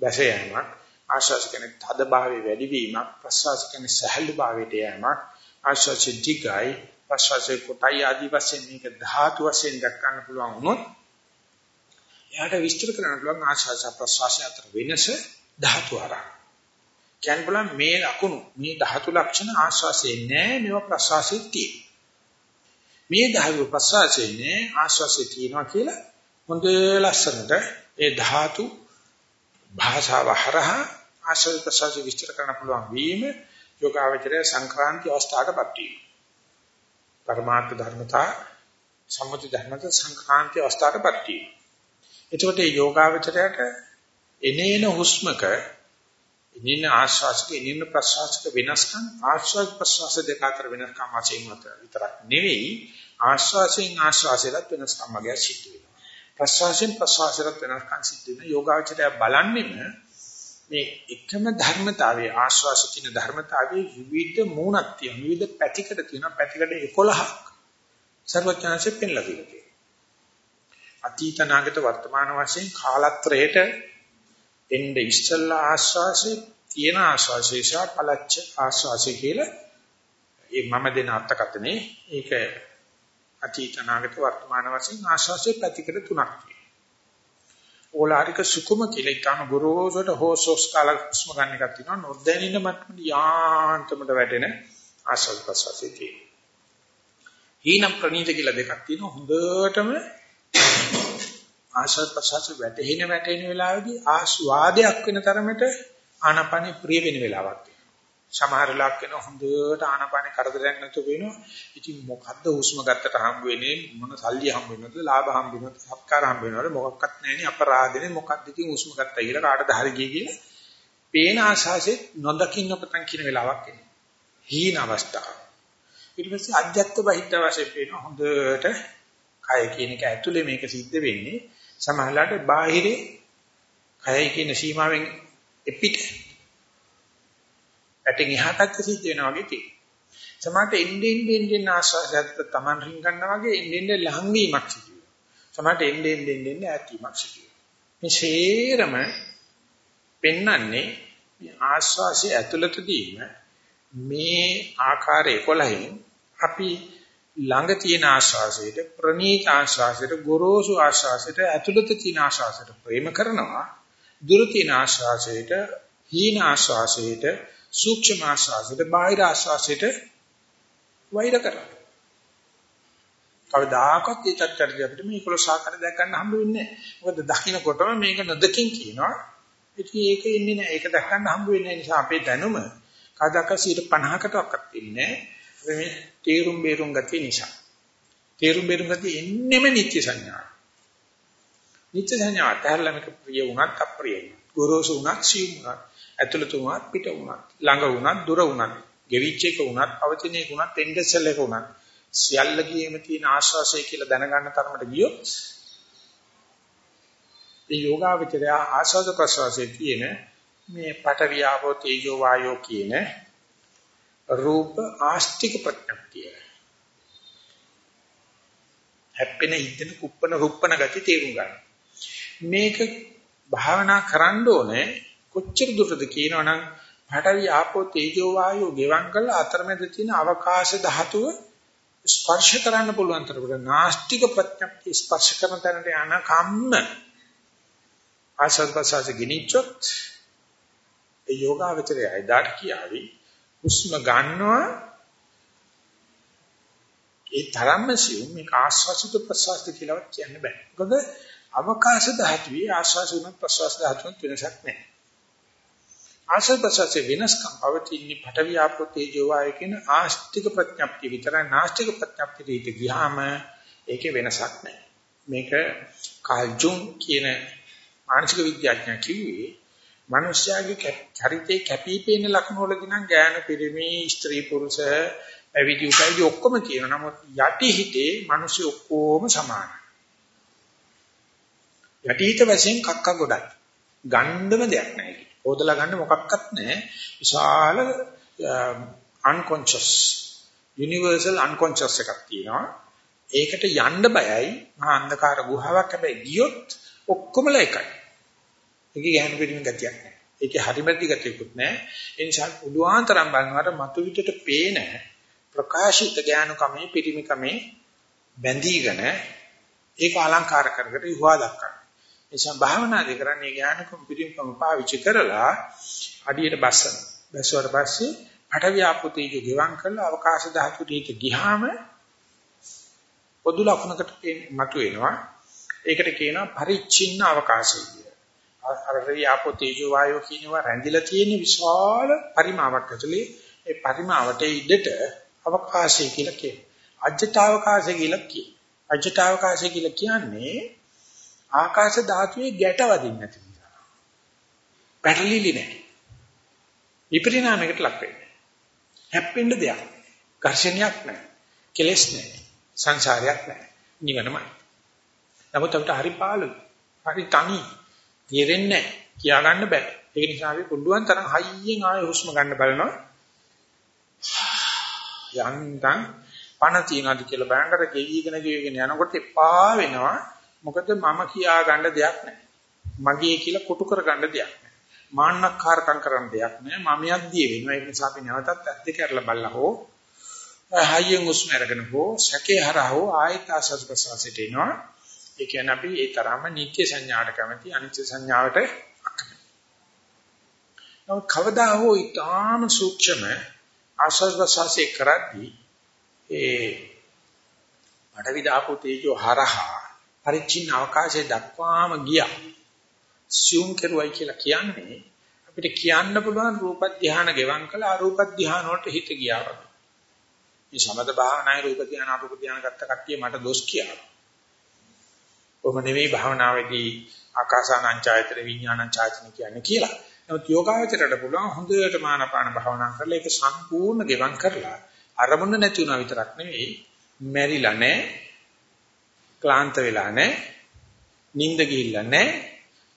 Speaker 2: බැස යෑමක් ආශ්වාස කියන්නේ තද භාවයේ වැඩිවීමක් ප්‍රශ්වාස කියන්නේ සහැල්ලු භාවයට යෑමක් ආශ්වාසය දිගයි ප්‍රශ්වාසය කොටයි ආදි වශයෙන් මේක ධාතු වශයෙන් දක්වන්න පුළුවන් වුණොත් එයාට විස්තර කරන්න පුළුවන් ආශ්වාස ප්‍රශ්වාසය අතර වෙනස ධාතු ආරක් කියන්න බලන්න මේ ලකුණු මේ ධාතු ලක්ෂණ ආශ්වාසයේ නෑ මේවා ප්‍රශ්වාසයේ තියෙන. මේ ධාතු ප්‍රශ්වාසයේ නෑ ආශ්වාසයේ තියෙනවා කියලා හොඳ ලස්සනට ඒ ධාතු භාෂාව හරහා ආශ්වාස ප්‍රශ්වාස විස්තර කරන්න පුළුවන් වීම යෝගාවචරයේ සංක්‍රාන්ති අවස්ථාවටපත් වීම. පරමාර්ථ ධර්මතා සම්මුති ධර්මතා සංක්‍රාන්ති අවස්ථාවටපත් වීම. එතකොට මේ යෝගාවචරයට එනේන හුස්මක ඉනින ආශ්වාසික ඉනින ප්‍රශ්වාසික වෙනස්කම් ආශ්වාස ප්‍රශ්වාස දෙක අතර වෙනස්කම් වශයෙන් මත විතරක් නෙවෙයි ආශ්වාසයෙන් ආශ්වාසයට වෙනස්කම් වගේ සිද්ධ වෙනවා. ප්‍රශ්වාසයෙන් ප්‍රශ්වාසයට වෙනස්කම් සිද්ධ වෙන යෝගාචරය බලන්නෙම මේ එකම ධර්මතාවයේ ආශ්වාස කියන ධර්මතාවයේ විවිධ මූණක් තියෙන විවිධ පැතිකඩ තියෙන පැතිකඩ 11ක් සර්වඥාන්සේ පෙන්ලා දෙනවා. අතීත නාගත වර්තමාන වශයෙන් කාලත්‍රයට එnde ඉස්සල්ලා ආශ්වාසයේ තියෙන ආශ්වාසය සහ පළච්ච ආශ්වාසය කියලා ඒ මම දෙන අර්ථකතනේ ඒක අතීත නාගත වර්තමාන වශයෙන් ආශ්වාසයේ පැතිකඩ තුනක් තියෙනවා. ඕලාරික සුකුම කියලා ඊටම ගොරෝසුට හෝසොස් කාලක් හුස්ම ගන්න එකක් තියෙනවා. නොදැනින මට්ටමට යාන්තමට වැටෙන ආශ්වාස ප්‍රශ්වාසයේ තියෙනවා. හීනම් ප්‍රනීත කියලා දෙකක් තියෙනවා. හොඳටම ආශ්වාස ප්‍රශ්වාස වැටෙන වැටෙන වෙලාවේදී ආස්වාදයක් වෙන තරමට ආනාපානෙ ප්‍රිය වෙන වෙලාවක් සමහර වෙලාවක් වෙන හොඳට ආනාපානෙ කරදරයක් නැතුව වෙනවා. ඉතින් මොකද්ද හුස්ම ගත්තට හම්බ වෙන්නේ මොන සල්ලි හම්බ වෙනවද ලාභ හම්බ වෙනවද සත්කාර හම්බ වෙනවද මොකක්වත් නැහෙනේ අපරාධනේ මොකද්ද ඉතින් හුස්ම ගත්තා කියලා කාටද හරි ගියේ කියලා පේන ආශාසෙත් නොදකින්න පටන් කියන වෙලාවක් එනවා. හීන අවස්ථාව. ඊට පස්සේ අධ්‍යත්ත බහිද්ද වශයෙන් පේන හොඳට කය කියන එක ඇතුලේ මේක සිද්ධ වෙන්නේ සමහරලාට බාහිරේ කයයි කියන සීමාවෙන් එපිට ඇටින් එහා පැත්ත සිද්ධ වෙනවා වගේ තියෙනවා. සමහරට එන්නේ එන්නේ එන්නේ ආශ්වාසයත් Taman රින් ගන්නවා වගේ එන්නේ එන්නේ ලංවීමක් සිදු වෙනවා. සමහරට එන්නේ එන්නේ එන්නේ ඈතීමක් සිදු වෙනවා. මේ ශේරම පෙන්වන්නේ මේ ආශ්වාසය ඇතුළතදීම මේ ආකාර 11න් අපි ළඟ තියෙන ආශ්වාසයට ප්‍රනීත ආශ්වාසයට ගොරෝසු ආශ්වාසයට ඇතුළත තියෙන ආශ්වාසයට ප්‍රේම කරනවා දුර තියෙන ආශ්වාසයට හීන ආශ්වාසයට සූක්ෂම ආශ්වාසයට බාහිර ආශ්වාසයට වෛර කරනවා. කවදාකවත් ඒ තත්ත්වයට අපිට මේ 11 ආකාර දැක් ගන්න හම්බ වෙන්නේ නැහැ. මොකද දකින්නකොටම මේක නොදකින් කියනවා. ඉතින් ඒක ඉන්නේ නැහැ. ඒක දැක් ගන්න හම්බ වෙන්නේ නිසා අපේ දැනුම කදාක 50කටවත් ඉන්නේ නැහැ. මේ තීරුම් බේරුම් ගතිය නිසා. තීරුම් බේරුම් ගතිය එන්නෙම නිත්‍ය සංඥා. නිත්‍ය සංඥා අතහැරලා මේක ප්‍රිය වුණත් අප්‍රිය වුණත්, ගොරෝසු වුණත් සියුම් වුණත්, ඇතුළත වුණත් පිට වුණත්, ළඟ වුණත් දුර වුණත්, ගෙවිච් එක වුණත්, පවතින එක වුණත්, එන්ඩසල් එක වුණත්, සියල්ල ගියේම තියෙන ආශ්වාසය කියලා දැනගන්න තරමට ගියොත් ඒ යෝගාවචරය ආස්වාද ප්‍රසවාසයේ තියෙන මේ පඨවි ආපෝ තේජෝ වායෝ කියන රූප ආස්තික ප්‍රඥප්තිය. හැප්පෙන ඉද්දන කුප්පන රුප්පන ගති තේරුම් ගන්න. මේක භාවනා කරන්න ඕනේ කොච්චර දුරද කියනවනම් පඨවි ආපෝ තේජෝ වායෝ ගෙවම් කළ අතරමැද තියෙන අවකාශ ධාතුව ස්පර්ශ කරන්න පුළුවන් තරමට නාස්තික ප්‍රඥප්තිය ස්පර්ශ කරන තැනට යන කම්ම ආසත් ප්‍රසාස ගිනිච්චොත් ඒ යෝගාවචරය එදාට කියාවි හුස්ම ගන්නවා ඒ තරම්ම සිව් මේක ආස්වාසිත ප්‍රසවාසද කියලාවත් කියන්න බෑ. මොකද අවකාශ ධාතුවේ ආස්වාස උනත් ප්‍රසවාස ධාතුවත් වෙනසක් නැහැ. ආස්වාද ප්‍රසවාසයේ වෙනස්කම් පවතින්නේ පඨවි ආපෝ තේජෝ වායු කියන ආස්තික ප්‍රඥප්තිය විතරයි නාස්තික ප්‍රඥප්තිය දෙයට ගියාම ඒකේ වෙනසක් නැහැ. මේක කාල්ජුන් කියන මානසික විද්‍යාඥයා කිව්වේ මිනිස්යාගේ චරිතේ කැපී පෙනෙන ලක්ෂණ වලදී නම් ගෑනු පිරිමි ස්ත්‍රී පුරුෂ පැවිදි උපවිදි ඔක්කොම තියෙනවා. නමුත් යටි හිතේ මිනිස්සු ඔක්කොම සමානයි. යටි හිත වශයෙන් කක්ක ගොඩයි. ගන්නම දෙයක් නැහැ. හොදලා ගන්න මොකක්වත් නැහැ. විශාල unconscious universal unconscious එකක් තියෙනවා. ඒකට යන්න බයයි. මහා අන්ධකාර ගුහාවක් හැබැයි ගියොත් ඔක්කොමලා එකයි. ඒකේ ගැහණු පිටින් ගතියක් නැහැ. ඒකේ හරිමැදි ගතියකුත් නැහැ. ඒ නිසා උලුවාන් තරම් බලනකොට මතු විටට පේන ප්‍රකාශිත ඥානකමේ පිරිමිකමේ බැඳීගෙන ඒක අලංකාර කරකට ඉහුවා දක්වනවා. ඒ නිසා භාවනාදී කරන්නේ ඥානකම පිරිමිකම පාවිච්චි කරලා අඩියට බස්සන. බැස්සුවට පස්සේ පඨවි ආපෝතේජ ගෙවම් කරලා අවකාශ ධාතු දෙයට ගිහාම පොදු ලක්ෂණකට මතුවෙනවා. ඒකට කියනවා පරිච්ඡින්න අවකාශය කියලා. අර යාපෝ තේජෝ වායෝ කියනවා රැඳිලා තියෙන විශාල පරිමාවක් ඇතුලේ ඒ පරිමාවට ඉඩට අවකාශය කියලා කියනවා. අජ්ජතාවකාශය කියලා කියනවා. අජ්ජතාවකාශය කියලා කියන්නේ ආකාශ ධාතුවේ ගැට වදින්න නැති නිසා. පැටලිලි නැහැ. විපරිණාමයකට ලක් වෙන්නේ. හැප්පෙන්න දෙයක්. ඝර්ෂණයක් නැහැ. කෙලස් නැහැ. සංසාරයක් නැහැ. නිවනමයි. නමුත් අපිට හරි පාළුයි. හරි තනි. තේරෙන්නේ නැහැ. කියා ගන්න බෑ. ඒක නිසා අපි පුළුවන් තරම් හයියෙන් ආයෙ හුස්ම ගන්න බලනවා. යන්තම් පණ තියනවාද කියලා බලනකොට ගෙවිගෙන ගෙවිගෙන යනකොට එපා වෙනවා. මොකද මම කියා ගන්න දෙයක් නැහැ. මගේ කියලා කොටු කර ගන්න දෙයක් නැහැ. මාන්නක්කාරකම් කරන්න දෙයක් නැහැ. මමියක් දී වෙනවා. ඒක නිසා අපි නැවතත් ඇස් දෙක අරලා බලලා හෝ හයියෙන් හුස්ම අරගෙන හෝ සැකේ හරහා හෝ ආයත ආසස් ප්‍රසවාසයට එනවා. ඒ කියන්නේ අපි ඒ තරම්ම නිත්‍ය සංඥාට කැමති අනිත්‍ය සංඥාවට අකමැති. නමුත් කවදා හෝ ඊටාම සූක්ෂම ආස්වාස්වාසයේ කරද්දී ඒ පඩවි දාපු තේජෝ හරහා පරිචින්න අවකාශයේ දක්වාම ගියා. සියුම් කෙරුවයි කියලා කියන්නේ අපිට කියන්න පුළුවන් රූප ධානය ගෙවම් කළ අරූප ධානය වලට හිත ගියා වගේ. මේ සමත භාවනායි රූප ධානය අරූප ධානය ගත්ත කට්ටිය මට දොස් කියනවා. කොහොම නෙවෙයි භාවනාවේදී ආකාසානං ඡායතන විඥානං ඡායතන කියන්නේ කියලා. නමුත් යෝගාවචරයට පුළුවන් හොඳට මානපාන භාවනා කරලා ඒක සම්පූර්ණ ගෙවම් කරලා අරමුණ නැති වුණා විතරක් නෙවෙයි මැරිලා නැහැ ක්ලාන්ත වෙලා නැහැ නිින්ද ගිහිල්ලා නැහැ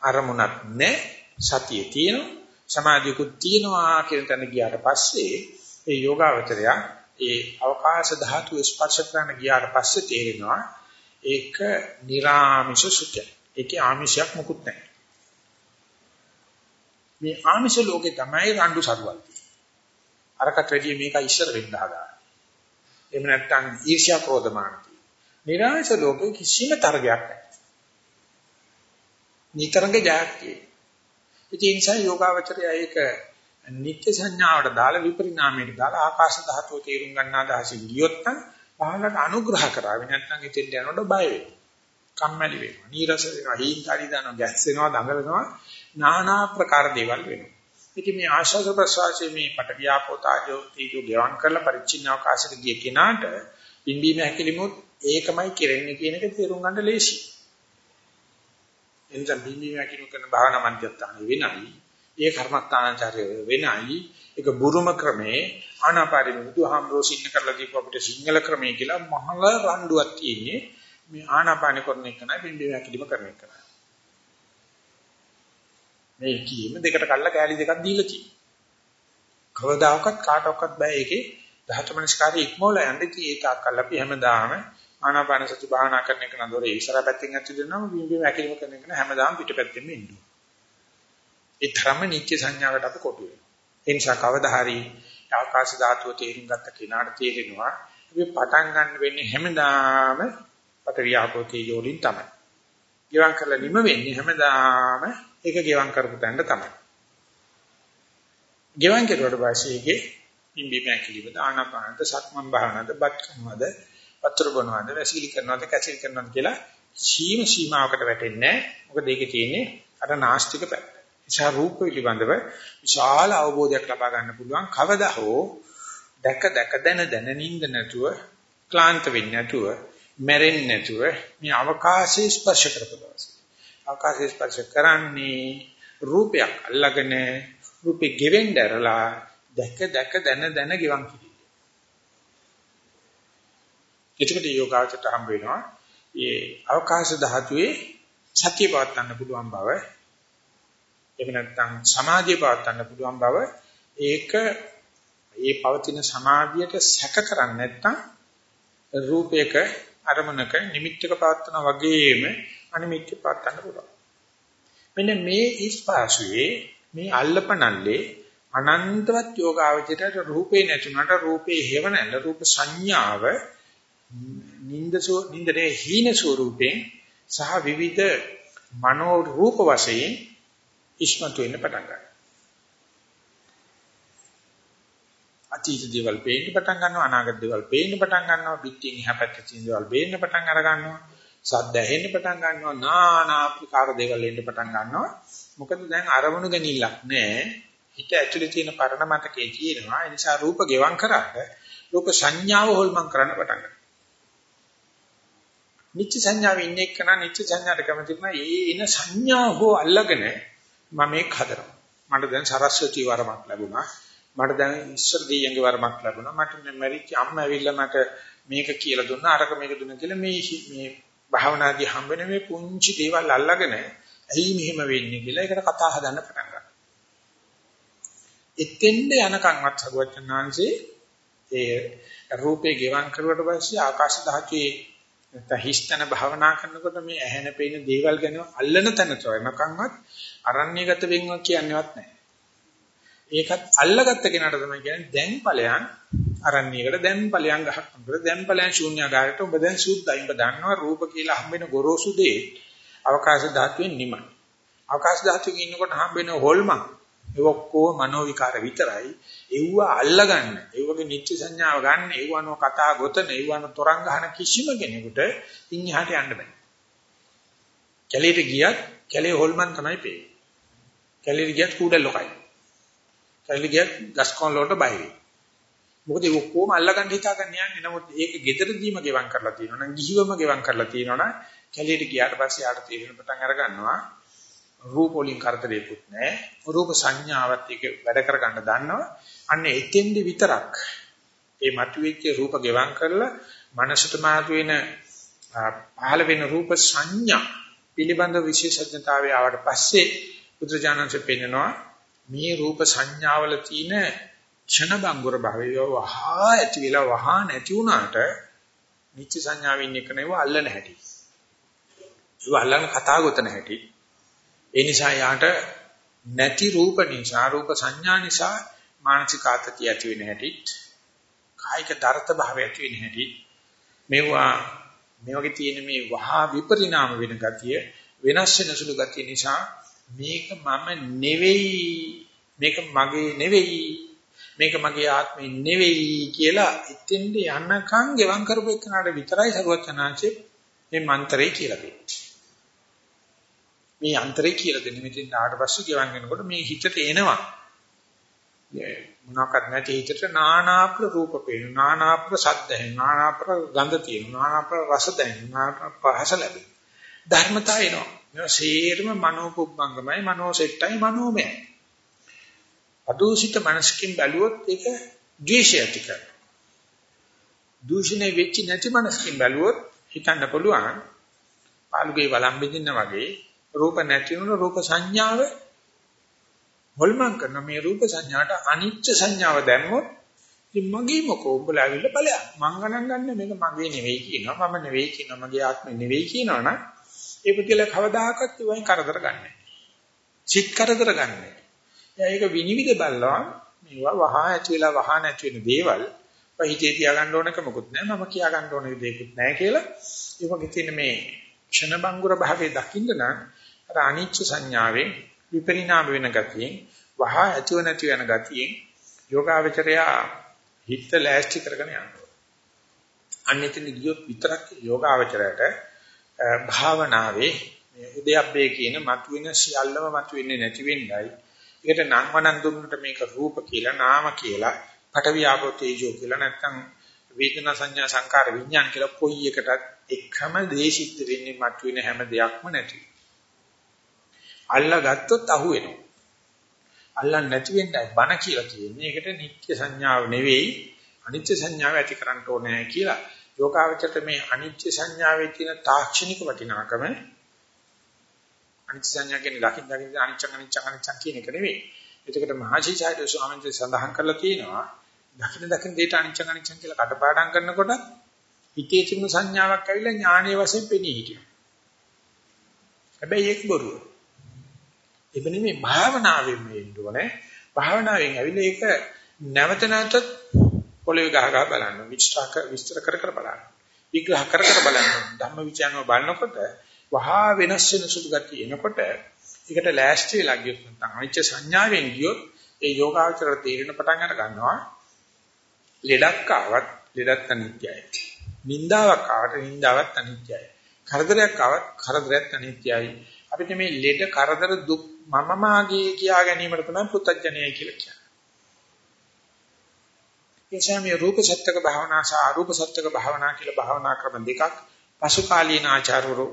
Speaker 2: අරමුණක් නැහැ සතිය තියෙනවා සමාධියකුත් තියෙනවා කියන තැන ගියාට පස්සේ ඒ යෝගාවචරය ඒ අවකාශ ධාතු ස්පර්ශ කරන ගියාට පස්සේ තේරෙනවා ඒක निराமிෂ සුඛය. ඒකේ ආමිෂයක් මොකුත් නැහැ. මේ ආමිෂ ලෝකේ තමයි රණ්ඩු සරුවල් තියෙන්නේ. අරකට වැඩිය මේක ඉස්සර වෙන්න හදාගන්න. එහෙම නැත්නම් ඊර්ෂ්‍යා ක්‍රෝධමාන තියෙනවා. निराමිෂ ලෝකේ කිසිම තරගයක් නැහැ. නිතරම ජයක් තියෙනවා. ඒ නිසා යෝගාවචරය ඒක නිත්‍ය සංඥාවට දාලා විපරිණාමයට දාලා ආකාශ ධාතුව තේරුම් ගන්නා දහසින් ගියොත් නම් පහළට අනුග්‍රහ කරාවි නැත්නම් ඉතින් යනකොට බය වෙනවා. කම්මැලි වෙනවා. නීරස වෙනවා. හීනකාරී දානවා. ගැස් වෙනවා, දඟලනවා. নানা ප්‍රකාර දේවල් වෙනවා. ඉතින් මේ ආශ්‍රද ප්‍රසවාසයේ මේ පට ව්‍යාපෝතාජෝ තීජෝ ගෙවන් කරලා පරිච්ඡින්න අවකාශයට ගිය කෙනාට පිම්බීම හැකිලිමුත් ඒකමයි කෙරෙන්නේ කියන එක තේරුම් ගන්න ලේසි. එනිසා පිම්බීම හැකිලිමු කරන භාවනා මධ්‍යස්ථානයේ වෙනයි ඒ කර්මස්ථානාචාරය වෙනයි. ඒක බුරුම ක්‍රමේ ආනාපාරි බුදුහාමරෝ සින්න කරලා දීපු අපිට සිංහල ක්‍රමයේ කියලා මහල රණ්ඩුවක් තියෙන්නේ. මේ ආනාපාන කරන එක නයි බිම්බීම හැකිලිම කරන එක. මේ කීම දෙකට කල්ලා කෑලි දෙකක් දීලා තියෙනවා. කවදාකවත් කාටවත් බෑ ඒකේ ධාතු මනස්කාරී ඉක්මවල යන්න ඉතින් ඒ තාක්කල් අපි හැමදාම ආනාපාන සති භාවනා කරන එක නතර ඉස්සර පැත්තෙන් ඇති දෙනවා බිම්බීම හැකිලිම කරන එක හැමදාම පිටපැත්තෙම ඉන්නවා. ඒ ධර්ම නිත්‍ය සංඥාවට අපි කොටු වෙනවා. ඒ නිසා කවදා හරි ආකාශ ධාතුව තේරුම් ගත්ත කෙනාට තේරෙනවා අපි පටන් ගන්න වෙන්නේ හැමදාම පටවියාපෝ තේජෝලින් තමයි. ගෙවම් කරලා නිම වෙන්නේ හැමදාම ඒක ගෙවම් කරපු තැනට තමයි. ගෙවම් කෙරුවට පස්සේ ඒකේ පිම්බි මෑකිලිවද ආනාපානද සක්මන් භාවනාද බත් කරනවද වතුර බොනවද වැසිලි කරනවද කැසිලි කරනවද කියලා සීම සීමාවකට වැටෙන්නේ නැහැ. මොකද ඒකේ තියෙන්නේ අර නාස්තික පැත්ත. නිසා රූප පිළිබඳව විශාල අවබෝධයක් ලබා ගන්න පුළුවන් කවදා හෝ දැක දැක දැන දැන නිින්ද නැතුව ක්ලාන්ත වෙන්නේ නැතුව මැරෙන්නේ නැතුව මේ අවකාශයේ ස්පර්ශ කරපදවස. අවකාශයේ ස්පර්ශ කරන්නේ රූපයක් අල්ලගෙන රූපේ ගෙවෙන්න ඇරලා දැක දැක දැන දැන ගෙවන් කිරීම. එතකොට යෝගාචරයට හම්බ වෙනවා මේ අවකාශ ධාතුවේ සත්‍ය පවත්වන්න පුළුවන් බව එහෙම නැත්නම් සමාධිය පවත්වන්න පුළුවන් බව ඒක ඒ පවතින සමාධියට සැක කරන්නේ නැත්නම් රූපයක අරමුණක නිමිත්තක පවත්වන වගේම අනිමිත්‍ය පවත්වන්න පුළුවන්. මෙන්න මේ ඉස්පාසුවේ මේ අල්ලපනල්ලේ අනන්තවත් යෝගාවචරයට රූපේ නැතුණට රූපේ හේව නැල්ල රූප සංඥාව නින්දසෝ නින්දේ හීන ස්වරූපෙන් සහ විවිධ මනෝ රූප වශයෙන් ඉස්මතු වෙන්න පටන් ගන්නවා. අතීත දේවල් පේන්න පටන් ගන්නවා අනාගත දේවල් පේන්න පටන් ගන්නවා පිටින් එහා පැත්තේ තියෙන දේවල් පේන්න පටන් අර ගන්නවා සද්ද ඇහෙන්න පටන් ගන්නවා নানা ආකාර දේවල් එන්න පටන් ගන්නවා. මොකද දැන් අරමුණු ගැනීමක් නැහැ. හිත ඇතුලේ තියෙන පරණ මතකේ තියෙනවා. ඒ නිසා රූප ගෙවම් කරාට රූප සංඥාව හොල්මන් කරන්න පටන් ගන්නවා. නිත්‍ය සංඥාවේ ඉන්නේ එක්කන නිත්‍ය සංඥාට කැමති නම් ඒ එන සංඥා හෝ අල්ලගෙන මම මේක හදනවා. මට දැන් සරස්වති වරමක් ලැබුණා. මට දැන් ඉස්සර දෙයියන්ගේ වරමක් ලැබුණා. මට මැරිච්ච අම්මා ඇවිල්ලා මට මේක කියලා දුන්නා. අරක මේක දුන්නා කියලා මේ මේ භාවනාදී හම්බෙන මේ පුංචි දේවල් අල්ලගෙන ඇයි මෙහෙම වෙන්නේ කියලා ඒකට කතා හදන්න පටන් ගන්නවා. එතෙන්ද යනකන්වත් සරුවචනාංශේ ඒ රූපේ ගෙවම් කරුවට පස්සේ ආකාශ ධාතුවේ නැත්නම් හිස්තන භාවනා කරනකොට මේ ඇහෙන පේන දේවල් ගැන අල්ලන තැන තොරනකන්වත් අරණ්‍යගත වෙන්වක් කියන්නේවත් නැහැ. ඒකත් අල්ලගත්ත කෙනාට තමයි කියන්නේ දැන් ඵලයන් අරණ්‍යයකට දැන් ඵලයන් ගහක් අතර දැන් ඵලයන් ශූන්‍යාකාරයට ඔබ දැන් සුද්ධයි. ඔබ දන්නවා රූප කියලා හම්බෙන ගොරෝසු දේ අවකාශ ධාතුවේ නිමයි. අවකාශ ධාතුවේ ඉන්නකොට හම්බෙන හොල්මන් ඒ ඔක්කොම මනෝ විකාර විතරයි. ඒව අල්ලගන්න. ඒ වගේ නිත්‍ය සංඥාව ගන්න. ඒවනෝ කතා ගොතන, ඒවනෝ තරංග ගන්න කිසිම කෙනෙකුට ඉන් එහාට යන්න බෑ. කැලේට ගියත් කැලේ හොල්මන් තමයි පේන්නේ. කැලේට ගියත් කූඩල් ලොකයි. කැලේට ගියත් ගස්කොන් වලට බය වෙයි. මොකද ඒ ඔක්කොම අල්ලගන්න හිතාගන්න යන්නේ. නමුත් ඒක gederදීම ගෙවම් කරලා තියෙනවා නම්, ගිහිවම ගෙවම් කරලා තියෙනවා නම් කැලේට ගියාට පස්සේ ආට තේරෙන පටන් අර ගන්නවා. රූප වලින් කරදරේකුත් නැහැ. රූප සංඥාවත් එක වැඩ කරගන්න දන්නවා. අන්න එතෙන්දි විතරක් ඒ මතුවෙච්ච රූප ගෙවම් කරලා මනසට මාතු වෙන පහළ වෙන රූප සංඥා පිළිබඳ විශේෂඥතාවය ආවට පස්සේ බුදුජානන්සේ පෙන්නනවා මේ රූප සංඥාවල තියෙන ක්ෂණ බංගුර භාවය වහා ඇති වෙලා වහා නැති වුණාට නිච්ච සංඥාවෙන් එක නෙව අල්ලන හැටි. ඒව අල්ලන කතා ගොතන හැටි. ඒ නිසා යාට නැති රූප නිසා රූප සංඥා නිසා මානසික ආතතිය ඇති වෙන හැටි. කායික දරත භාවය ඇති වෙන හැටි. මේවා මේ වගේ තියෙන මේ වහා විපරිණාම වෙන ගතිය වෙනස් වෙන සුළු ගතිය නිසා මේක මම නෙවෙයි මේක මගේ නෙවෙයි මේක මගේ ආත්මෙ නෙවෙයි කියලා එතෙන්ද යනකම් ගෙවම් කරපු එකනට විතරයි සරුවචනාංශේ මේ මන්ත්‍රය කියලා දෙන්නේ. මේ අන්තරේ කියලා දෙන්නේ. මෙතෙන් ආවට පස්සේ ගෙවම් වෙනකොට මේ හිතට එනවා. මොනවාක්වත් නැති හිතට නානාප්‍ර රූප පේන නානාප්‍ර ශබ්ද ඇහෙන නානාප්‍ර ගන්ධ තියෙන නානාප්‍ර රස දැනෙන නානාප්‍ර පහස ලැබෙන ධර්මතා එනවා. මේවා සේරම මනෝපුබ්බංගමයි මනෝසෙට්ටයි මනෝමයයි අදෝසිත මනසකින් බැලුවොත් ඒක ද්වේෂය ඇති කරනවා. දූෂණය වෙච්ච නැති මනසකින් බැලුවොත් හිතන්න පුළුවන් පාළුගේ වළම් බෙදින්න වගේ රූප නැති වුණු රූප සංඥාව හොල්මන් කරන මේ රූප සංඥාට අනිච්ච සංඥාව දැම්මොත් ඉතින් මගේ මොකෝ උඹලා ඇවිල්ලා බලයක්. මං ගණන් ගන්න මේක මගේ නෙවෙයි කියනවා. මම නෙවෙයි කියනවා. මගේ ආත්මෙ නෙවෙයි කියනවා නම් ඒ පුතිල කවදාකවත් වයින් කරදර ගන්නෑ. සිත් කරදර ගන්නෑ. එයා ඒක විනිවිද බලනවා. මේවා වහා ඇති වෙලා වහා නැති වෙන දේවල්. හිතේ තියාගන්න ඕනක මොකුත් නෑ. මම කියා ගන්න ඕන දෙයක්වත් නෑ කියලා. ඒ වගේ තියෙන මේ ක්ෂණ බංගුර භාවයේ දකින්න නම් අර අනිච්ච සංඥාවෙන් විපරිණාම වෙන ගතියෙන් වහා ඇතිව නැති වෙන ගතියෙන් යෝගාවචරයා හිත ලෑස්ති කරගෙන යනවා. අන්‍යතින් ගියොත් විතරක් යෝගාවචරයට භාවනාවේ මේ උද්‍යප්පේ කියන මතුවෙන සියල්ලම මතුවෙන්නේ නැති වෙන්නයි. ඒකට නම් වණන් දුන්නට මේක රූප කියලා නාම කියලා පඨවි ආපෝ තේජෝ කියලා නැත්නම් වේදනා සංඥා සංකාර විඥාන කියලා කොයි එකටත් එකම දේ සිද්ධ වෙන්නේ මතුවෙන හැම දෙයක්ම නැති. අල්ලා ගත්තොත් අහු වෙනවා. අල්ලන්නේ නැති වෙන්නයි බණ කියලා කියන්නේ. ඒකට නිත්‍ය සංඥාව නෙවෙයි අනිත්‍ය සංඥාව ඇති කරන්න ඕනේ කියලා. යෝගාවචරයට මේ අනිත්‍ය සංඥාවේ තියෙන තාක්ෂණික වටිනාකම අනිත්‍ය සංඥා කියන්නේ ලකින් දකින්න අනිච්ච අනිච්ච අනිච්ච කියන එක නෙවෙයි. එතකොට මහසිචාර්ය ස්වාමීන් වහන්සේ සඳහන් කරලා තියෙනවා දකින්න දකින්න දෙයට අනිච්ච අනිච්ච කියලා කටපාඩම් කරනකොට හිතේ තිබුණු සංඥාවක් ඇවිල්ලා ඥානීය වශයෙන් පෙනී හිටියා. හැබැයි ඒක බොරුව. ඒක නෙමෙයි භාවනාවෙන් වෙන්න ඕනේ. භාවනාවෙන් ඇවිල්ලා ඒක නැවත නැවතත් පොළවේ ගහ ගහ බලන්න. විස්තර විස්තර කර කර බලන්න. විග්‍රහ කර කර බලන්න. ධම්ම විචයන්ව බලනකොට වහා වෙනස් වෙන සුදු ගතිය එනකොට ඒකට ලෑස්ති වෙලා ගියොත් නැත්නම් අනිච්ච සංඥාවෙන් ගියොත් ඒ යෝගාචර තීරණ පටන් අර ගන්නවා. ලෙඩක් ආවත් ලෙඩත් අනිත්‍යයි. නින්දාවක් ආවට නින්දාවත් අනිත්‍යයි. කරදරයක් ආවත් කරදරයක් අනිත්‍යයි. අපිට මේ ලෙඩ කරදර දුක් මම මාගේ කියා ගැනීමට තමයි පුත්තජනයයි කියලා කියන්නේ. එනිසා මේ රූප සත්‍යක භාවනා සහ අරූප සත්‍යක භාවනා කියලා භාවනා ක්‍රම දෙකක් පසු කාලීන ආචාර්යවරු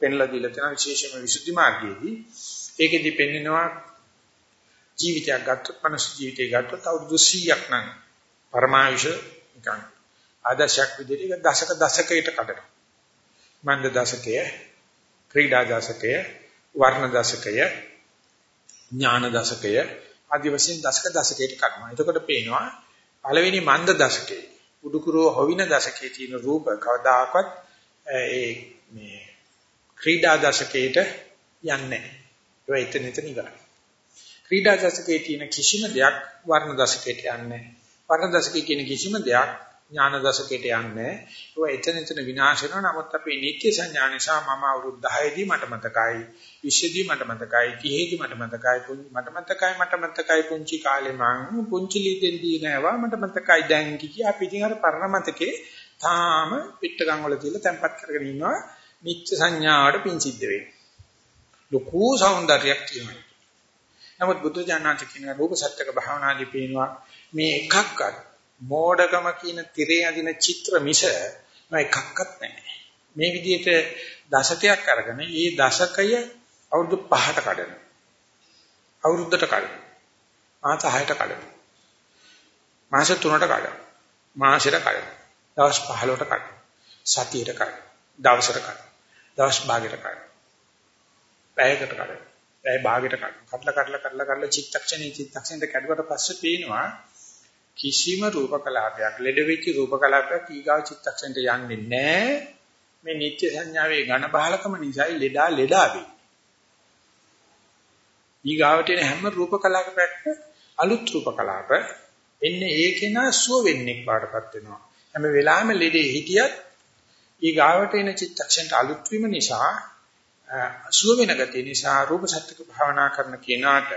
Speaker 2: පෙන්ලා දීලා තියෙන විශේෂම විසුද්ධි මාර්ගයේදී ඒකෙදි පෙන්නනවා ජීවිතයක් ගත්තොත් මනස ජීවිතය ගත්තොත් අවුරුදු 100ක් නම් පරමායුෂ නිකන් ආදර්ශයක් විදිහට දශක දශකයකට කඩනවා. මන්ද දශකය, ක්‍රීඩා දශකය, වර්ණ දශකය, ඥාන දශකය ආදි වශයෙන් දශක දශකයට කඩනවා. එතකොට පේනවා පළවෙනි මන්ද දශකයේ උඩුකුරෝ හොවින දශකයේ තියෙන රූප කවදාකවත් ඒ මේ ක්‍රීඩා දශකයට යන්නේ නැහැ. ඒවා එතන එතන ඉවරයි. ක්‍රීඩා දශකයේ තියෙන කිසිම දෙයක් වර්ණ දශකයට යන්නේ නැහැ. වර්ණ දශකයේ කියන කිසිම දෙයක් ඥාන දශකයට යන්නේ. ඒවා එතන එතන විනාශ වෙනවා. නමුත් අපේ නිත්‍ය සංඥා නිසා මම අවුරුදු 10 දී මට මතකයි, 20 දී මට මතකයි, 30 දී මට මතකයි, මට මතකයි, මට මතකයි පුංචි කාලේ මං පුංචි ලීදෙන්දී නෑවා මට මතකයි දැන් කිය අපි ඉතින් අර පරණ මතකේ තාම පිටකම් වල තියලා තැම්පත් කරගෙන ඉන්නවා. නිත්‍ය සංඥාවට පිං සිද්ධ වෙන්නේ. ලොකු సౌందර්යයක් තියෙනවා. නමුත් බුදු දානන්ත කියන රූප සත්‍යක භාවනාදී පේනවා මේ එකක්වත් මෝඩකම කියන තිරේ අදින චිත්‍ර මිස මම එකක්වත් නැහැ. මේ විදිහට දශකයක් අරගෙන ඒ දශකය අවුරුදු 5ට කඩනවා. අවුරුද්දට කඩනවා. මාස 6ට කඩනවා. මාස 3ට කඩනවා. මාසෙට කඩනවා. දවස් 15ට කඩනවා. සතියට කඩනවා. දවසට කඩනවා. දවස් භාගයට කඩනවා. පැයකට කඩනවා. පැය භාගයට කඩනවා. කඩලා කඩලා කඩලා කඩලා චිත්තක්ෂණේ චිත්තක්ෂණයට කැඩුවට පස්සේ පේනවා කිසිම රූප කලාපයක් ලෙඩ වෙච්ච රූප කලාපයක් ඊගාව චිත්තක්ෂණයට යන්නේ නැහැ. මේ නිත්‍ය සංඥාවේ ඝන බහලකම නිසායි ලෙඩා ලෙඩා වෙන්නේ. ඊගාවට එන හැම රූප කලාපයක්ම අලුත් රූප කලාප එන්නේ ඒකේන සුව වෙන්නේ පාටපත් වෙනවා. හැම වෙලාවෙම ලෙඩේ හිටියත් ඊගාවට එන චිත්තක්ෂණයට අලුත් වීම නිසා සුව වෙන ගතිය නිසා රූප සත්‍යක භාවනා කරන කෙනාට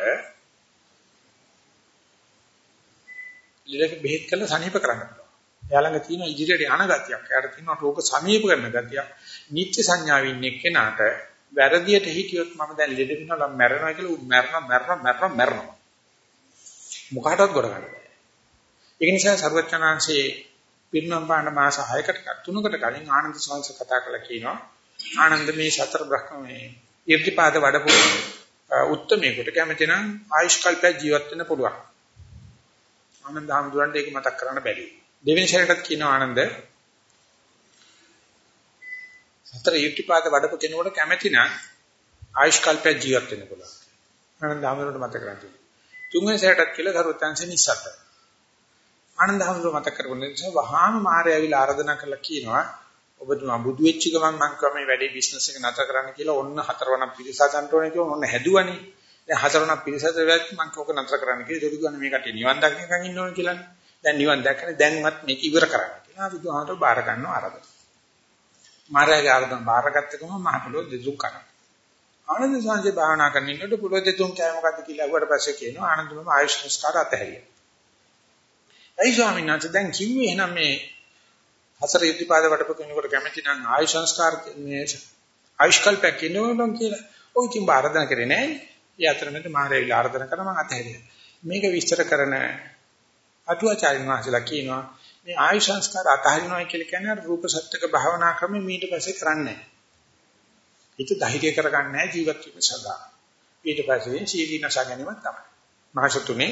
Speaker 2: ලෙඩක බෙහෙත් කරලා සනීප කරන්න පුළුවන්. එයා ළඟ තියෙන ඉදිරියට යන ගතියක්. එයාට තියෙන රෝග සමීප කරන ගතියක්. නිත්‍ය සංඥාවින් එක්කෙනාට වැරදියට හිටියොත් මම දැන් ලෙඩ වෙනවා නම් මැරෙනවා කියලා උන් මැරෙනවා මැරෙනවා මැරෙනවා මැරෙනවා. මොකටවත් ගොඩ ගන්න බෑ. ඒක නිසා සර්වඥාන්සේ පිරිනම් පාන මාස 6කට 3කට කලින් ආනන්ද සංස කතා කළා කියනවා. ආනන්ද මේ සතර බ්‍රහ්මයේ ඊර්තිපාද වඩපු උත්තමයකට කැමති නම් ආයුෂ් කල්පය ජීවත් වෙන්න පුළුවන්. ආනන්ද හාමුදුරන්ට ඒක මතක් කරන්න බැරි. දෙවෙනි සැරේටත් කියනවා ආනන්ද සතර ඊර්තිපාද වඩපු කෙනෙකුට කැමති නම් ආයුෂ් කල්පය ජීවත් වෙන්න පුළුවන්. ආනන්ද හාමුදුරන්ට මතක් කරගන්න. තුන්වෙනි සැරේටත් කියලා සරුවත්යන්සේ නිස්සත්. ආනන්ද හාමුදුරුවෝ මතක් කරගන්න නිසා වහාම මාරය ඇවිල්ලා ආරාධනා කරලා කියනවා ඔබතුමා බුදු වෙච්ච ගමන් මං කව මේ වැඩේ බිස්නස් එක නතර කරන්න කියලා ඔන්න හතරවණක් පිළිසසන්ට ඕනේ කියලා ඔන්න හැදුවනේ. දැන් හතරවණක් පිළිසසට වෙච්ච මං කෝක නතර කරන්න කියලා ඒක දුන්නේ මේකට නිවන් දකින්නකන් ඉන්න ඕනේ කියලානේ. දැන් නිවන් දැක්කනේ දැන්වත් මේක ඉවර කරන්න කියලා බුදුහාමර බාර ගන්නවා ආරාධනා. මාරයාගේ ආරාධනා බාරගත්ත ගමන් මහපොළොව දෙසුම් කරනවා. ආනන්ද සංජය භාවනා කරන ඉන්නකොට පොළොව දෙතුන් කෑ මොකද්ද කියලා අහුවට පස්සේ කියනවා ආනන්දමම ආයුෂ් සංස්කාර අතහැරියා. ඇයි ස්වාමීන් වහන්සේ දැන් කිව්වේ එහෙනම් මේ හතර ඉදිපාද වටපො කෙනෙකුට කැමති නම් ආයු සංස්කාර මේ ආයුෂ් කල්පයක් ඉන්නවනම් කියලා. ඔය ඉතින් ආරාධනා කරේ නෑ. ඒ අතරමැද මහරැවිල ආරාධනා කරා මම අතහැරියා. මේක විස්තර කරන අටුවාචාරින් වහන්සේලා කියනවා මේ ආයු සංස්කාර අතහරිනවා කියලා කියන්නේ රූප සත්‍යක භාවනා ක්‍රමෙ ඊට පස්සේ කරන්නේ නෑ. හිත ධෛර්ය කරගන්නේ ජීවත් වීම සඳහා. ඊට පස්සේ සීලී නසා ගැනීම තමයි. මහසතුනේ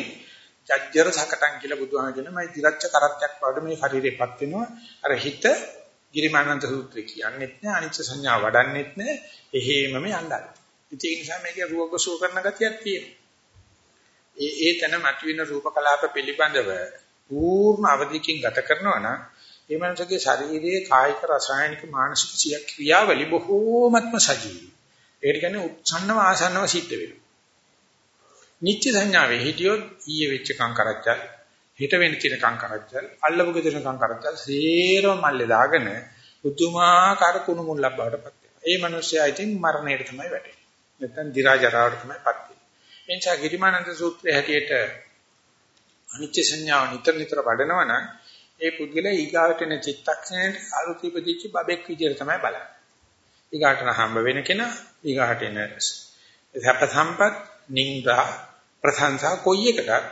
Speaker 2: ජජ්ජර සකටන් කියලා බුදුහාම කියන මයි දිරච්ච කරත්තයක් වඩ මේ ශරීරෙපත් වෙනවා අර හිත ගිරිමානන්ත සූත්‍රය කියන්නේත් නෑ අනිච්ච සංඥා වඩන්නෙත් නෑ එහෙමම යන්නයි ඉතින් ඒ නිසා මේකේ රූප සුව කරන ගතියක් තියෙනවා ඒ ඒ තන මතුවෙන රූප කලාප පිළිබඳව පූර්ණ අවධියකින් ගත කරනවා නම් ඒ මනසගේ ශරීරයේ කායික රසායනික මානසික ක්‍රියාවලි බොහෝමත්ම සජීවී ඒකට කියන්නේ උත්සන්නව ආසන්නව සිද්ධ වෙනවා නිත්‍ය සංඥාවේ හිටියොත් ඊයේ වෙච්ච කංකරච්චල් හිත වෙන තියෙන කංකරච්චල් අල්ලපු ගෙදර කංකරච්චල් සේරම මල්ලේ දාගෙන පුදුමාකාර කුණු මුල්ලක් බවට පත් වෙනවා. ඒ මිනිස්සයා ඉතින් මරණයට තමයි වැටෙන්නේ. නැත්නම් දි รา ජරාවට තමයි පත් වෙන්නේ. එනිසා ගිරිමානන්ද සූත්‍රයේ හැටියට අනිත්‍ය සංඥාව නිතර නිතර වඩනවා නම් ඒ පුද්ගලයා ඊගාවට එන චිත්තක්ෂණයට අලුත් ඉපදිච්ච බබෙක් විදියට තමයි බලන්නේ. ඊගාට හම්බ වෙන කෙනා ඊගාට එන සැප සම්පත් නින්දා ප්‍රශංසා කොයි එකටත්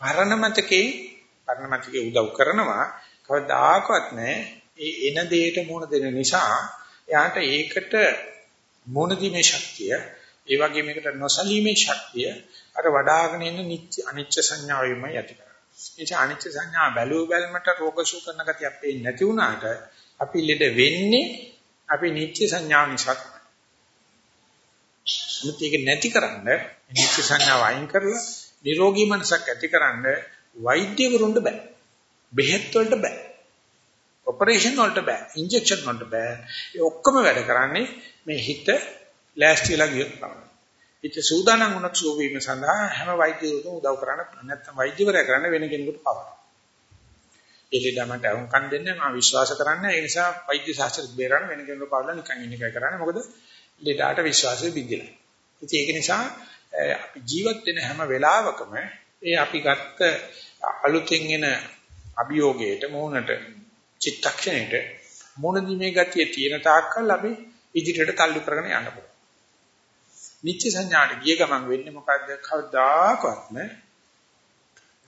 Speaker 2: පරණ මතකේ පරණ මතකේ උදව් කරනවා කවදාකවත් නැහැ ඒ එන දෙයට මුණ දෙන නිසා එයාට ඒකට මුණ දීමේ ශක්තිය ඒ වගේම ඒකට නොසලීමේ ශක්තිය අර වඩාගෙන ඉන්න නිත්‍ය අනිච්ච සංඥාවෙමයි ඇති කරන්නේ. ඒ අනිච්ච සංඥා බැලුව බැලමට රෝග සුඛ කරන ගතිය අපේ නැති වුණාට අපි ලෙඩ වෙන්නේ අපි නිත්‍ය සංඥාව නිසා. මුත් ඒක නැතිකරන්න නිත්‍ය සංඥාව අයින් කරලා නිරෝගී මනසක් ඇතිකරන්න වෛද්‍යවරුන්ට බෑ. බෙහෙත් වලට බෑ. ඔපරේෂන් වලට බෑ. ඉන්ජෙක්ෂන් වලට බෑ. ඒ ඔක්කොම වැඩ කරන්නේ මේ හිත ලෑස්තිලා ගියොත් තමයි. හිත සූදානම් වුණත් සුව වීම සඳහා හැම වෛද්‍යවරුන්ම උදව් කරන්න නැත්නම් වෛද්‍යවරයා කරන්න වෙන කෙනෙකුට පවරන. එළිදමට වුන්කම් දෙන්නේ මම විශ්වාස කරන්නේ ඒ නිසා වෛද්‍ය ශාස්ත්‍රෙත් බේරන්න වෙන කෙනෙකුට පවරලා නිකන් ඉන්න එකයි කරන්නේ. මොකද ලෙඩාට විශ්වාසය බිඳිලා. ඉතින් ඒක නිසා අපි ජීවත් වෙන හැම වෙලාවකම ඒ අපි ගත්ත අලුතෙන් එන අභියෝගයට මොහොනට චිත්තක්ෂණයට මොන දිමේ ගතිය තියෙන තාක්කල් අපි ඉදිරියට තල්ලු කරගෙන යන්න පුළුවන්. නිත්‍ය සංඥාට ගිය ගමන් වෙන්නේ මොකද්ද? කවදාකවත්ම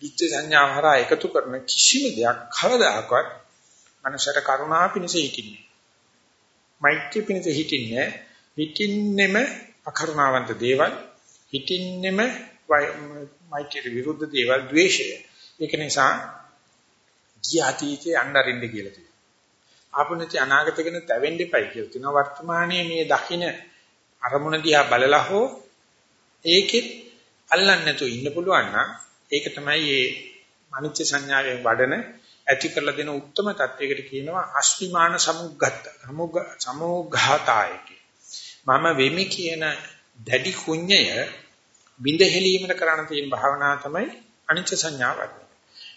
Speaker 2: නිත්‍ය සංඥාව හරහා එකතු කරන කිසිම දෙයක් කවදාකවත් මනසට කරුණා පිණිස හිටින්නේ. මෛත්‍රී පිණිස හිටින්නේ හිටින්නෙම අකරුණාවන්ත දේවල් හිතින්නෙම මෛත්‍රියට විරුද්ධ දේවල් ද්වේෂය. ඒක නිසා ගියාතීතේ අnderින්න කියලා තියෙනවා. ආපුණති අනාගත ගැන තැවෙන්න එපයි කියලා තියෙනවා. වර්තමානයේ මේ දකින්න අරමුණ දිහා බලලා හෝ ඒකෙත් අල්ලන්නේ නැතුව ඉන්න පුළුවන් නම් ඒක තමයි මේ අනිත්‍ය සංඥාවෙන් වඩන ඇති කරලා දෙන උත්තරම தත්වයකට කියනවා අස්මිමාන සමුග්ගත සමුග්ඝාතය මම වෙමි කියන දැඩි කුඤ්ඤය බිඳ හෙලීමට කරණ තියෙන භාවනාව තමයි අනිත්‍ය සංඥාව වඩන.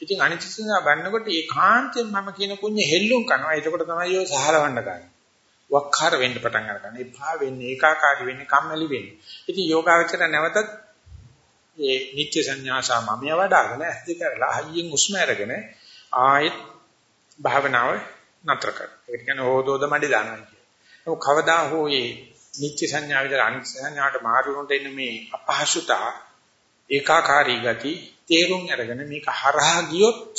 Speaker 2: ඉතින් අනිත්‍ය සංඥාව වඩනකොට ඒකාන්තයෙන් මම කියන කුඤ්ඤ හෙල්ලුම් කරනවා. එතකොට තමයි ඔය සහලවන්න ගන්න. වක්කාර වෙන්න පටන් ගන්න. එපා වෙන්නේ ඒකාකාරී වෙන්නේ කම්මැලි වෙන්නේ. ඉතින් යෝගාවචර නැවතත් මේ නිත්‍ය සංඥා සාමමිය වඩාගෙන ඇස් දෙක අරලා හයියෙන් උස්ම අරගෙන ආයෙත් භාවනාව නතර කර. ඒකට කියන්නේ හොදෝද මඩි දානවා කියන්නේ. ඒක කවදා හෝ මේ නිත්‍ය සංඥා විතර අනිත්‍ය සංඥාට මාරු වුණට එන මේ අපහසුතා ඒකාකාරී ගති තේරුම් අරගෙන මේක හරහා ගියොත්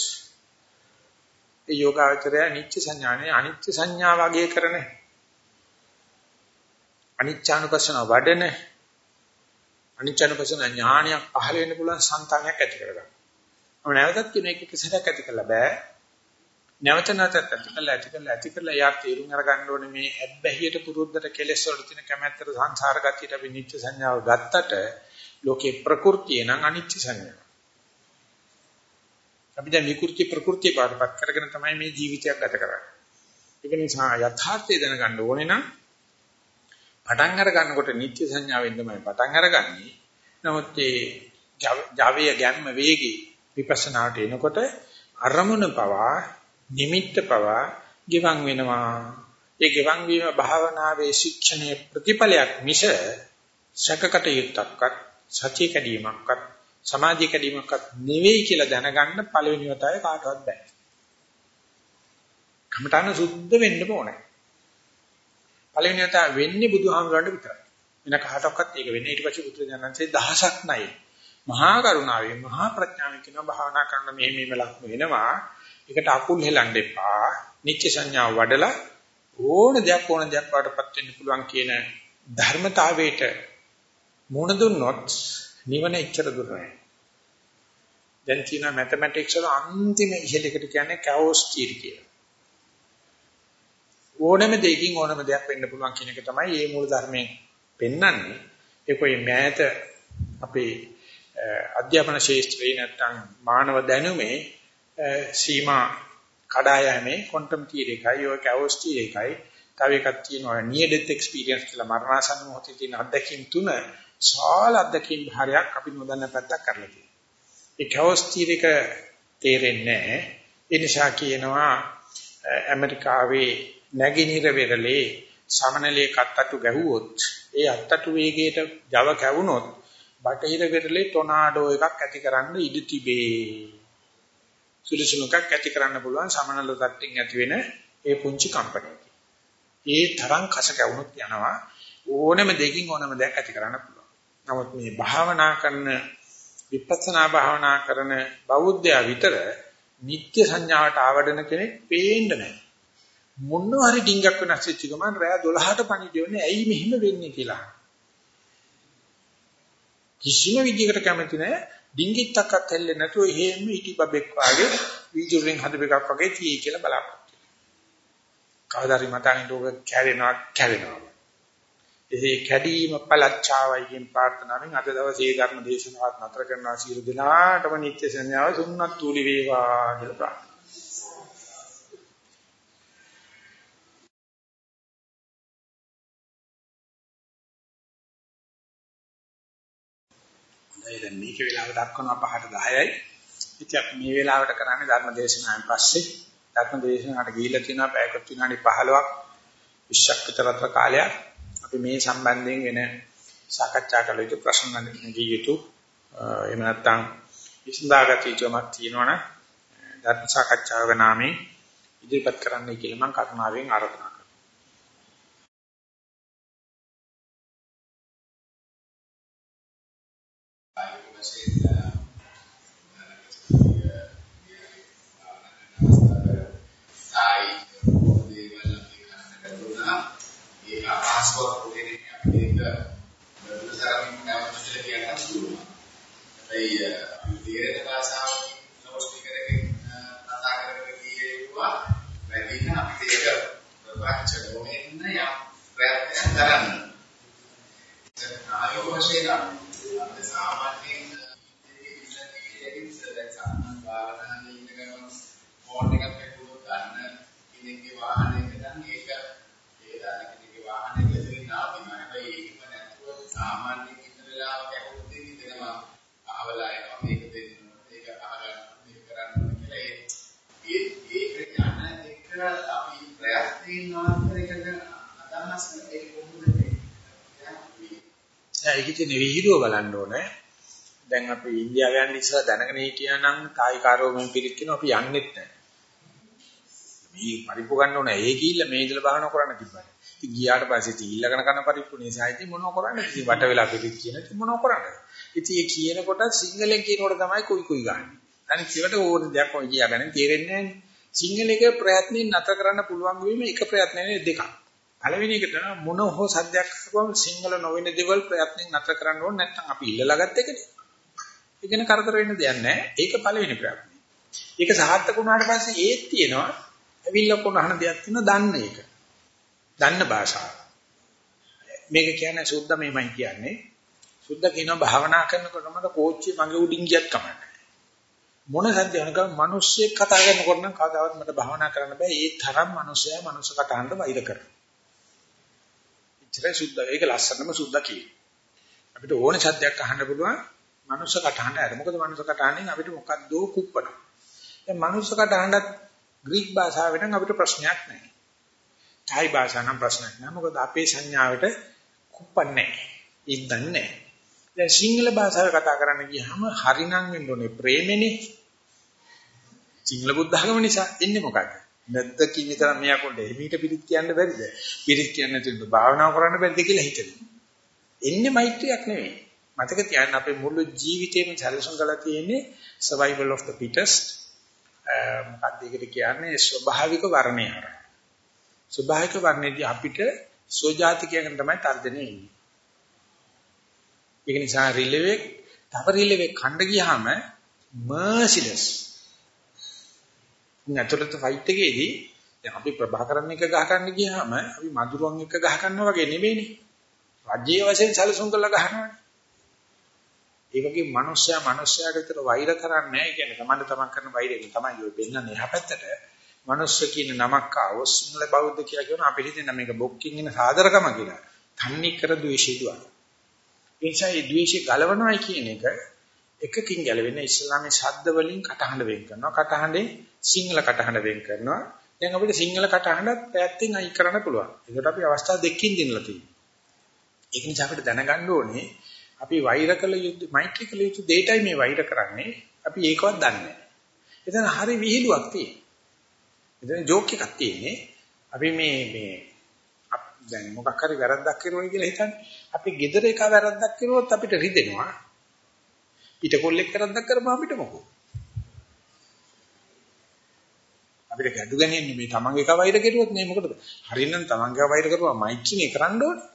Speaker 2: ඒ යෝගාචරය නිත්‍ය සංඥානේ අනිත්‍ය සංඥා වගේ කරන අනිච්චානුපස්සන වඩන අනිච්චානුපස්සන ඥානයක් පහළ වෙන්න පුළුවන් సంతානයක් ඇති කරගන්න. මම නැවතත් කියන එක කිසිසක් ඇති කරලා බෑ. නැවත නැවතත් ඇති කරලා ඇති කරලා ඇති කරලා යා තේරුම් අරගන්න ඕනේ මේ ඇබ්බැහියට පුරුද්දට කෙලෙස් වල තියෙන කැමැත්තට සංසාර ගතියට අපි නිත්‍ය සංඥාව ගත්තට ලෝකේ ප්‍රകൃතිය නම් අනිත්‍ය සංඥාව. අපි දැන් විකෘති ප්‍රകൃතිය පාඩපත් කරගෙන තමයි මේ ජීවිතයක් ගත කරන්නේ. ඒක නිසා යථාර්ථය දැනගන්න ඕනේ නම් පටන් අර ගන්නකොට නිත්‍ය සංඥාවෙන් තමයි පටන් අරගන්නේ. නමුත් ඒ ජවය ගැම්ම වේගී විපස්සනාට එනකොට අරමුණ පවා නිමිත්ත පවා ගිවන් වෙනවා. ඒ ගිවන් වීම භාවනාවේ ශික්ෂණයේ ප්‍රතිඵලයක් මිස සකකට යුක්තක්වත් සත්‍ය කැඩීමක්වත් සමාධිය කැඩීමක්වත් නෙවෙයි කියලා දැනගන්න පළවෙනි වතාවේ කාටවත් බෑ. කමඨාන සුද්ධ වෙන්න ඕනේ. පළවෙනි වතාව වෙන්නේ බුදුහාමුදුරන්ට විතරයි. වෙන කාටවත් ඒක වෙන්නේ ඊට පස්සේ බුදුරජාණන්සේ දහසක් නැයි. මහා කරුණාවෙන් මහා ප්‍රඥාවෙන් කියන භාවනා කරන මෙහෙම මෙහෙම ලක්ම වෙනවා. ඒකට අකුල් හෙලන්න එපා. නිත්‍ය සංඥාව වඩලා ඕන දෙයක් ඕන දෙයක් වඩපත් වෙන්න පුළුවන් කියන ධර්මතාවයට මුණ දුන්නොත් නිවන එච්චර දුර නෑ. දැන් කියන මැතමැටික්ස් වල අන්තිම ඉහළකට කියන්නේ කැවොස් තියරි කියලා. ඕනම දෙයකින් ඕනම දෙයක් වෙන්න පුළුවන් කියන එක තමයි මේ මූල ධර්මයෙන් පෙන්වන්නේ. ඒකෝයි මෑත අපේ අධ්‍යාපන ශාස්ත්‍රයේ නැත්තම් මානව දැනුමේ සීමා කඩායමේ ක්වොන්ටම් තියරි එකයි ඔය කැවොස් තියරි එකයි තව එකක් තියෙනවා නියර් ඩෙත් එක්ස්පීරියන්ස් කියලා මරණාසන්න මොහොතේ තියෙන අත්දැකීම් තුන සාල අත්දැකීම් භාරයක් අපි නොදන්න පැත්තක් කරලා තියෙනවා. ඒ කැවොස් තියරි එක තේරෙන්නේ නැහැ. ඒ නිසා කියනවා ඇමරිකාවේ නැගිනිර වෙරළේ සමනලයේ කත්තටු ගැහුවොත් ඒ අත්තටු වේගයට Java කැවුනොත් බටහිර වෙරළේ ටොනාඩෝ එකක් ඇති කරන්න ඉඩ තිබේ. සුළුසුණුකක් ඇති කරන්න පුළුවන් සමනල තත්ත්වෙන් ඇති වෙන ඒ පුංචි කම්පැනි. ඒ තරම් කස කැවුනොත් යනවා ඕනම දෙකින් ඕනම දෙයක් ඇති කරන්න පුළුවන්. නමුත් මේ භාවනා කරන විපස්සනා භාවනා කරන බෞද්ධයා විතර නිත්‍ය සංඥාවට ආවඩන කෙනෙක් පේන්නේ නැහැ. මොනවා හරි ඩිංගක් වෙනස් වෙච්ච ගමන් රෑ 12ට පණිවිඩ ඇයි මෙහෙම වෙන්නේ කියලා. කිසිම විදිහකට කැමති නැහැ. ඩිංගිත්තක්වත් හෙල්ලෙන්නේ නැතුව එහෙම ඉටිබබෙක් වාගේ වීජුරින් හදපෙකක් වගේ තියෙයි කියලා බලාපොරොත්තු වෙනවා. කවදාරි මතන්නේ ලෝක කැරෙනවා කැරෙනවා. එසේ කැඩීම පළච්චාවයි කියන ප්‍රාර්ථනාවෙන් අද දවසේ ධර්ම දේශනාවත් නතර කරනවා සියලු දෙනාටම නිත්‍ය සංඥාව සුන්නත් තුලි වේවා කියලා ප්‍රාර්ථනා ඒ දැන් මේක වෙලාව දක්වනවා 5ට 10යි. ඉතින් අපි මේ වෙලාවට කරන්නේ ධර්ම දේශනාවෙන් පස්සේ ධර්ම දේශනාවට ගිහිල්ලා තියෙනවා පැයකට විනාඩි 15ක් 20ක් විතර කාලයක්. අපි මේ සම්බන්ධයෙන් වෙන සාකච්ඡා කළ යුතු ප්‍රශ්න නැගී යුතු එහෙම නැත්නම් විසඳාගත යුතුමක් තියෙනවනම් ධර්ම සාකච්ඡාවක නාමයෙන් ඉදිරිපත් කරන්නයි කියලා මම කරුණාවෙන් ආරාධනා
Speaker 3: ඒක අපහසුවක් උදේනේ අපිට ඒක නැවත කියලා කියන්න පුළුවන්. හැබැයි අපි තේරෙන භාෂාවකින් ලෝස්ටි කරගෙන කතා කරගෙන කියේවා වැඩිම අපිට ඒක ප්‍රපංච නොවෙන්න යම් ප්‍රයත්නයක් කරන්න. ඒක ආයෝ වශයෙන් ඒක කොහොමද
Speaker 2: ඒක ඉතින් විහිදුව බලන්න ඕනේ. දැන් අපි ඉන්දියාව යන්න ඉස්සලා දැනගෙන හිටියා නම් තායිකාරෝ මෙන් පිළිත් කියන අපි යන්නෙත් නැහැ. මේ පරිප්පු ගන්න ඕන ඒ ගිහිල්ලා මේ ඉඳලා බහන කරන්න තිබ්බා. ඉතින් ගියාට පස්සේ තීල්ලගෙන කරන පරිප්පු නිසා ඉතින් මොනව කරන්නේ? ඉතින් වට වෙලා පිළිත් කියන ඉතින් මොනව කරන්නේ? ඉතින් ඒ කියනකොට සිංහලෙන් කියනකොට තමයි කුයි කුයි ගන්න. අනිත් ඒකට ඕන දෙයක් ඔය කියාගෙන තේරෙන්නේ නැහැ. සිංහලයේ ප්‍රයත්නෙන් නැතර කරන්න පුළුවන් වීම එක ප්‍රයත්නනේ දෙකක්. පළවෙනි එක තමයි මොන හෝ සද්දයක් අහපුවම සිංහල නොවන දේවල් ප්‍රයත්නෙන් නැතර කරන්න ඕනේ නැත්නම් අපි ඉල්ලලා ගත්ත එකනේ. ඉගෙන කරදර වෙන්න දෙයක් නැහැ. ඒක පළවෙනි ප්‍රයත්නය. ඒක සාර්ථක වුණාට පස්සේ ඒත් තියෙනවා ඇවිල්ලා කොනහන දෙයක් තියෙනවා දන්න එක. දන්න භාෂාව. මේක කියන්නේ සුද්ධ මේමයි කියන්නේ. සුද්ධ කියනවා භාවනා කරනකොට මට කෝච්චිය මගේ උඩින් ගියත් කමන්නේ. මොන සද්දයනක මිනිස්සෙක් කතා කරනකොට නම් කවදාවත් මට භාවනා කරන්න බෑ. ඒ තරම් මිනිස්සයා මිනිස්ස කතාන්ට වෛර කරනවා. ඉතරයි සුද්ධ. ඒක ලස්සනම සුද්ධ කියන්නේ. අපිට ඕනේ සද්දයක් අහන්න පුළුවන් මනුස්ස කටහඬ ඇර. මොකද මනුස්ස කටහඬෙන් අපිට මොකද්දෝ කුප්පනවා. දැන් මනුස්ස කටහඬත් ග්‍රීක භාෂාවෙන් නම් අපිට ප්‍රශ්නයක් නැහැ. ථායි භාෂාව නම් ප්‍රශ්නයක් නැහැ. මොකද අපේ සංඥාවට කුප්පන්නේ නැහැ. ඉද්දන්නේ නැහැ. දැන් සිංහල භාෂාවේ කතා කරන්න ගියාම හරිනම් වෙන්න ඕනේ ප්‍රේමෙනේ. සිංහල බුද්ධ ධර්ම නිසා එන්නේ මොකක්ද? නැද්ද කියන විතර මෙයා කොණ්ඩේ එමීට පිළිත් කියන්න බැරිද? පිළිත් කියන්න නැතුව භාවනා කරන්න බැරිද කියලා හිතෙනවා. එන්නේ මෛත්‍රියක් නෙවෙයි. මතක තියාගන්න අපේ මුළු ජීවිතේම සැලසුම් කරලා තියෙන්නේ survival of the fittest මොකක්ද ඒකට කියන්නේ ස්වභාවික වර්ණය හරහා. ස්වභාවික වර්ණයේදී අපිට සෝජාතිකයන් තමයි තර්ජනේ ඉන්නේ. ඒක නිසා රිලෙවෙ තව රිලෙවෙ කණ්ඩ ගියාම merciless. නැතුලත ෆයිට් එකේදී දැන් අපි ප්‍රභාකරන් එක ගහ ගන්න ගියාම අපි මధుරන් එක ගහ ගන්නවා වගේ නෙමෙයිනේ. රජයේ වශයෙන් සැලසුම් කරලා ගහනවානේ. ඒ වගේ මිනිස්සයා මිනිස්සයාට විතර වෛර කරන්නේ නැහැ. ඒ කියන්නේ තමන්ට තමන් කරන වෛරයෙන් තමයි ඔය වෙන්නන්නේ එහා පැත්තට. මිනිස්ස කියන නමක් ආවොත් සිංහල බෞද්ධ කියලා කියන අපිට හිතෙන මේක බොක්කින් එන සාදරකම කියලා. තන්නේ කර ද්වේෂය දුවන. ඒ නිසා මේ ද්වේෂය ගලවනවායි කියන එක එකකින් ගැලවෙන්නේ ඉස්ලාමයේ ශබ්ද වලින් කටහඬ වෙන් කරනවා. කටහඬේ සිංහල කටහඬ වෙන් කරනවා. දැන් අපිට සිංහල කටහඬත් පැත්තෙන් අයි කරන්න පුළුවන්. ඒකට අපි අවස්ථා දෙකකින් දෙන්නලා තියෙනවා. ඒක නිසා අපිට දැනගන්න ඕනේ අපි වෛර කළ යුතු මෛත්‍රී කළ යුතු දෙයටයි මේ වෛර කරන්නේ. අපි ඒකවත් දන්නේ නැහැ. එතන හරි විහිළුවක් තියෙනවා. එතන ජෝක් එකක් තියෙන්නේ. අපි මේ මේ දැන් මොකක් හරි වැරද්දක් කරුවයි කියලා හිතන්නේ. අපි gedara එක වැරද්දක් කරුවොත් අපිට රිදෙනවා. පිටකොල්ලෙක් වැරද්දක් කරපුවා අපිට මොකෝ? අපිට ගැඩු ගන්නේ මේ තමන්ගේ එක වෛර කෙරුවොත් නේ මොකටද? හරිනම් තමන්ගේ වෛර කරුවා මෛත්‍රිනේ කරන්න ඕනේ.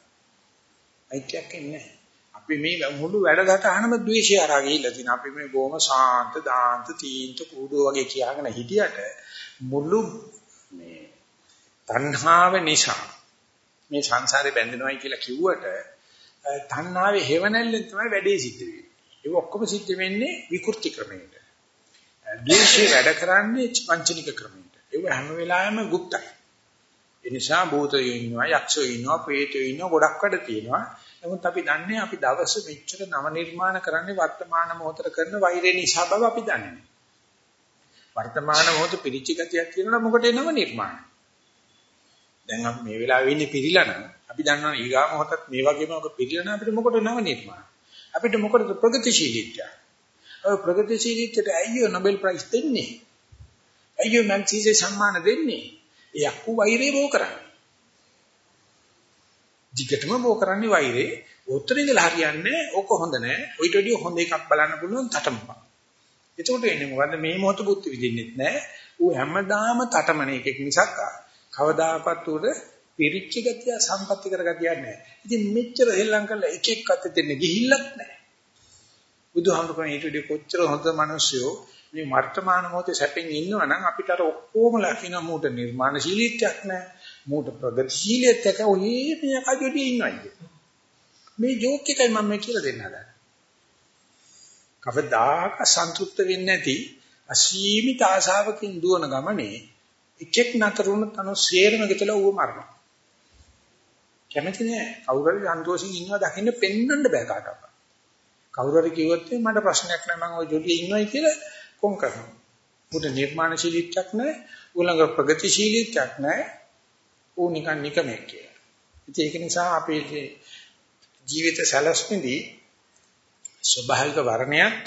Speaker 2: මෛත්‍රියක් එන්නේ නැහැ. අපි මේ මුළු වැඩසටහනම ද්වේෂය අරා ගිහිල්ලා තියෙනවා. අපි මේ බොහොම සාන්ත දාන්ත තීන්ත කූඩෝ වගේ කියාගෙන හිටියට මුළු මේ තණ්හාව නිසා මේ සංසාරේ බැඳෙනවයි කියලා කිව්වට තණ්හාවේ හේවණල්ලෙන් තමයි වැඩේ සිද්ධ වෙන්නේ. ඒක ඔක්කොම සිද්ධ වෙන්නේ විකෘති ක්‍රමයකට. ද්වේෂය වැඩ කරන්නේ පංචනික ක්‍රමයකට. ඒක හැම වෙලාවෙම গুপ্তයි. ඒ නිසා භූතයෝ ඉන්නවා, යක්ෂයෝ ඉන්නවා, ප්‍රේතයෝ ඉන්නවා, ගොඩක් වැඩ තියෙනවා. නමුත් අපි දන්නේ අපි දවස මෙච්චර නව නිර්මාණ කරන්නේ වර්තමාන මොහොතට කරන වෛරය නිසා බව අපි දන්නේ. වර්තමාන මොහොත පිරිච්ච ගතියක් තියෙනවා මොකට එනව නිර්මාණ. දැන් අපි මේ වෙලාවේ ඉන්නේ පිරිලා නම් අපි දන්නවා ඊගා මොහොතත් මේ වගේම ඔක පිරිලා නම් අපිට මොකට නව නිර්මාණ. අපිට මොකටද ප්‍රගතිශීලීත්වය. ඔය ප්‍රගතිශීලීත්වයට ඇයියෝ නොබෙල් ප්‍රයිස් දෙන්නේ? ඇයියෝ මැග්සීසේ සම්මාන දෙන්නේ? ඒ අක්කු වෛරය බෝ කරන්නේ. දිගටම බෝ කරන්නේ වෛරේ. උත්තර ඉඳලා හරියන්නේ ඕක හොඳ නෑ. ඔයිට වඩා හොඳ එකක් බලන්න පුළුවන් තටමපන්. එතකොට එන්නේ මොකද්ද මේ මොහොත බුද්ධ විදින්නෙත් නෑ. ඌ හැමදාම තටමන එකක් මිසක් කවදාකවත් උඩ පිරිච්ච ගතිය සම්පත්‍ති කර ගතියක් නැහැ. ඉතින් මෙච්චර හෙල්ලම් කරලා එක එක අත දෙන්න ගිහිල්ලත් නැහැ. බුදුහාමුදුරනේ ඊට වඩා කොච්චර හොඳ මිනිස්සුયો මේ වර්තමාන මොහොතේ සැපෙන් ඉන්නවා නම් අපිට අර ඔක්කොම ලකින මූට නිර්මාණශීලීත්වයක් නැහැ. මූට ප්‍රගතිශීලීත්වයක් ඔය මේ කජොඩියේ ඉන්නවා කියන්නේ. මේ ජෝක් එකයි මම මේ කියලා දෙන්න හදන්නේ. කවදාක සන්තුෂ්ත වෙන්නේ නැති අසීමිත ආශාවකින් දුවන ගමනේ එකෙක් නතර වුණොත් අනු සේරම ගෙතලා ඌව මරනවා. කැමති නෑ. කවුරු හරි සන්තෝෂින් ඉන්නවා දකින්න පෙන්වන්න බෑ කාටවත්. කවුරු හරි කිව්වොත් මට ප්‍රශ්නයක් නෑ මම ওই ජොලියේ ඉන්නවයි කියලා කොම් කරනවා. උට නිර්මාණශීලීත්වයක් නෑ, ඌලඟ ප්‍රගතිශීලීත්වයක් නෑ. ඌ නිකන් නිකමෙක් කියලා. ඉතින් ඒක නිසා අපේ ජීවිත සැලැස්මේදී ස්වභාවික වර්ණයක්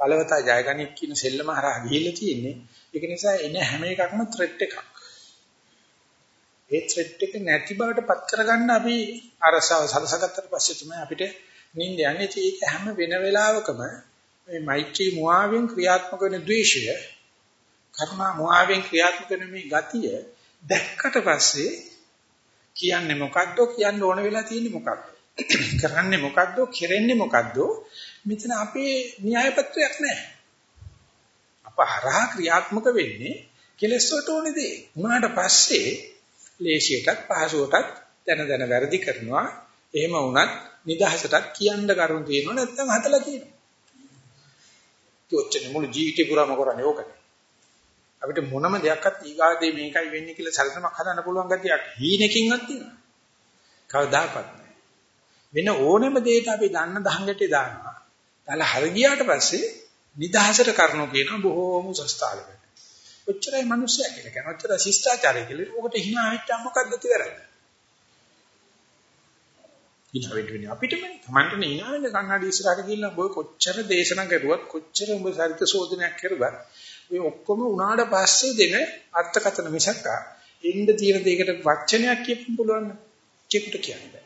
Speaker 2: බලවතා ජයගනික් කියන සෙල්ලම හරහා ගිහිල්ලා තියෙන්නේ. ඒක නිසා එන හැම එකක්ම ත්‍රෙට් එකක්. ඒ ත්‍රෙට් එක නැති බවට පත් කරගන්න අපි අරසව සලසගත්තට පස්සේ තමයි අපිට නිින්ද යන්නේ. ඒක හැම වෙන වෙලාවකම මේ මෛත්‍රී මුවාවෙන් ක්‍රියාත්මක වෙන ද්වේෂය, කර්මා මුවාවෙන් ක්‍රියාත්මක වෙන මේ ගතිය දැක්කට පස්සේ කියන්නේ මොකද්ද කියන්න ඕන වෙලා තියෙන්නේ මොකක්ද? කරන්නේ මොකද්ද? කෙරෙන්නේ මොකද්ද? මෙතන අපේ න්‍යාය පත්‍රයක් නැහැ. අප හරහා ක්‍රියාත්මක වෙන්නේ කෙලස් වලට ඕනේ දේ. උනාට පස්සේ ලේසියටත් පහසුවටත් දැන දැන වැරදි කරනවා. එහෙම වුණත් නිදහසටත් කියන්න කරුණු තියෙනවා නැත්නම් හදලා කියනවා. ඔච්චර මුළු ජීවිතේ පුරාම කරන්නේ ඕකනේ. අපිට මොනම දෙයක්වත් ඊගාදේ මේකයි වෙන්නේ කියලා සැලසමක් හදන්න පුළුවන් ගතියක් හීනකින්වත් තියෙනවා. කවදාකවත් නැහැ. වෙන ඕනෙම දෙයක අපි දන්න දහංගටේ දානවා. දාලා හරි ගියාට පස්සේ නිදහසට කරනෝ කියන බොහෝම සස්තාලකට. ඔච්චරයි මිනිස්සයා කියලා කියන. ඔච්චර ශිෂ්ටාචාරය කියලා. ඔකට hina හිටා මොකද්ද තියරන්නේ? hina වෙන්නේ අපිටමනේ. Tamanටනේ hina වෙන්න කන්නඩි ඉස්සරහට ගිහිල්ලා බොය කොච්චර දේශනා කරුවත් කොච්චර උඹ සරිත සෝදනයක් කරුවත් ඔය ඔක්කොම උනාට පස්සේ දෙන අර්ථකථන මිසක් එන්න තියෙන දෙයකට වචනයක් කියන්න පුළුවන් නේද? කෙකුට කියන්නේ.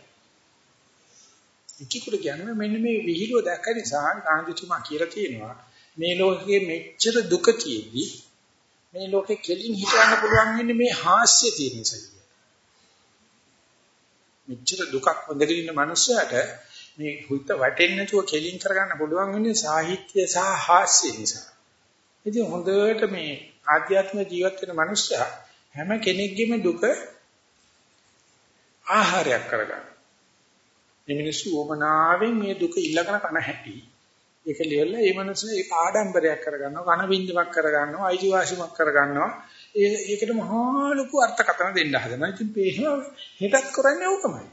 Speaker 2: එකෙකුට කියන්නේ මෙන්න මේ විහිළුව දැක්ක නිසා ගාන්ධිතුමා කියලා තියෙනවා මේ ලෝකයේ මෙච්චර දුක තියෙද්දි මේ ලෝකේ කෙලින් හිතන්න පුළුවන් වෙන්නේ මේ හාස්‍ය තියෙන නිසා. මෙච්චර දුකක් වඳගෙන ඉන්න මනුස්සයාට මේ හිත වැටෙන්නේ නැතුව කෙලින් කරගන්න පුළුවන් වෙන්නේ සාහිත්‍ය සහ හාස්‍ය නිසා. ඉතින් හොඳට මේ ආධ්‍යාත්මික ජීවත් වෙන මනුස්සයා හැම කෙනෙක්ගේම දුක ආහාරයක් කරගන්න. මේ මිනිස්සු ඕමනාවෙන් මේ දුක ඉල්ලගෙන කන හැටි. ඒක liverලා මේ මිනිස්සු ඒක ආඩම්බරයක් කරගන්නවා, කන බින්දමක් කරගන්නවා, අයිතිවාසිකමක් කරගන්නවා. ඒ ඒකට මහා ලොකු අර්ථකථන දෙන්න හදනවා. ඉතින් පේනවා හෙටත් කරන්නේ ඕකමයි.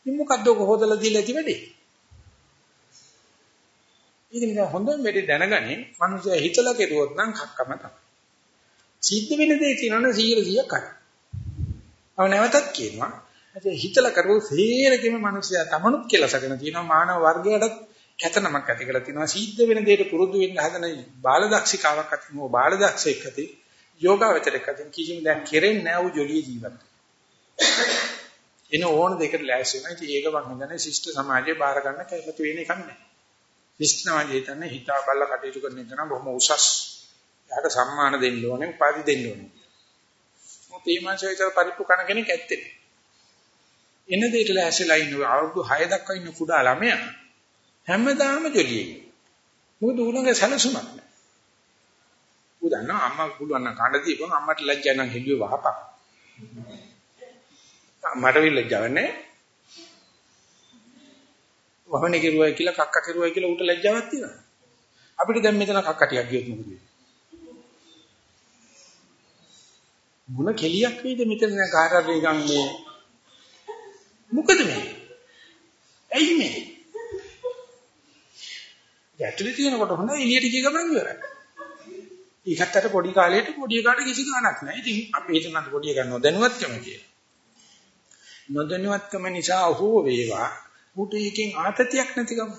Speaker 2: ඉතින් මොකද්ද ඔක හොදලා දීලා ඇති වැඩේ? ඒක නිසා හොඳම වෙලේ දැනගන්නේ මිනිස්සු හිතලා කෙරුවොත් නම් කක්කම තමයි. සිද්ධ වෙන දේ කියනවනේ 100 100ක් කරා. අව නැවතත් කියනවා. ඒ හිතලා කරුවොත් සේරකෙම මිනිස්සයා තමනුත් කෙලසගෙන තියෙනවා මානව වර්ගයටත් කැතනමක් ඇති කරලා තියෙනවා. සිද්ධ වෙන දෙයට පුරුදු වෙන්න හදන බාලදක්ෂිකාවක් අතින් ඕ බාලදක්ෂයෙක් අතින් යෝගාවචරයක් අතින් කිසිම දෙයක් කෙරෙන්නේ නැහැ ඌ ජොලිය ජීවත්. එන ඕන දෙයකට ලෑස්ති වෙනවා. ඉතින් ඒක මම හිතන්නේ ශිෂ්ට සමාජයේ බාර ගන්න කැමති වෙන එකක් නැහැ. ශිෂ්ටනාමය හිතන්නේ හිතා බලලා කටයුතු කරන එක නම් බොහොම උසස්. එයාට සම්මාන දෙන්න ඕනේ, උපාධි දෙන්න ඕනේ. මොකද මේ මාසෙ විතර පරිප්පු කන කෙනෙක් ඇත්තේ. එන දෙයට ලෑස්තිලා ඉන්න අවුරුදු 6 දක්වා ඉන්න කුඩා ළමයා හැමදාම ජොලියේ. මොකද උලංග සැලසුමක් නැහැ. ඌ දන්නා අම්මා පුළුවන් නම් කන්න දීපන් අම්මට ලැජ්ජා නම් හෙළුවේ වහපන්. මට විලජ්ජාවක් නැහැ. වහනේ කෙරුවයි කියලා කක්ක කෙරුවයි කියලා ඌට ලැජ්ජාවක් තියෙනවා. අපිට දැන් මෙතන කක්ක ටිකක් ගියොත් මොකද වෙන්නේ? මොන කෙලියක් වේද මෙතන කාටද නිකන් මේ මොකද මේ? ඇයි මේ? ඇතුලේ තියෙනකොට හොඳ එළියට ගිය ගමන් ඉවරයි. ඒකත් අර පොඩි කාලේට පොඩි කාට කිසි ගාණක් නැහැ. ඉතින් අපි හිතනවා පොඩි එකක් නොදැනුවත්කම කියලා. නොදැනුවත්කම නිසා හෝ වේවා ඌට එකෙන් ආතතියක් නැතිකම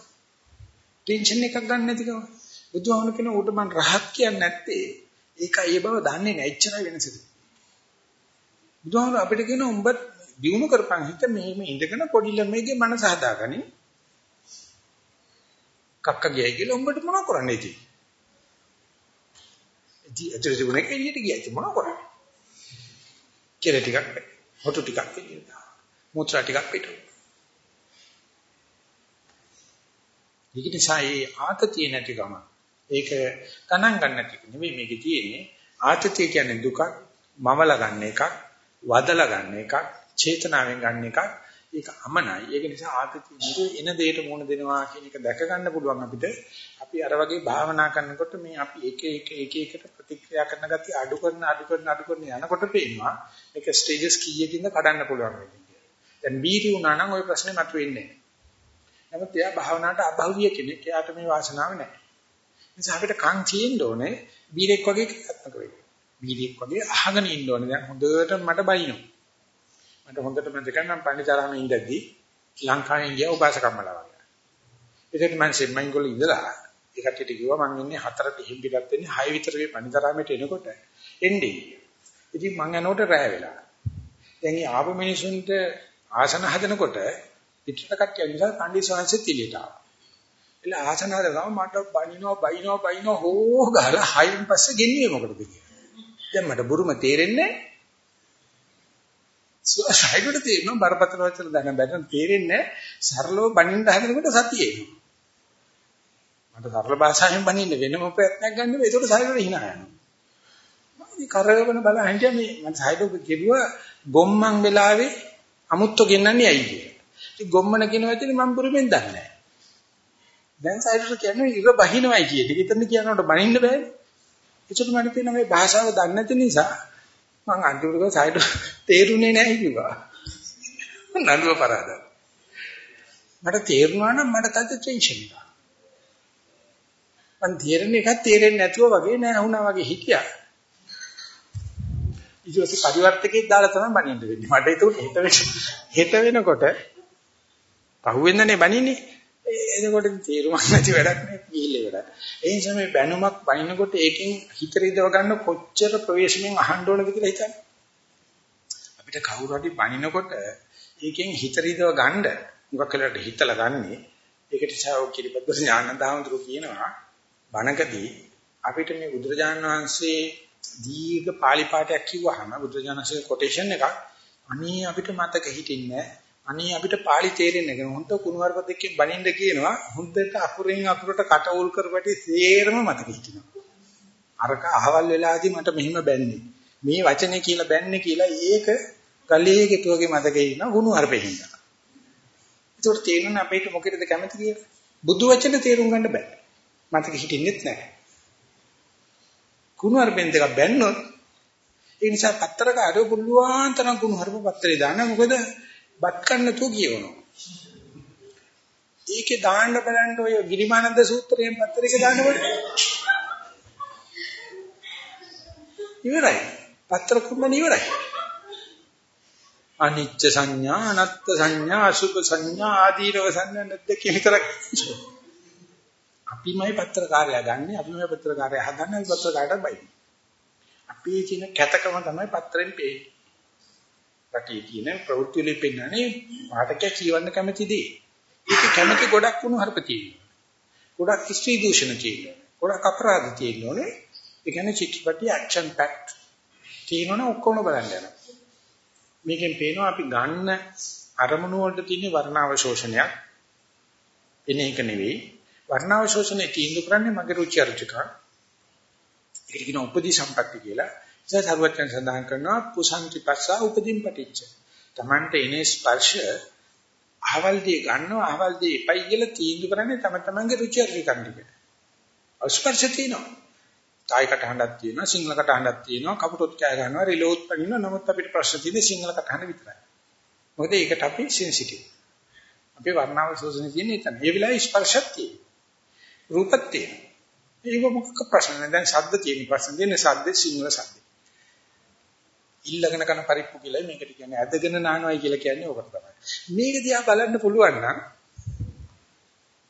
Speaker 2: ටෙන්ෂන් එකක් ගන්න නැතිකම බුදුහාමුදුරු කියන ඌට මං රහත් කියන්නේ නැත්තේ ඒකයි ඒ බව දන්නේ නැහැ එච්චරයි වෙනසද බුදුහාමුදුරු අපිට කියන උඹ දිනු කරපන් හිත මෙහෙම ඉඳගෙන පොඩි ළමයිගේ මනස හදාගනි කක්ක ගියයි කියලා උඹට මොනව කරන්නේ ඉතින් ඉතින් ඇතුළේ තිබුණේ එළියට ගියයි මොනව කරන්නේ කියලා ටිකක් හොටු ටිකක් එළියට දානවා. මුත්‍රා ටිකක් පිටු. ඒක නිසා මේ ආතතිය නැතිකම ඒක ගණන් ගන්න නැති නෙවෙයි මේකේ තියෙන්නේ ආතතිය කියන්නේ දුක මවලා ගන්න එකක් වදලා ගන්න එකක් චේතනාවෙන් ගන්න එකක් ඒක අමනයි ඒක නිසා ආතතිය නිරු එන දෙයට මුණ දෙනවා කියන එක දැක ගන්න පුළුවන් අපිට අපි අර වගේ භාවනා කරනකොට මේ අපි එක එක එක එකට ප්‍රතික්‍රියා කරන ගතිය අඩු කරන අඩු කරන අඩු කරන යනකොට පේනවා මේක ස්ටේජස් කීයකින්ද කඩන්න පුළුවන් වෙන්නේ දැන් බීටි වුණා නම් ওই ප්‍රශ්නේ මතුවෙන්නේ නැහැ නමුත් එයා භාවනාවට අභෞවිය කෙනෙක් එයාට මේ වාසනාව නැහැ නිසා අපිට කන් තියෙන්න ඕනේ බීරෙක් වගේ ක්‍රියාත්මක වෙන්න. බීරෙක් වගේ අහගෙන ඉන්න ඕනේ. දැන් හොඳට මට බයිනවා. මට හොඳට මතක නම් පණිතරාම ඉඳද්දි ලංකාවේ ගියා උපාසකම්මලා වගේ. ඒකට මම සෙම්මයින් ගොල්ලෝ ඉඳලා ඒකට කිව්වා මම ඉන්නේ හතරට හිම්බිලක් වෙන්නේ හය විතර මේ පණිතරාමයට එනකොට එන්නේ. ඉතින් මං යනකොට රැ වෙලා. දැන් මේ ආපු මිනිසුන්ට ආසන හදනකොට පිටට කට්ටිය නිසා පණ්ඩිත ස්වාමීන් එළියට ආවා. එල ආසන හදනවා මට බනිනවා බයිනවා බයිනවා හෝ ගහලා හයින් පස්සේ ගෙන්නේ මොකටද කියලා. දැන් මට බුරුම තේරෙන්නේ සයිඩට තේරෙනවා බරපතල වචන දැන බැලන තේරෙන්නේ සරලව බනින්න හදනකොට සතියේ. මට සරල භාෂාවෙන් බනින්න වෙනම ප්‍රයත්නයක් ගන්න බෑ ඒකට සයිඩට hina යනවා. මම කරවන බල හිටියා මේ මට සයිඩට කිව්වා ගොම්මන් වෙලාවේ අමුත්තු ගෙන්නන්නේ ඇයි කියලා. ඉතින් ගොම්මන කියන වචනේ මම බුරුමෙන් දන්නේ නැහැ. දැන් සයිඩට කියන්නේ ඉර බහිනවයි කියේ. දෙකෙන් කියනකොට බනින්න බෑනේ. ඒකට මට තියෙන මේ භාෂාව දන්නේ නැති නිසා මං අන්තිමට සයිඩ තේරුනේ නැහැ කිව්වා. නළුව පරාදයි. මට තේරුණා නම් මට තද ටෙන්ෂන් එකක්. මං තේරෙන එකක් තේරෙන්නේ නැතුව වගේ නෑ වුණා වගේ හිටියා. ඊට පස්සේ පරිවර්තකෙක් දාලා තමයි බනින්න වෙන්නේ. මට ඒක හෙට වෙනකොට පහුවෙන්දනේ බනින්නේ. එතකොට තේරුමක් නැති වැඩක් නේ ගිහිල්ලා ඉවරයි. ඒ නිසා මේ බැනුමක් වයින්කොට ඒකෙන් හිත රිදව ගන්න කොච්චර ප්‍රවේශමෙන් අහන්න ඕනද කියලා හිතන්න. අපිට කවුරු හරි බනිනකොට ඒකෙන් හිත රිදව ගන්න මොකක් කළාට හිතලා ගන්නේ ඒකට සාව කිරිපද්ද ඥානදාමතුරු කියනවා බණකදී අපිට මේ බුදුරජාණන් වහන්සේ දීර්ඝ පාලි පාඨයක් කිව්වහම බුදුරජාණන් වහන්සේ කොටේෂන් එකක් අනේ අපිට මතක හිටින්නේ නැහැ අනේ අපිට පාලි තේරෙන්නේ නැහැ. හොඳ කුණුවarp දෙකකින් බනින්න කියනවා. හොඳට අකුරෙන් අකුරට කට උල් කරපටි සේරම මතක හිටිනවා. අරක අහවල් වෙලාදී මට මෙහිම බැන්නේ. මේ වචනේ කියලා බැන්නේ කියලා ඒක ගලේ ගෙටුවගේ මතකේ ඉන්න කුණුවarpෙ හින්දා. ඒකට තේරෙන්නේ අපේට මොකේද කැමති කියලා. බුදු වචන තේරුම් ගන්න බෑ. මතක හිටින්නෙත් නැහැ. කුණුවarpෙන් දෙක බැන්නොත් ඒ නිසා පත්‍රකාරයෝ පුළුවන් තරම් කුණුවarp පත්‍රේ දාන්න මොකද බත් කන්න තු කියවනවා. ඒකේ දාන්න බලන්න ඔය ගිරිමානන්ද සූත්‍රයෙන් පත්තරයක දාන්න බලන්න. ඉවරයි. පත්‍ර කුම්බන ඉවරයි. අනිච්ච සංඥා, අනත්ත් සංඥා, අසුභ සංඥා ආදීනව සංඥා නැද්ද විතරක්. අපිමයි පත්‍රකාරය ගන්න, අපිමයි පත්‍රකාරය හදන්නේ, පත්‍රකාරයට බයි. අපි කියන කැතකම තමයි පත්‍රෙන් පේන්නේ. රටේ තියෙන ප්‍රවෘත්ති වලින් පෙන්නන්නේ පාඨකයා කියවන්න කැමති දේ. ඒක කැමති ගොඩක් වුණු හරප තියෙනවා. ගොඩක් ස්ත්‍රී දූෂණ තියෙනවා. ගොඩක් අපරාධ තියෙනෝනේ. ඒ කියන්නේ චිත්‍රපටි ඇක්ෂන් පැක්ට් තියෙනවනේ ඔක්කොම බලන්න යනවා. මේකෙන් පේනවා අපි ගන්න අරමුණු වලට තියෙන වර්ණාවශෝෂණයක් එන එක නෙවෙයි. වර්ණාවශෝෂණේ තීන්දුව කරන්නේ මගේ රුචි අරුචිකා. ඒක කියන උපදී සම්පatti කියලා. ඉතින් සරුවචන සඳහන් කරනවා පුසන්ති පස්සා උපදීන් පටිච්ච. Tamante එනේ ස්පර්ශ අහවල් දී ගන්නවා අහවල් දී එපයි කියලා තීන්දුව කරන්නේ තම තමන්ගේ රුචි අරුචිකන් ටික. ස්පර්ශ තියෙනවා. තායි කටහඬක් තියෙනවා සිංහල කටහඬක් තියෙනවා කපුටොත් කෑ ගන්නවා රිලෝත් පනිනවා නමුත් අපිට ප්‍රශ්න තියෙන්නේ සිංහල කටහඬ විතරයි. මොකද ඒකට අපි සෙන්සිටිව්. අපේ වර්ණාව සෝසනේ තියෙන එතන. ඒ වෙලාවේ ස්පර්ශයක් තියෙනවා. රූපත් තියෙනවා. ඒක මොකක් ප්‍රශ්න නැහැ. දැන් ශබ්ද තියෙන ප්‍රශ්න තියෙන්නේ ශබ්ද සිංහල ශබ්ද. ඉල්ලගෙන කරන පරිප්පු කියලා මේකට කියන්නේ ඇදගෙන නානවයි කියලා කියන්නේ ඕකට තමයි. මේක දිහා බලන්න පුළුවන් නම්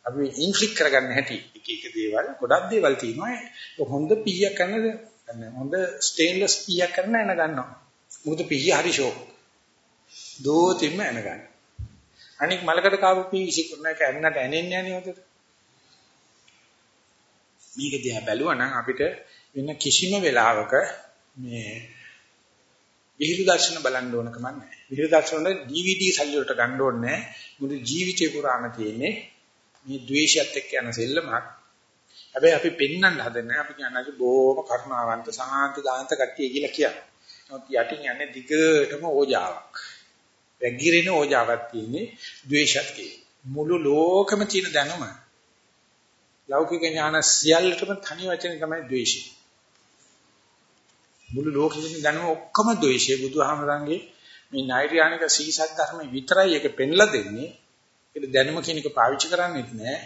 Speaker 2: අපි ඉන්ෆ්ලික් කරගන්න හැටි එක එක දේවල් ගොඩක් දේවල් තියෙනවා. හොඳ පීයක් කරන හොඳ ස්ටේන්ලස් පීයක් කරන එන ගන්නවා. මොකද පීය හරි ෂෝක්. දෝතින්ම එන ගන්න. අනික මලකට කාපු පී විසිකරන එක ඇන්නට ඇනෙන්නේ නැහැ නේද? මේක දිහා බැලුවා නම් අපිට වෙන කිසිම වෙලාවක මේ විහිළු දර්ශන බලන්න ඕන කමක් නැහැ. විහිළු දර්ශන වල DVD සල්ලි වලට ගන්න ඕනේ නැහැ. මුළු ජීවිතේ පුරාම තියෙන්නේ මේ ද්වේෂයත් එක්ක යන සෙල්ලමක්. හැබැයි අපි පෙන්වන්න හදන්නේ අපි කියන්නේ බොහොම කරුණාවන්ත සාන්ත දාන්ත කට්ටිය කියලා කියන්නේ. නමුත් යටින් යන්නේ දිගටම ඕජාවක්. වැගිරෙන ඕජාවක් තියෙන්නේ ද්වේෂත් මුළු ලෝකෙම තියෙන දැනුම ලෞකික ඥාන සියල්ලටම තනි වචනේ තමයි ද්වේෂය. මුළු ලෝකෙම දැනුම ඔක්කොම ද්වේෂය බුදුහාමරංගේ මේ නෛර්යානික සීසත් ධර්ම විතරයි ඒක පෙන්ලා දෙන්නේ. ඒක දැනුම කියන එක පාවිච්චි කරන්නේත් නෑ.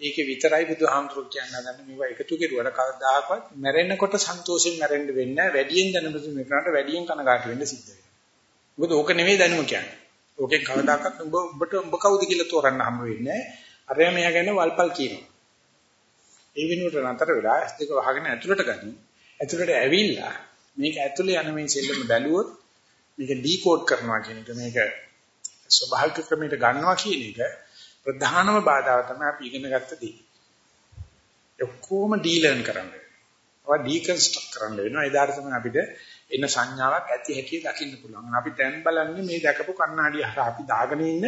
Speaker 2: ඒකේ විතරයි බුදුහාමුදුරුවෝ කියන්නේ නැදන්නේ මේවා එකතු කෙරුවට කවදාකවත් මැරෙන්නකොට සන්තෝෂයෙන් මැරෙන්න වෙන්නේ නැහැ. වැඩියෙන් දැනුම දුන්නාට වැඩියෙන් කනගාටු වෙන්න සිද්ධ වෙනවා. මොකද ඕක නෙමෙයි දැනුම කියන්නේ. ඕකෙන් කවදාකවත් උඹ උඹට උඹ කවුද කියලා තෝරන්න හම්බ වෙන්නේ නැහැ. අරයා මෙයා ගැන වල්පල් කියනවා. ඒ වෙනුවට නතර වෙලා ඇස් දෙක වහගෙන ඇතුළට ගනි. ඇතුළට ඇවිල්ලා මේක ඇතුළේ යන මේ සෙල්ලම බැලුවොත් මේක ඩිකෝඩ් කරනවා කියන එක මේක ස්වභාවික ක්‍රමයට ගන්නවා කියන එක ප්‍රධානම බාධාව තමයි අපි ඉගෙන ගත්ත දේ. ඔක්කොම ඩීලර්න් කරන්න. ඔවා ඩිකන්ස්ට්‍රක්ට් කරන්න වෙනවා. එදාට තමයි අපිට එන සංඥාවක් ඇති හැටි දකින්න පුළුවන්. අපි දැන් බලන්නේ මේ දැකපු කණ්ණාඩිය හරහා අපි දාගෙන ඉන්න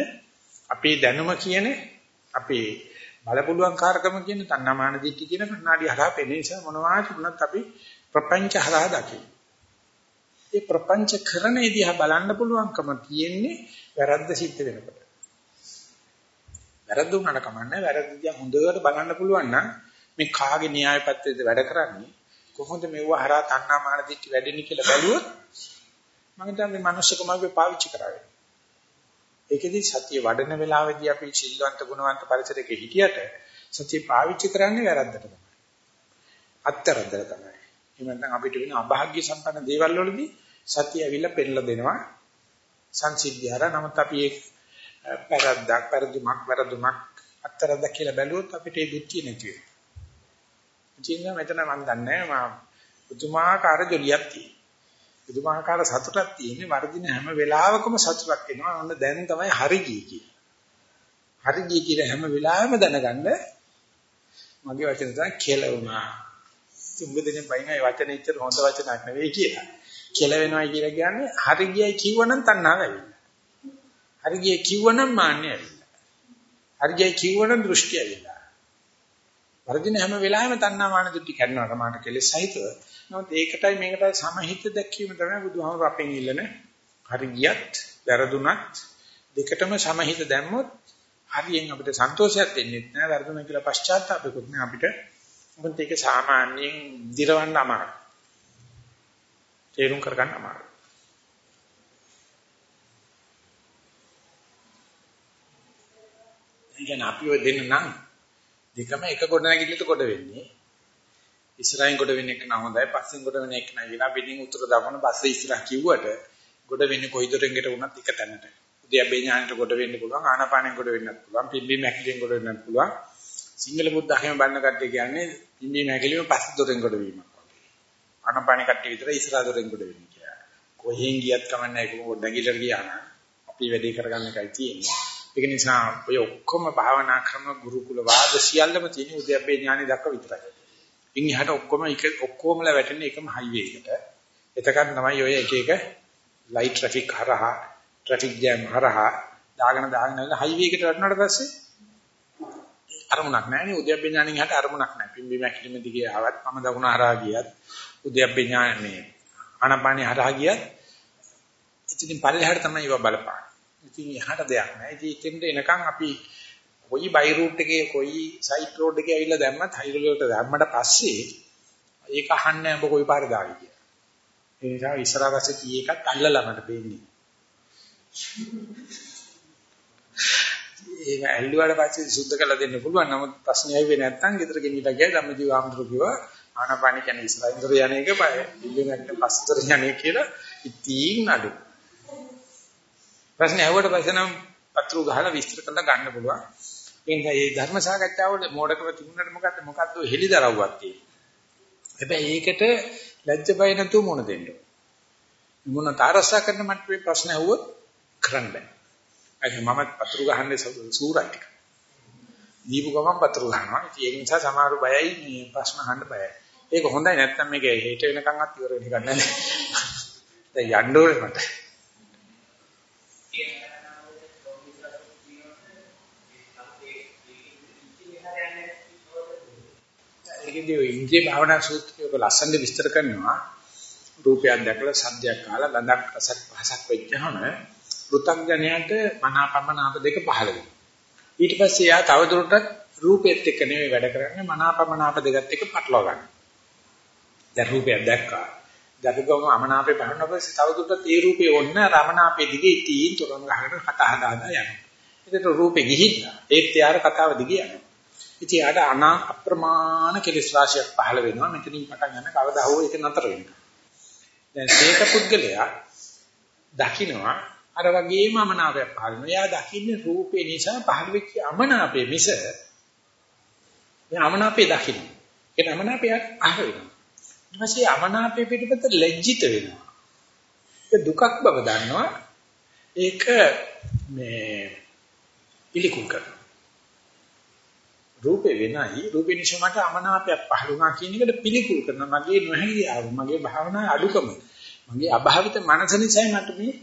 Speaker 2: අපේ දැනුම කියන අපේ බලපුලුවන් කාර්කම කියන තණ්හාමාන දිට්ඨි කියන කණ්ණාඩිය හරහා පෙනෙන නිසා මොනවා තිබුණත් අපි ප්‍රපංච හරහා දකින්න. ඒ ප්‍රපංච කරන්නේ දිහා බලන්න පුළුවන්කම තියෙන්නේ වැරද්ද සිද්ධ වෙනකොට. වැරද්ද උනට කමන්නේ වැරද්ද දිහා හොඳට බලන්න පුළුවන් නම් මේ කාගේ න්‍යාය පත්‍රයේද වැඩ කරන්නේ කොහොමද මෙව හරහා තණ්හා මාන දිට්ඨි වැඩෙන්නේ කියලා බැලුවොත් මම හිතන්නේ මේ මනුස්සකම අපි පාවිච්චි කරාවේ. ඒකෙදි සතිය වඩන වෙලාවේදී අපි සිල්වන්ත ගුණවන්ත පරිසරයක හිටියට සතිය පාවිච්චි කරන්නේ වැරද්දට තමයි. අත්තරද්දට තමයි. එහෙනම් අපිට වෙන අභාග්‍ය සම්පන්න දේවල් වලදී සතිය ඇවිල්ලා පෙන්නලා දෙනවා සංසිද්ධියර නමුත් අපි ඒ වැරද්දක් වැරදුමක් වැරදුමක් අත්තරද්දක් කියලා බැලුවොත් අපිට ඒ බුද්ධිය නැති වෙනවා. ඉතින් මෙතන මම දන්නේ මා පුදුමාකාර ජොලියක් තියෙනවා. පුදුමාකාර සතුටක් තියෙන්නේ වර්ධින හැම වෙලාවකම සතුටක් එනවා. ඔන්න දැන් තමයි හරි ගියේ කියලා. හරි ගියේ කියලා හැම වෙලාවෙම දැනගන්න මගේ වචන තමයි කෙලවුණා. තුඹ දෙනේ බයිනයි වචනේ ඉච්චර හොඳ වචනක් නෙවෙයි කියලා. කෙලවෙනවා කියලා කියන්නේ හරි ගියයි කිව්වනම් තණ්හාව ඇවිල්ලා. හරි ගියයි කිව්වනම් මාන්නය ඇවිල්ලා. හරි ගියයි කිව්වනම් දෘෂ්ටි ඇවිල්ලා. වර්ධින හැම වෙලාවෙම තණ්හා මාන දිටි කරනවා මාට කෙලෙස් සහිතව. නමුත් ඒකටයි මේකටයි සමහිත දැක්වීම තමයි බුදුහාමර අපෙන් ඉල්ලන. හරි ගියත්, වැරදුනත් දෙකටම සමහිත දැම්මොත් හරියෙන් අපිට සන්තෝෂයක් දෙන්නේ නැහැ. වැරදුනා කියලා පශ්චාත්තාපෙකුත් නෑ අපිට. මොකද ඒක සාමාන්‍යයෙන් දිරවන්න අමාරුයි. තේරුම් කරගන්න අමාරුයි. ඉතින් අපි ඔය දෙන්න නම් දෙකම එක කොට නැගිටලට කොට වෙන්නේ. ඉස්සරහින් කොට වෙන එක නම් හොඳයි පස්සෙන් කොට වෙන එක නම් විනා පිටින් උත්තර දාපන පස්සේ ඉස්සරහ කිව්වට කොට වෙන්නේ කොයි දොරෙන්කට වුණත් එක තැනට. උද්‍යප්පේ ඥානට කොට වෙන්න පුළුවන් ආනාපානෙන් කොට වෙන්නත් පුළුවන් පිම්බීම හැකිලින් කොට වෙන්නත් පුළුවන්. සිංහල බුද්ධ학ම බලන කට්ටිය කියන්නේ පිම්බීම හැකිලිම පස්සේ දොරෙන් කොට වීමක් වගේ. ආනාපානෙ කට්ටිය විතර ඉස්සරහ දොරෙන් කොට වෙන්නේ කියලා. කොහෙන් ගියත් කමන්නේ කොහොමද නැගිටලා ගියා නම් අපි වැඩේ කරගන්න එකයි තියෙන්නේ. ඒක නිසා ඔය ඔක්කොම භාවනා ක්‍රම ගුරුකුල වාද සියල්ලම තියෙන උද්‍යප්පේ ඥානෙ දක්වා විතරයි. ඉන් එහාට ඔක්කොම එක ඔක්කොමලා වැටෙන්නේ එකම හයිවේ එකට. එතකන් තමයි ඔය එක එක ලයිට් ට්‍රැෆික් හරහා ට්‍රැෆික් ජෑම් හරහා දාගෙන දාගෙන යන හයිවේ එකට වැටුණාට පස්සේ අරමුණක් නැහැ නේ උද්‍යප්පේ ඥානෙන් එහාට අරමුණක් නැහැ. පිම්බි මැකිලිම දිගේ ආවත් මම දකුණ හරහා ගියත් උද්‍යප්පේ ඥානෙ ආනපානිය හරහා ගියත් ඉතින් පල්ලෙහාට තමයි ඒවා බලපාන්නේ. ඉතින් එහාට දෙයක් නැහැ. ඉතින් එතෙන්ට එනකන් අපි කොයි බයි රූට් එකේ කොයි සයිට් රෝඩ් එකේ ඇවිල්ලා දැම්මත් හයිරෝඩ් වලට දැම්මට පස්සේ ඒක අහන්නේ ඔබ කොයි පාරේ දාවි කියලා. ඒ නිසා ඉස්සරහ පස්සේ කී එකක් අල්ලලා මට පේන්නේ. ඒක ඇල්ලුවාට පස්සේ සුද්ධ කළා දෙන්න පුළුවන්. නමුත් ප්‍රශ්නේ ඇවිල්ලා නැත්තම් ගෙදර ගෙනිලා ගියා ධම්මජීව ආමතුරු කිව්වා ආනපානි කියන්නේ ඉස්සරහින්දර යන එක බය. ඉල්ලුමකට පස්සතර යන්නේ කියලා ඉතින් නඩු. ප්‍රශ්නේ ඇහුවට පස්සේ නම් පත්‍රු ගහලා විස්තර කරලා ගන්න පුළුවන්. ඒ නිසා මේ ධර්ම සාකච්ඡාවල මෝඩකම තිබුණාට මොකද්ද මොකද්ද හෙලිදරව්වක් තියෙන්නේ. හැබැයි ඒකට ලැජ්ජ බය නැතුව මොන දෙන්න. මොන තාරසා කරන මට්ටමේ ප්‍රශ්න ඇහුවොත් කරන්න බෑ. ඒක මම පත්‍රු ගහන්නේ සූරයි ටික. දීපු ගමන් පත්‍රු ගන්නවා. ඉතින් ඒක නිසා සමහර බයයි මේ ප්‍රශ්න අහන්න බයයි. ඒක හොඳයි නැත්තම් මේක හෙට වෙනකන්වත් ඉවර වෙන්න ගන්න නැහැ. දැන් යන්න ඕනේ මට. ඒකදී ඔය ඉන්ද්‍රිය භාවනා සූත්‍රය ඔබ ලස්සනට විස්තර කරනවා. රූපයක් දැකලා සද්දයක් අහලා ගඳක් රසක් පහසක් වෙච්චහම පෘථග්ජනයාට මනාපමනාප දෙක පහළ වෙනවා. ඊට පස්සේ යා තවදුරටත් රූපෙත් එක්ක නෙමෙයි වැඩ කරන්නේ මනාපමනාප දෙකත් එක්ක පටලවා ගන්න. දැන් රූපයක් දැක්කා. දැකගම අමනාපේ පහළන පස්සේ තවදුරටත් ඒ රූපේ ඔන්න රමනාපේ දිගේ තීන් තොරන් ගහකට කතා හදාගෙන යනවා. ඒකට රූපේ ගිහිල්ලා ඒත් යාර කතාව දිගේ යනවා. ඉතින් ආට අනා අප්‍රමාණ කෙලෙස් රාශියක් පහළ වෙනවා. මෙතනින් පටන් ගන්න කවදා හෝ ඒක නතර වෙනවා. දැන් මේක පුද්ගලයා දකින්නවා අර වගේම අමනාපයක් පහළ වෙනවා. එයා දකින්නේ රූපේ නිසා පහළ වෙච්ච අමනාපේ මිස මේ අමනාපේ දකින්න. ඒ අමනාපය අහ වෙනවා. ඊට පස්සේ අමනාපේ පිටපත ලැජ්ජිත වෙනවා. ඒක දුකක් බව දන්නවා. ඒක මේ පිළිකුල් කරනවා. රූපේ වෙනයි රූපේ නිසා මට අමනාපයක් පහළ වුණා කියන එකට පිළිකුල් කරනවා මගේ නොහැකියාව මගේ භාවනා අඩුකම මගේ අභාවිත මනස නිසා මට මේ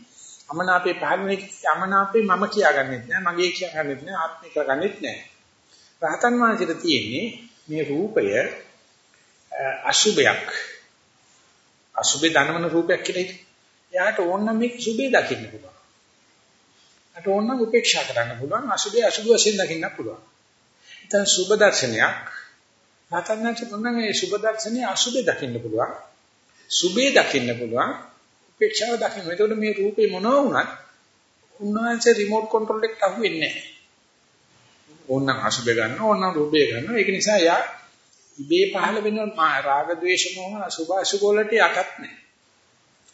Speaker 2: අමනාපේ පහළ වෙන අමනාපේ මම කියාගන්නෙත් නෑ මගේ කියාගන්නෙත් නෑ ආත්මික කරගන්නෙත් නෑ රහතන් වහන්සේට තියෙන්නේ මේ රූපය අසුබයක් අසුබේ ධනමන රූපයක් කියලා හිතේ. එයාට ඕන නම් මේක සුබේ දකින්න පුළුවන්. අට ඕන නම් උපේක්ෂා කරන්න පුළුවන් අසුබේ අසුබ වශයෙන් දකින්න පුළුවන්. ඉතින් සුබ දර්ශනයක් රහතන්වහන්සේ තුනන් මේ සුබ දර්ශනේ අසුබේ දකින්න පුළුවන්. සුබේ දකින්න පුළුවන්. උපේක්ෂාව දකින්න. එතකොට මේ රූපේ මොනවා වුණත් උන්වහන්සේ රිමෝට් කන්ට්‍රෝල් එකට අහු වෙන්නේ නැහැ. ඕනනම් අසුබ ගන්න ඕනනම් රූපය ගන්න. ඒක නිසා යා ඉබේ පහළ වෙන රාග ద్వේෂ මොහ අසුබ අසුබ වලට යටත් නැහැ.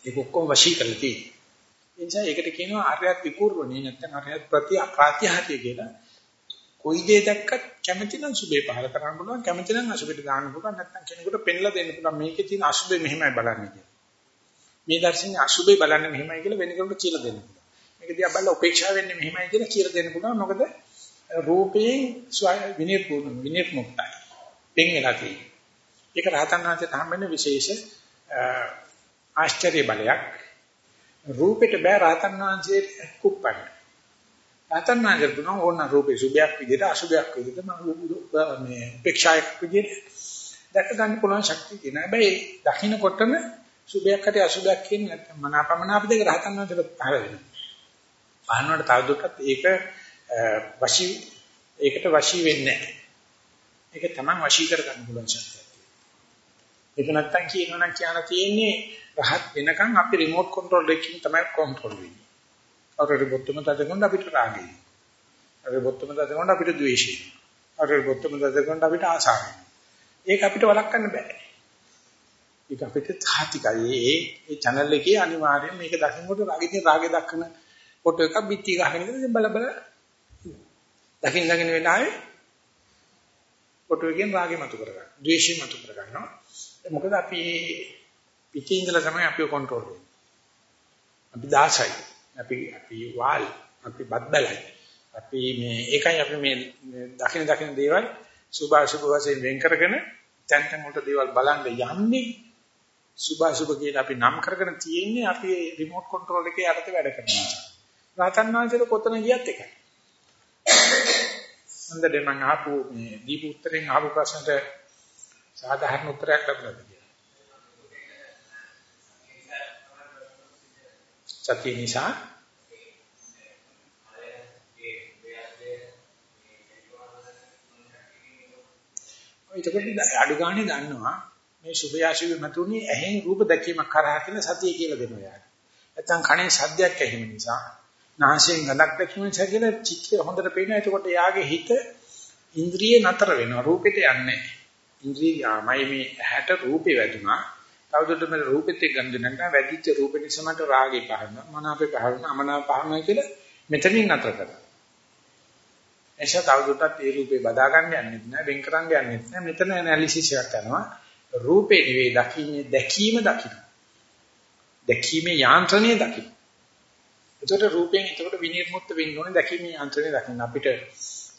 Speaker 2: ඒක ඔක්කොම වශී කරලා තියෙන්නේ. ඒ නිසා ඒකට කියනවා ආර්යත් විකූර්වණී නැත්නම් ආර්යත් ප්‍රති ප්‍රාත්‍යහාරය කියලා. කොයි දේ දැක්කත් කැමති නම් සුබේ පහල කරන්න පුළුවන් කැමති නම් අසුබෙට දාන්න පුළුවන් නැත්නම් කෙනෙකුට පෙන්ලා දෙන්න පුළුවන් මේකේ තියෙන අසුබේ මෙහෙමයි බලන්නේ කියලා. මේ දර්ශනේ අසුබේ බලන්නේ මෙහෙමයි කියලා වෙන කෙනෙකුට කියලා දෙන්න පුළුවන්. මේක දිහා බලලා උපේක්ෂා වෙන්නේ මෙහෙමයි කියලා කියලා දෙන්න පුළුවන්. මොකද රූපයෙන් විනිර්පූර්ණ විනිර්මුක්තයි. දෙන්නෙලා තියෙන්නේ. ඒක රහතන් වහන්සේට හම්බෙන විශේෂ ආශ්චර්ය බලයක්. රූපෙට බෑ රහතන් වහන්සේට කුප්පන්න. රහතන් වහන්සේ දුන ඕන රූපේ සුභයක් විදිහට අසුභයක් විදිහට මම මේ උපේක්ෂායක් විදිහට දැක ගන්න පුළුවන් ශක්තිය තියෙන. හැබැයි දකින්නකොටම සුභයක් හරි අසුභයක් කියන්නේ නැත්නම් මනාපමනාප දෙක රහතන් වහන්සේට පහළ වෙනවා. පහනවට තවදුරටත් ඒක වශී ඒකට වශී වෙන්නේ නැහැ. ඒක තමයි වශී කරගන්න පුළුවන් ශක්තිය. ඒක නැත්තම් කියනවනම් කියන්න තියෙන්නේ රහත් වෙනකන් අපි රිමෝට් කන්ට්‍රෝල් එකකින් තමයි කන්ට්‍රෝල් වෙන්නේ. අවරේ බොත්තම තදගොන්න අපිට රාගය. අවරේ බොත්තම තදගොන්න අපිට ද්වේෂය. අවරේ බොත්තම තදගොන්න අපිට ආසාවයි. ඒක අපිට වළක්වන්න බෑ. ඒක අපිට තාතිකයි. ඒ ඒ channel එකේ අනිවාර්යෙන් මේක දකින්නකොට රාගෙදී රාගෙ දක්වන ෆොටෝ එකක් බිත්ති ගහගෙන ඉඳන් බල බල දකින් දකින් වෙලාවේ ෆොටෝ එකෙන් රාගෙ මතු කරගන්න. ද්වේෂය මතු කරගන්නවා. මොකද අපි පිටින් ඉඳලා තමයි අපිව කන්ට්‍රෝල් කරන්නේ. අපි දාසයි. අපි අපි වාල්. අපි බද්දලයි. අපි මේ ඒකයි අපි මේ දකින දකින දේවල් සුභ අසුභ වශයෙන් වෙන් කරගෙන තැන් තැන් වලට දේවල් බලන්න යන්නේ සුභ අසුභ කියලා අපි නම් කරගෙන තියෙන්නේ අපි රිමෝට් කන්ට්‍රෝල් එකේ යටතේ වැඩ කරනවා. රහතන් වහන්සේට කොතන ගියත් එකයි. හොඳට මම අහපු මේ දීපු උත්තරෙන් අහපු ප්‍රශ්නට සාධාරණ උත්තරයක් ලැබුණාද කියලා. සත්‍ය නිසා එතකොට අඩු ගානේ දන්නවා මේ සුභයාශිව මතුනේ ඇහෙන් රූප දැකීමක් කරා කියලා සතිය කියලා දෙනවා යාට. නැත්තම් කනේ සද්දයක් ඇහිම නිසා නාසයෙන් ගඳක් දැකීම නිසා කියලා චිත්‍රය හොඳට පේනවා. එතකොට යාගේ හිත ඉන්ද්‍රිය නතර වෙනවා. රූපෙට යන්නේ ඉන්ද්‍රිය යාමයි මේ ඇහැට රූපේ වැදුනා. තවදුරටත් මේ රූපෙත් එක්ක ගන්න නැත්නම් වැඩිච්ච රූපෙ නිසා මට රාගේ පහරනවා. මනාපේ පහරනවා. අමනාප පහරනවා කියලා මෙතනින් නතර කරනවා. එෂා තවදුරටත් ඒ රූපේ බදා ගන්න යන්නේ නැහැ. වෙන් කරන්න යන්නේ නැහැ. මෙතන ඇනලිසිස් එකක් කරනවා. රූපේ නෙවෙයි දකින්නේ දැකීම දකින්න. දැකීමේ යාන්ත්‍රණය දකින්න. එතකොට රූපයෙන් එතකොට විනිර්මුක්ත වෙන්න ඕනේ දැකීමේ යන්ත්‍රණය දකින්න. අපිට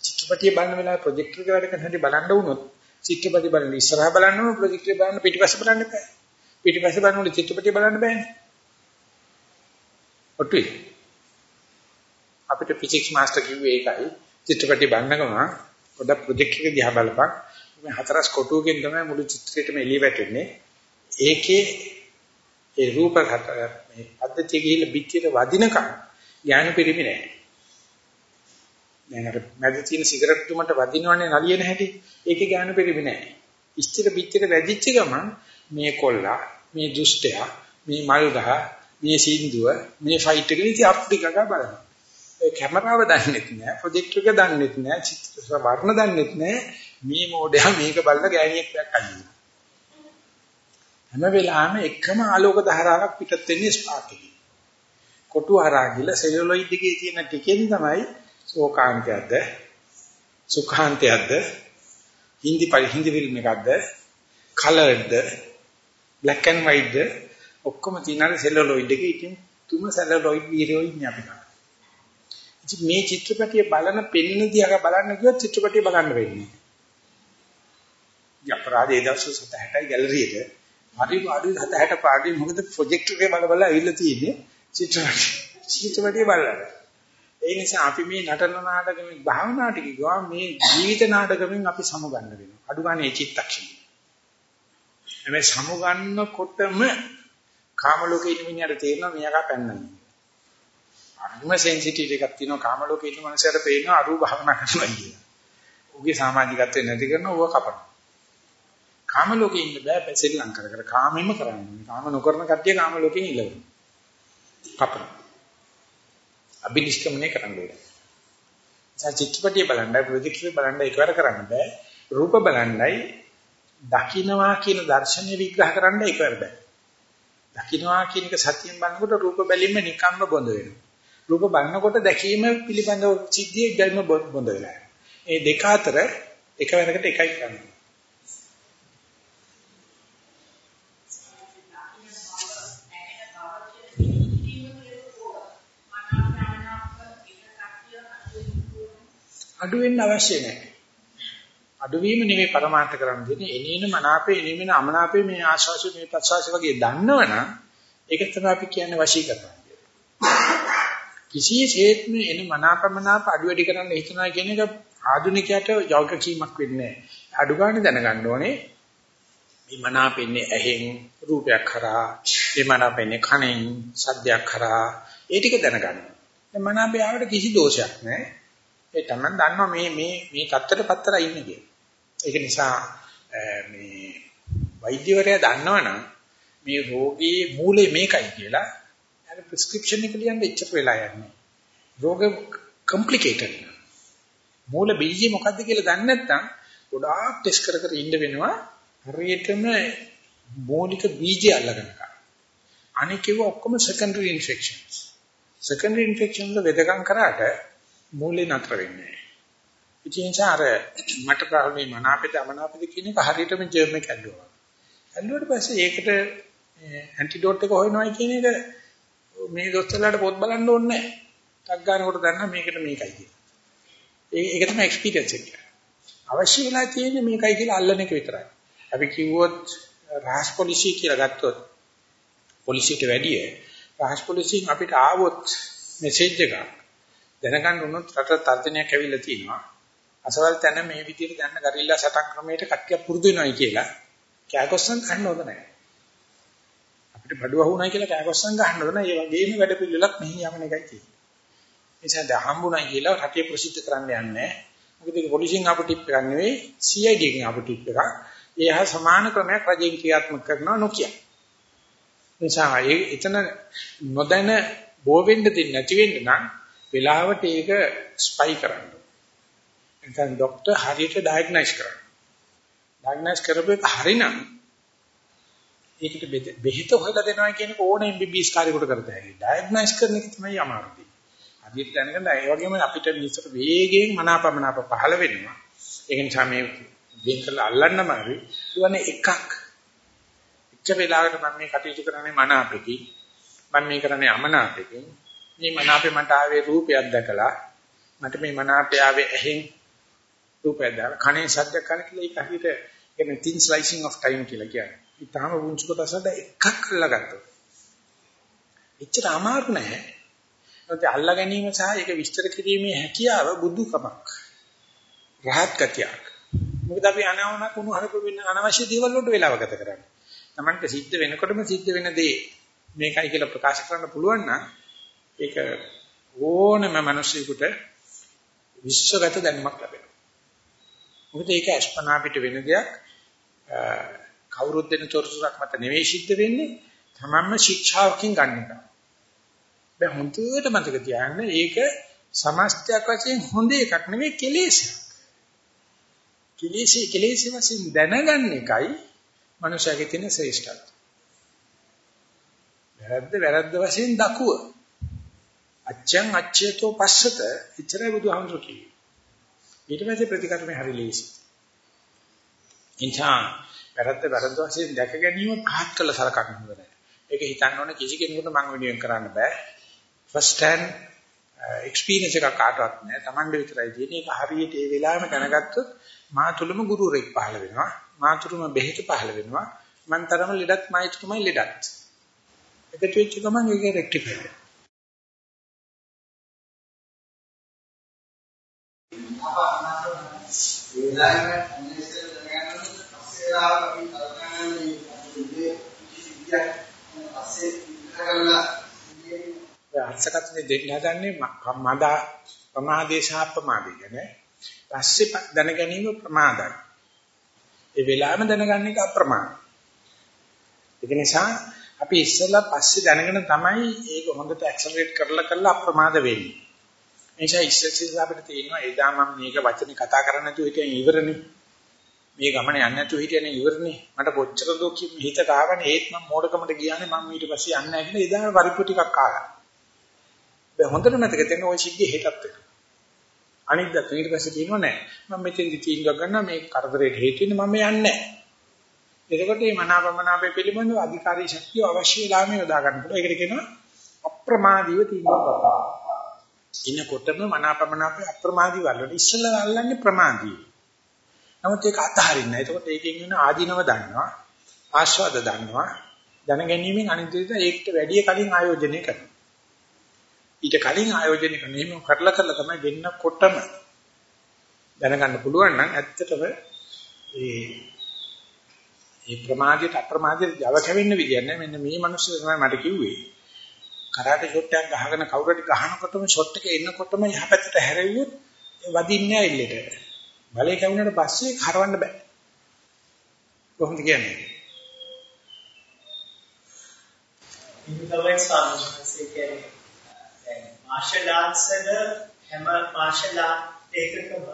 Speaker 2: චිත්‍රපටිය බලන වෙලාවේ ප්‍රොජෙක්ටර් එක වැඩ කරන හැටි බලන්න වුණොත් චිත්‍රපටිය බලන ඉස්සරහා බලන්න ඕන ප්‍රොජෙක්ටර් බලන්න පිටිපස්ස බලන්න බෑ. පිටිපස්ස බලනකොට චිත්‍රපටිය බලන්න බෑනේ. ඔට්ටුයි. අපිට ෆිසික්ස් මාස්ටර් කිව්වේ ඒකයි. චිත්‍රපටි බලනකම පොඩක් ප්‍රොජෙක්ට් එක දිහා බලපන්. මේ හතරස් කොටුවකින් තමයි මුළු චිත්‍රයටම එළිය වැටෙන්නේ. ඒකේ ඒ රූප මේ පද්ධතිය ගිහිල්ලා පිටියට වදිනකම් ඥාන පරිමි නෑ. දැන් අර මැද තියෙන සිගරට් තුමට වදිනවනේ නලියන හැටි. ඒකේ ඥාන පරිමි නෑ. ඉස්තිර පිටියට වැදිච්ච ගමන් මේ කොල්ලා, මේ දුෂ්ටයා, මේ මල්ගහ, මේ සින්දුව, මේ ෆයිට් එක ඉතින් අප්ඩික ගා බලනවා. ඒ කැමරාව දන්නෙත් නෑ, ප්‍රොජෙක්ටර් එක දන්නෙත් නෑ, චිත්‍ර වර්ණ දන්නෙත් නෑ. මේ මොඩයා මේක බලලා ගෑණියෙක් දැක්කයි. හැම වෙලාවෙම එකම ආලෝක ධාරාවක් පිටත් වෙන්නේ ස්පාර්ක් එකකින්. කොටු හරහා ගිහලා සෙලුලොයිඩ් එකේ තියෙන ටිකෙන් තමයි ශෝකාන්තයක්ද සුඛාන්තයක්ද හින්දි පරි හින්දි ෆිල්ම් එකක්ද කලර්ඩ්ද බ්ලැක් ඇන්ඩ් වයිට්ද ඔක්කොම තියෙනවා සෙලුලොයිඩ් එකේ ඉතින් තුම සෙලුලොයිඩ් වීඩියෝ ඉන්නේ අපි ගන්න. ඉතින් මේ චිත්‍රපටිය බලන පෙන්න දිහා බලන්න කිව්වොත් චිත්‍රපටිය බලන්න වෙන්නේ. අපරාධයේ දවස් 60යි ගැලරියට හරි පාඩුවේ 60 පාඩුවේ මොකද ප්‍රොජෙක්ටර් එකේ බල බල ඇවිල්ලා තියෙන්නේ චිත්‍රපටි චිත්‍රපටිය බලන්න. ඒ නිසා අපි මේ නටන නාටකෙමින් භාවනාට ගිහුවා මේ ජීවිත නාටකෙමින් අපි සමුගන්න වෙනවා. අඩු ගන්න ඒ චිත්තක්ෂණය. හැබැයි සමුගන්නකොටම කාම ලෝකේ ඉන්න මිනිහට තේරෙනවා මෙයාගා පැන්නන්නේ. අනිම සෙන්සිටිව් එකක් තියෙනවා කාම ලෝකේ ඉන්න මනුස්සයට පේනවා අරු භාවනා කරනවා කියලා. උගේ සමාජිකත්වය නැති කරන ඌව කපනවා. කාම ලෝකේ ඉන්න බෑ පැසෙල් ලං කර කර කාමෙම කරන්නේ. කාම නොකරන කට්ටිය කාම ලෝකෙන් ඉලවන. කපන. අභිනිෂ්ක්‍මණය කරන්න ඕනේ. චිත්‍රපටිය බලන්නයි ප්‍රොජෙක්ටර් බලන්නයි එකවර කරන්න බෑ. රූප බලන්නයි දකින්නවා කියන දර්ශනය විග්‍රහ කරන්න එකවර බෑ. දකින්නවා කියන එක සතියෙන් බලනකොට රූප බැලීම නිකම්ම බොඳ වෙනවා. රූප බලනකොට දැකීම පිළිබඳව සිද්ධිය ධර්ම බොඳ වෙනවා. මේ දෙක අතර එකවරකට එකයි කරන්නේ. අඩු වෙන්න අවශ්‍ය නැහැ. අඩු වීම නෙමෙයි પરමාර්ථ කරන්න දෙන්නේ. එනේන මනාපේ එනේන අමනාපේ මේ ආශාසය මේ ප්‍රසවාසය වගේ දන්නවනම් ඒක තමයි අපි කියන්නේ වශී කරනවා. කිසිසේත්ම එන මනාපමනාප අඩු වැඩි කරන්න හිතනවා කියන එක ආධුනිකයට යෝගකීමක් වෙන්නේ නැහැ. අඩු ගන්න දැනගන්න ඕනේ මේ මනාපෙන්නේ ඇහෙන් රූපයක් කරා, මේ මනාපෙන්නේ කනෙන් සද්දයක් කරා. ඒ ටික දැනගන්න. දැන් මනාපය ආවට කිසි දෝෂයක් නැහැ. ඒ තමයි දන්නවා මේ මේ මේ தත්තට පත්තර ඉන්නේ කියලා. ඒක නිසා මේ වෛද්‍යවරයා දන්නවනම් මේ රෝගී මූලය මේකයි කියලා අර ප්‍රෙස්ක්‍රිප්ෂන් එක ලියන්න එච්චර වෙලා යන්නේ. රෝග කොම්ප්ලිකේටඩ්. මූල බීජය මොකද්ද කියලා දන්නේ නැත්නම් ගොඩාක් ටෙස්ට් කර කර ඉන්න වෙනවා. හරියටම මූලික බීජය අල්ලගෙන ගන්න. අනික ඒවා ඔක්කොම සෙකන්ඩරි ඉන්ෆෙක්ෂන්ස්. සෙකන්ඩරි ඉන්ෆෙක්ෂන් වල වෙදකම් කරාට මූලේ නතර වෙන්නේ නැහැ. ඉතින් අර මට ප්‍රාණේ මනාපෙද අමනාපෙද කියන එක හරියටම ජර්ම් එක ඇල්ලුවා. ඇල්ලුවට පස්සේ ඒකට ඇන්ටිඩෝට් එක හොයනවායි කියන එක මේ දොස්තරලාට පොත් බලන්න ඕනේ නැහැ. ටක් ගන්නකොට දන්නා මේකට මේකයි කියලා. ඒක තමයි එක්ස්පීරියන්ස් එක. අවශ්‍ය වෙලා තියෙන්නේ මේකයි කියලා අල්ලන එක විතරයි. අපි කිව්වොත් රහස් පොලිසිය කියලා ගත්තොත් පොලිසියට වැඩිය රහස් පොලිසියෙන් අපිට ආවොත් මෙසේජ් එකක් දැනගන්න උනොත් රට තර්ජනයක් ඇවිල්ලා තියෙනවා. අසවල් තැන මේ විදිහට ගන්න ගරිල්ලා සටන් ක්‍රමයට කට්ටිය පුරුදු වෙනවයි කියලා කෑකොස්සන් ගන්න හොඳ නැහැ. අපිට බඩුව වුණා කියලා කෑකොස්සන් ගන්න හොඳ නැහැ. ඒ වගේම වැඩ පිළිවෙලක් මෙහි යමන එකයි තියෙන්නේ. ඒ නිසා ද හම්බුණා කියලා රටේ ප්‍රසිද්ධ කරන්න යන්නේ නැහැ. මොකද ඒක පොලිසියෙන් ආපු ටිප් එකක් නෙවෙයි CID එකෙන් ආපු ටිප් එකක්. ඒ හා සමාන ක්‍රමයක් රජයෙන් ක්‍රියාත්මක කරනවා නොකිය. නිසා ඒ එතන නොදැන බෝ වෙන්න දෙන්නේ නැති වෙන්න නම් වෙලාවට ඒක ස්පයි කරන්න. එතන ડોක්ටර් හරියට ඩයග්නොස් කරන්න. ඩයග්නොස් කරපෙක හරිනම් ඒකට බෙහෙත හොයලා දෙනවා කියන එක ඕන MBBS කාර්යකට කරත හැකියි. ඩයග්නොස් කරන එක තමයි අමාරුයි. හරියට දැනගන්න ඒ වගේම අපිට මිනිස්සුන්ට වේගයෙන් මනාපමනාප පහළ වෙනවා. ඒක නිසා මේ වෙන් කරලා අල්ලන්නම හරි. ඒවනේ එකක්. එච්ච වෙලාවකට මම මේ කටයුතු කරන්නේ මනාපෙකින්. මම මේ කරන්නේ අමනාපෙකින්. මේ මනාපේ මට ආවේ රූපයක් දැකලා මට මේ මනාපය ආවේ ඇහෙන් රූපයක් දැකලා කනේ සද්දයක් කරන කියලා ඒක හරියට කියන්නේ thin slicing of time කියලා කියන්නේ. ඊටාම වුංචු කොටසට එකක් අල්ලගත්තා. එච්චර අමාරු නෑ. ඒත් අල්ලා ගැනීම සහ ඒක විස්තර කිරීමේ හැකියාව බුදුකමක්. රහත් ගතියක්. මොකද අපි අනවන කුණු හරක වෙන අනවශ්‍ය දේවල් වලට වෙලාව ගත කරන්නේ. Tamanට සිද්ධ වෙනකොටම සිද්ධ වෙන දේ මේකයි කියලා ප්‍රකාශ කරන්න පුළුවන් නම් ඒක ඕනම මිනිසෙකුට විශ්වගත දැනුමක් ලැබෙනවා. මොකද ඒක අස්පනා පිට වෙන දෙයක් කවුරුත් දෙන තොරතුරක් මත නෙවෙයි සිද්ධ වෙන්නේ තමන්ම ශික්ෂාවකින් ගන්න එක. දැන් හොඳට මතක තියාගන්න ඒක සමස්තයක් වශයෙන් හොඳ එකක් නෙවෙයි කෙලෙසයක්. කෙලෙසි කෙලෙසි වශයෙන් දැනගන්න එකයි මනුෂයාගේ තියෙන ශ්‍රේෂ්ඨත්වය. වැරද්ද වැරද්ද වශයෙන් දකුව. අච්ඡං අච්ඡේතෝ පස්සත ඉතරයි බුදුහාමුදුරු කිව්වේ. ඊට පස්සේ ප්‍රතිකර්මේ හරි ලේසි. ඉන්චා වැරද්ද වැරද්ද වශයෙන් දැක ගැනීම පහත් කළ සලකන්න හොඳ නැහැ. ඒක හිතන්න ඕනේ කිසි කෙනෙකුට මං වෙනුවෙන් කරන්න බෑ. ෆස්ට් හෑන්ඩ් එක්ස්පීරියන්ස් එකක් කාටවත් නැහැ. Tamande විතරයි තියෙන්නේ. ඒක හරියට ඒ වෙලාවෙම දැනගත්තොත් මා තුලම ගුරුවරෙක් පහළ වෙනවා. මා තුලම බෙහෙත පහළ වෙනවා. මන් තරම ලෙඩත් මයි තුමයි ලෙඩත්. එකතු වෙච්ච ගමන් ඒක රෙක්ටිෆයි වෙනවා. අර්ථකථන දෙන්න හදන්නේ මදා ප්‍රමාදේ සහ ප්‍රමාදේ කියන්නේ පස්සේ දැන ගැනීම ප්‍රමාදයි. ඒ වෙලාවෙම දැනගන්න එක අප්‍රමාද. ඒක නිසා අපි ඉස්සෙල්ලා පස්සේ දැනගෙන තමයි ඒක හොඳට ඇක්සලරේට් කරලා කරලා අප්‍රමාද වෙන්නේ. නිසා ඉස්සෙල්ලා අපිට තියෙනවා එදා මම මේක වචනේ කතා කරන්න නැතුව හිටියන් ඉවරනේ. මේ ගමන යන්නේ නැතුව හිටියනේ ඉවරනේ. මට කොච්චර දෝ හිතට ආවනේ ඒත් මම මෝඩකමට ගියානේ මම ඊට පස්සේ යන්නේ නැහැ කියලා එදා පරිප්පු ටිකක් ආවා. දැන් හොඳට මතක තියෙන ওই සිද්ධිය හෙටත් වෙනවා. අනිත් දත් ඊට පස්සේ කියනවා නෑ. මම මෙතෙන්දි තීන්දුවක් ගන්නවා මේ කරදරේට හේතු වෙන්නේ මම යන්නේ නෑ. එතකොට මේ මනාපමනාපේ පිළිබඳව අධිකාරී ශක්තිය අවශ්‍ය වෙලාවෙම යොදා ගන්න පුළුවන්. ඒකට කියනවා අප්‍රමාදීව තීන්දුවක් ගන්නවා. ඉන්නකොටම මනාපමනාපේ අප්‍රමාදී වලට ඉස්සෙල්ලා අල්ලන්නේ ප්‍රමාදී. නමුත් ඒක අතහරින්න. එතකොට ඒකෙන් වෙන ආධිනව දන්නවා. ආස්වාද දන්නවා. දැනගැනීමෙන් අනිත් දෙයට ඒකට වැඩි කලින් ආයෝජනය කරනවා. ඊට කලින් ආයෝජනය කරන එහෙම කරලා කරලා තමයි වෙන්නකොටම දැනගන්න පුළුවන් නම් ඇත්තටම ඒ මේ ප්‍රමාදයට අප්‍රමාදයට Java කැවෙන්න විදියක් නැහැ මෙන්න මේ මිනිස්සු තමයි මට කිව්වේ කරාටේ ෂොට් එකක් ගහගෙන කවුරු හරි ගහනකොටම ෂොට් එක එන්නකොටම යහපැත්තට හැරෙව්වොත් වදින්නේ නැහැ එල්ලෙට බලේ කැවුනට පස්සේ කරවන්න බෑ. කොහොමද කියන්නේ?
Speaker 4: ඉතින් තමයි සාමාන්‍යයෙන් කියන්නේ මාෂල් ආර්ට්ස් වල හැම මාෂල් ආර්ට් එකකම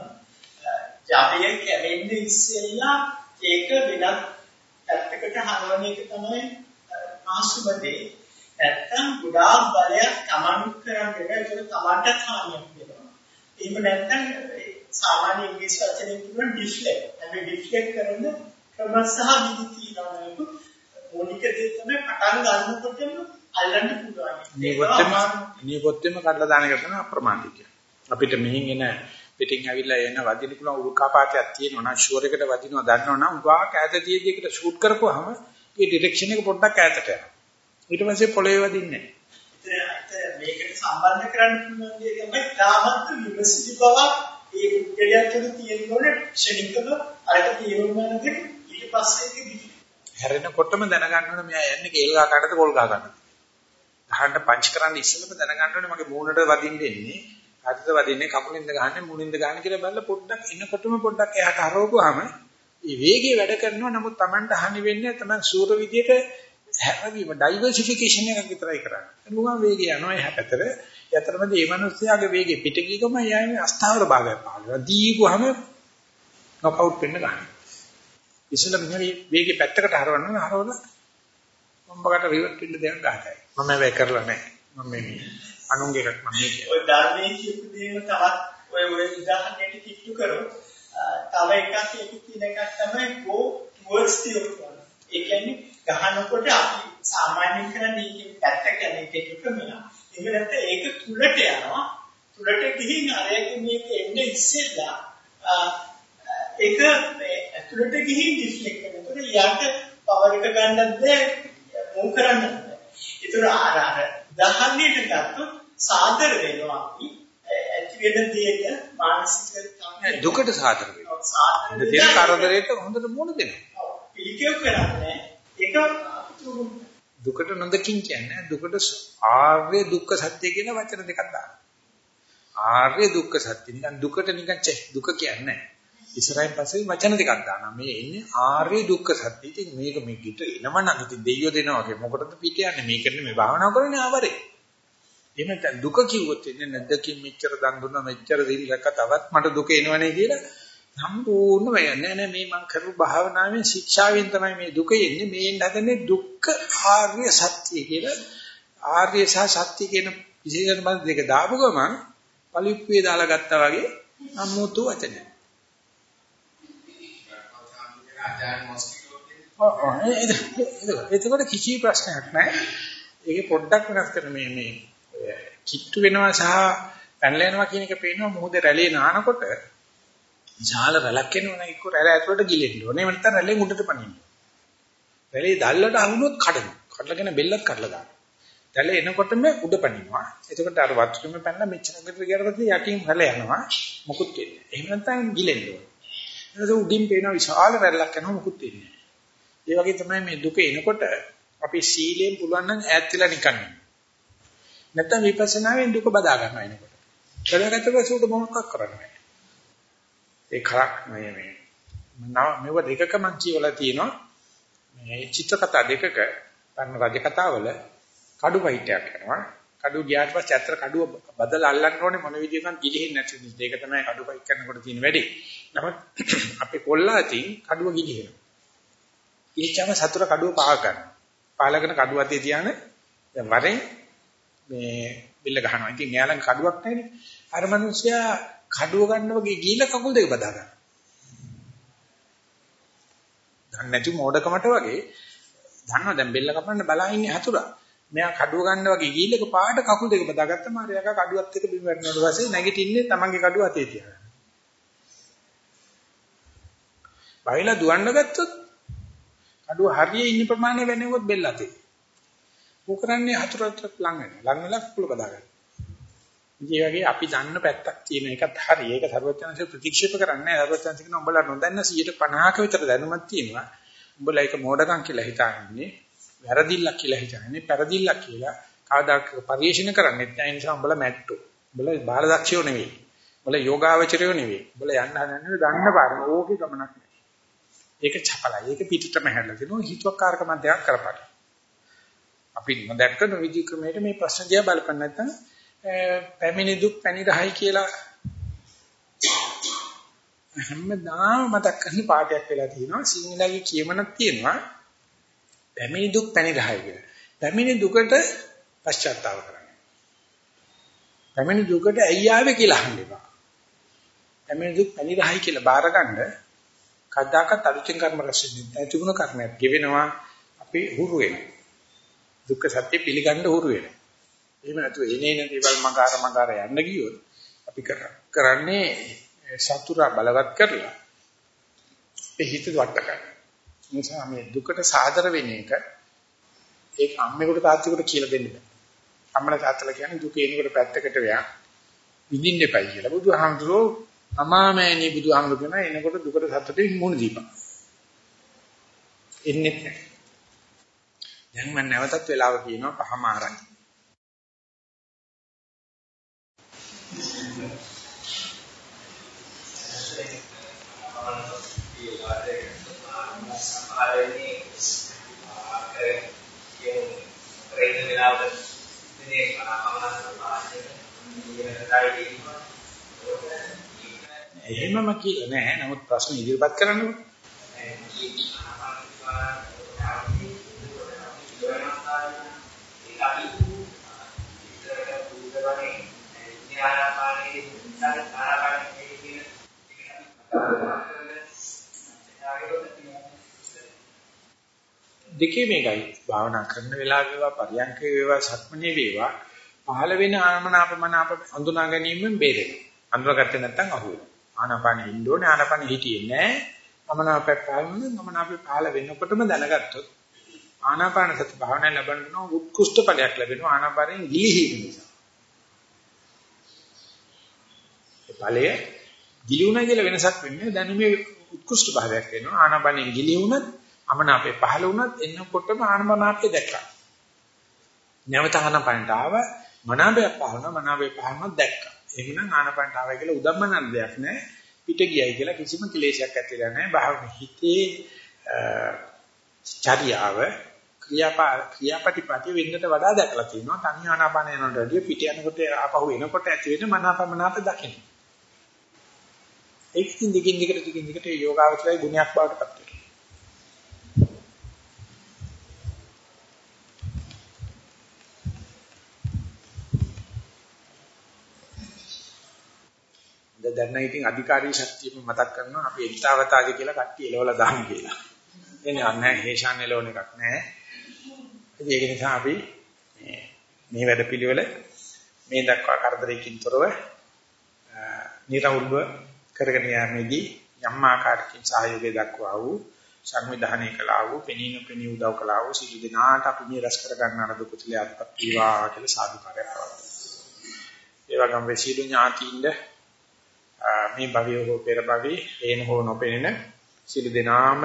Speaker 4: ජාපිය කැවෙන්නේ ඉස්සෙල්ලා ඒක වෙනත් පැත්තකට හරවන එක තමයි ආසුබදේ. නැත්තම් ගොඩාක් බලයක් තමන් කරන්නේ ඒක තමන්ට හානියක් වෙනවා. එහෙම නැත්තම් සාමාන්‍ය ඉංග්‍රීසි වචනෙන් කියනවා ඩිෆ්ලෙක්ට්. අපි ඩිෆ්ලෙක්ට් කරන ක්‍රම සහ විදි තියෙනවා. මූලික දේ තමයි පටන් ගන්නකොටම අල්ලන්න පුළුවන්.
Speaker 2: නියපොත්තෙම නියපොත්තෙම කඩලා දාන එක තමයි අප්‍රමාදී කියන්නේ. අපිට මෙහින් එන පිටින් ඇවිල්ලා එන වදින පුළුවන් උල්කාපාතයක් තියෙනවා නම් ෂුවර් එකට වදිනවා දන්නවනම් උගා කෑත තියෙද්දි එකට ෂූට් කරපුවාම ඒ ඩිරෙක්ෂන් එක පොඩ්ඩක් ඈතට යනවා. ඊට පස්සේ පොළවේ වදින්නේ
Speaker 4: නැහැ. මේකට සම්බන්ධ කරන්න තමයි තාමත් විමසිලි බවක් ඒ පුද්ගලයා තුළ තියෙනකොට ක්ෂණිකව අරක දෙක ඊට පස්සේ ඒක.
Speaker 2: හැරෙනකොටම දැනගන්න ඕනේ මෙයා යන්නේ කේල් ගහ ගන්නද පොල් ගහ ගන්නද. ගහන්න පංච් කරන්න ඉස්සෙල්ලම දැනගන්න ඕනේ මගේ මූණට වදින්න එන්නේ. අතට වදින්නේ කකුලින්ද ගහන්නේ මුණින්ද ගහන්නේ කියලා බලලා පොඩ්ඩක් එනකොටම පොඩ්ඩක් එහාට හරවපුවාම මේ වේගය වැඩ කරනවා නමුත් Tamanට හනි වෙන්නේ Taman සූර විදියට හැරවීම ඩයිවර්සිෆිකේෂන් එකක් විතරයි කරන්නේ. එනුගම වේගය යනවා එහා පැතර. යතරමද මේ මිනිස්යාගේ වේගය පිට ගියකම යන්නේ අස්ථාවර භාගයක් පානවා. දීපුවාම නොකවුට් වෙන්න ගන්නවා. ඉස්සෙල්ලා මෙහෙම වේගය පැත්තකට හරවන්න හරවලා මොම්බකට රිවර්ට් වෙන්න දෙයක් ගහතයි. මම මේක කරලා නැහැ. මම මේ අනුන්ගේ එකක් මම මේ කියන්නේ.
Speaker 4: ඔය ධර්මයේ කියපු දේම තවත් ඔය ඔය උදාහරණයක් කිට්ටු කරොත් තව එකක් ඒක තියෙන එකක් තමයි go towards the outcome. ඒ කියන්නේ ගහනකොට අපි සාමාන්‍යයෙන් කරන්නේ මේකේ පැත්ත ඒක ක්‍රමයක්. ඒක නැත්නම් ඒක තුලට යනවා. තුලට ගිහින් අරයක මේක එන්නේ ඉස්සෙල්ලා ඒක ඇතුළට ගිහින් ඩිෆ්ලෙක්ට් කරනකොට යට පවර් එක ගන්නත් බැහැ මූව් කරන්නත් බැහැ. ඒතර අර අර දහන්නේට ගත්තොත් සාදර වෙනවා අපි ඇති වෙන දෙයක මානසික
Speaker 2: දුකට සාදර වෙනවා. සාදර දෙන කරදරයට හොඳට මුහුණ දෙනවා.
Speaker 4: පිළිකෙව් කරන්නේ ඒක
Speaker 2: දුකට නොදකින් කියන්නේ දුකට ආර්ය දුක්ඛ සත්‍ය කියන වචන දෙකක් දානවා. ආර්ය දුක්ඛ සත්‍ය නිකන් දුකට නිකන් චේ දුක කියන්නේ ඉස්සරහින් පස්සේ වචන දෙකක් දානවා. මේ එන්නේ ආර්ය දුක්ඛ සත්‍ය. ඉතින් මේක මේ ගිට එනවනම් ඉතින් දෙයියෝ දෙනවා වගේ මොකටද පිට යන්නේ? මේකනේ මේ භාවනා කරන්නේ ආවරේ. එහෙම නැත්නම් දුක කිව්වොත් ඉන්නේ නැද්දකින් මෙච්චර දන් දුන්නා මෙච්චර දිල් රැක්ක තවත් මට දුක එනවනේ කියලා සම්පූර්ණම යන්නේ නෑ මේ මං කරපු භාවනාවෙන් ශික්ෂාවෙන් තමයි මේ දුක එන්නේ. මේ හදන්නේ දුක්ඛ ආර්ය සත්‍ය කියලා. ආර්ය සහ සත්‍ය කියන විශේෂණ බඳ දෙක දාපු ගමන් පලිප්පුවේ දාලා ගත්තා වගේ අමුතු වචනයක් එතකොට කිසි ප්‍රශ්නයක් නැහැ. ඒකේ පොඩ්ඩක් වෙනස් කරන මේ මේ කිට්ටු වෙනවා සහ පැනලා යනවා කියන එක පේනවා. මොහොතේ රැළේ නානකොට විශාල රැළක් එනවනේ එක්ක රැළ ඇතුලට ගිලෙන්න ඕනේ. එහෙම නැත්නම් රැළේ මුඩට පනින්න. රැළේ දැල්ලට අහුනොත් කඩනවා. කඩලාගෙන බෙල්ලත් කඩලා දානවා. රැළ එනකොටම උඩ පනිනවා. එතකොට අර වතුරෙම පැනලා මෙච්චර කට ගියට පස්සේ යටින් රැළ යනවා. මොකුත් වෙන්නේ. එහෙම නැත්නම් ගිලෙන්න ඕනේ. ඊට උඩින් පේන විශාල රැල්ලක් යනවා මොකුත් වෙන්නේ නැහැ. ඒ වගේ තමයි මේ දුක එනකොට අපි සීලයෙන් පුළුවන් නම් ඈත් වෙලා නිකන් ඉන්න. නැත්තම් විපස්සනාවෙන් දුක බදා ගන්නවා එනකොට. බදාගත්ත පස්සේ උඩ මොකක් කරන්නේ ඒ කරක් මේ මේ මෙව දෙකක මම කියවලා තියෙනවා මේ චිත්‍රකතා දෙකක පරණ රජ කතාවල කඩු වයිටයක් කරනවා කඩුව ගියාට පස්සේ ඇත්තට කඩුව බදලා අල්ලන්න ඕනේ මොන විදිහකින් ගිලිහෙන්නේ නැති නිසා. ඒක තමයි කඩුව පයික් කරනකොට තියෙන වැඩේ. නමුත් අපේ කොල්ලාටින් කඩුව ගිලිහෙනවා. ඊච්චම සතුර කඩුව පාග ගන්නවා. පාලගෙන කඩුව අතේ තියාන දැන් වරෙන් මේ බිල්ල ගහනවා. ඉතින් එයාලන් කඩුවක් නැහැනේ. අර මිනිස්සයා කඩුව ගන්න වගේ ගිහිල්ලා කකුල් දෙක බදා ගන්නවා. දන්නේ නැති මෝඩකමට වගේ දන්නවා දැන් බෙල්ල කපන්න බලා ඉන්නේ හතුරා. මෙයා කඩුව ගන්න වගේ ගිහිල්ලක පාට කකුල් දෙක බදාගත්තා මාරයා කඩුවත් එක්ක බිම වැටෙනකොට පස්සේ නැගිටින්නේ තමන්ගේ කඩුව අතේ තියාගෙන. බයිලා දුවන්න ගත්තොත් කඩුව හරියේ ඉන්න ප්‍රමාණය වෙනවොත් බෙල්ල අතේ. ඌ කරන්නේ හතුරට ලං වෙනවා. ලං වෙලා කුල බදා ගන්න. ඉතින් වගේ අපි දන්න පැත්තක් තියෙන එකත් හරි. ඒක සර්වඥාන්සේ ප්‍රතික්ෂේප කරන්නේ නැහැ. සර්වඥාන්සේ කියන උඹලා නොදන්න 150ක විතර දැනුමක් තියෙනවා. උඹලා ඒක මෝඩකම් කියලා හිතාන්නේ. වැරදිල්ලක් කියලා හිතන්නේ පෙරදිල්ලක් කියලා කාදාක පරිශීලන කරන්නේ නැහැ නිසා උඹලා මැට්ටෝ උඹලා බාලදක්ෂයෝ නෙවෙයි උඹලා යෝගාවචරයෝ නෙවෙයි උඹලා යන්න හදන්නේ දන්න පාරම ඕකේ ගමනක් නැහැ ඒක චපලයි ඒක පිටතම හැදලා දෙනවා හිතුවක්කාරකම දෙයක් කරපන් අපි නොදැක්ක නොවිදි ක්‍රමයට මේ ප්‍රශ්න දිහා බලපන් නැත්නම් පැමිණි දුක් පැනිරහයි කියලා හැමදාම මතක් කරන පාඩයක් වෙලා තියෙනවා සිංහලයේ කියමනක් තියෙනවා පැමිණි දුක් පැනිරහයි කියලා. පැමිණි දුකට පශ්චාත්තාව කරන්න. පැමිණි දුකට ඇයි ආවේ කියලා අහන්න එපා. පැමිණි දුක් පැනිරහයි කියලා බාරගන්න කද්දාකත් අලුතෙන් කර්ම රැස් වෙන්නේ. තිබුණ කර්මයක් ගෙවෙනවා අපි හුරු වෙනවා. දුක්ඛ සත්‍ය පිළිගන්න හුරු වෙනවා. එහෙම නැතුව එනේන දේවල් මගාර මගාර යන්න ගියොත් අපි කරන්නේ සතුරා බලවත් කරලා ඒ හිත වට ගන්න. නිසා මේ දුකට සාදර වෙන එක ඒක අම්මෙකුට තාත්තෙකුට කියලා දෙන්න බෑ. අම්මලා තාත්තලා කියන්නේ දුක එනකොට පැත්තකට වෙලා විඳින්න එපයි කියලා. බුදුහාමුදුරෝ අමාමෑණි බුදුහාමුදුරෝ කියන එනකොට දුකට සතුටින් මුණ දීපන්. එන්නේ නැහැ. දැන් මම නැවතත් වෙලාව කියනවා පහමාරයි.
Speaker 4: සමහරවිට කරේ කියන ප්‍රේම වෙලාවට ඉන්නේ
Speaker 2: එහෙමම කියලා නෑ. නමුත් ප්‍රශ්න ඉදිරිපත් කරන්නකෝ දෙකේ මේකයි භාවනා කරන වෙලාව වේවා පරියන්කේ වේවා සක්මනේ වේවා පහළ වෙන ආනමනාපමනාප අඳුනා ගැනීමෙන් බේරෙනවා. අඳුරගත්තේ නැත්නම් අහුවෙනවා. ආනාපානෙ ඉන්න ඕනේ ආනාපානෙ හිටියේ නැහැ. මමනාපයක් පාලන මමනාපේ පහළ වෙනකොටම දැනගත්තොත් ආනාපාන සති භාවනා ලැබෙනවා උත්කෘෂ්ඨ ඵලයක් ලැබෙනවා ආනාපානෙන් ගිලිහීම නිසා. බලය ගිලිුණා කියලා වෙනසක් වෙන්නේ දැනුමේ උත්කෘෂ්ඨ භාවයක් වෙනවා. ආනාපානෙන් ගිලිුණත් අමනාපේ පහළ වුණත් එන්නකොටම ආනමනාපේ දැක්කා. නැවත ආනාපානට ආව මනාපයක් පහළන මනාපේ පහළනක් දැක්කා. එහෙනම් ආනාපානට ආවයි කියලා උදම්මනන දෙයක් නැහැ. පිට ගියයි කියලා කිසිම කිලේශයක් ඇතිලා නැහැ. භාවන හිතේ චර්යාව ක්‍රියාපා ක්‍රියාපටිපටි වෙන්නට වඩා දැකලා තියෙනවා. තනි ආනාපාන යනකොට වැඩිය පිට යනකොට ආපහු එනකොට ඇති වෙන මනාපමනාප දකින්න. ඒකකින් දිගින් දිගට දිගින් දිගට යෝගාවචරයේ ගුණයක් බවට පත් වෙනවා. දැන් නම් ඉතින් අධිකාරී ශක්තියම මතක් කරනවා අපි එක්තාවතාගේ කියලා කට්ටිය එලවලා දාමු කියලා. එන්නේ නැහැ හේෂාන් එලවන එකක් නැහැ. ඒක නිසා අපි මේ මේ වැඩපිළිවෙල මේ දක්වා කරදරයකින් තොරව නිර්වෘල්ව කරගෙන යාමේදී යම් ආකාරකින් සහයෝගය දක්වා වූ සංවිධානය කළා වූ පෙනීන පෙනී උදව් කළා වූ සියලු දෙනාට අපි මේ රැස් කර ගන්න අනද කුසලයක්පත් වේවා කියලා සාදුකාරයක් පවතුන. ඒ වගේම සියලු ඥාතියින්ද මේ භවයේ හෝ පෙර භවයේ එන හෝ නොපෙනෙන සියලු දෙනාම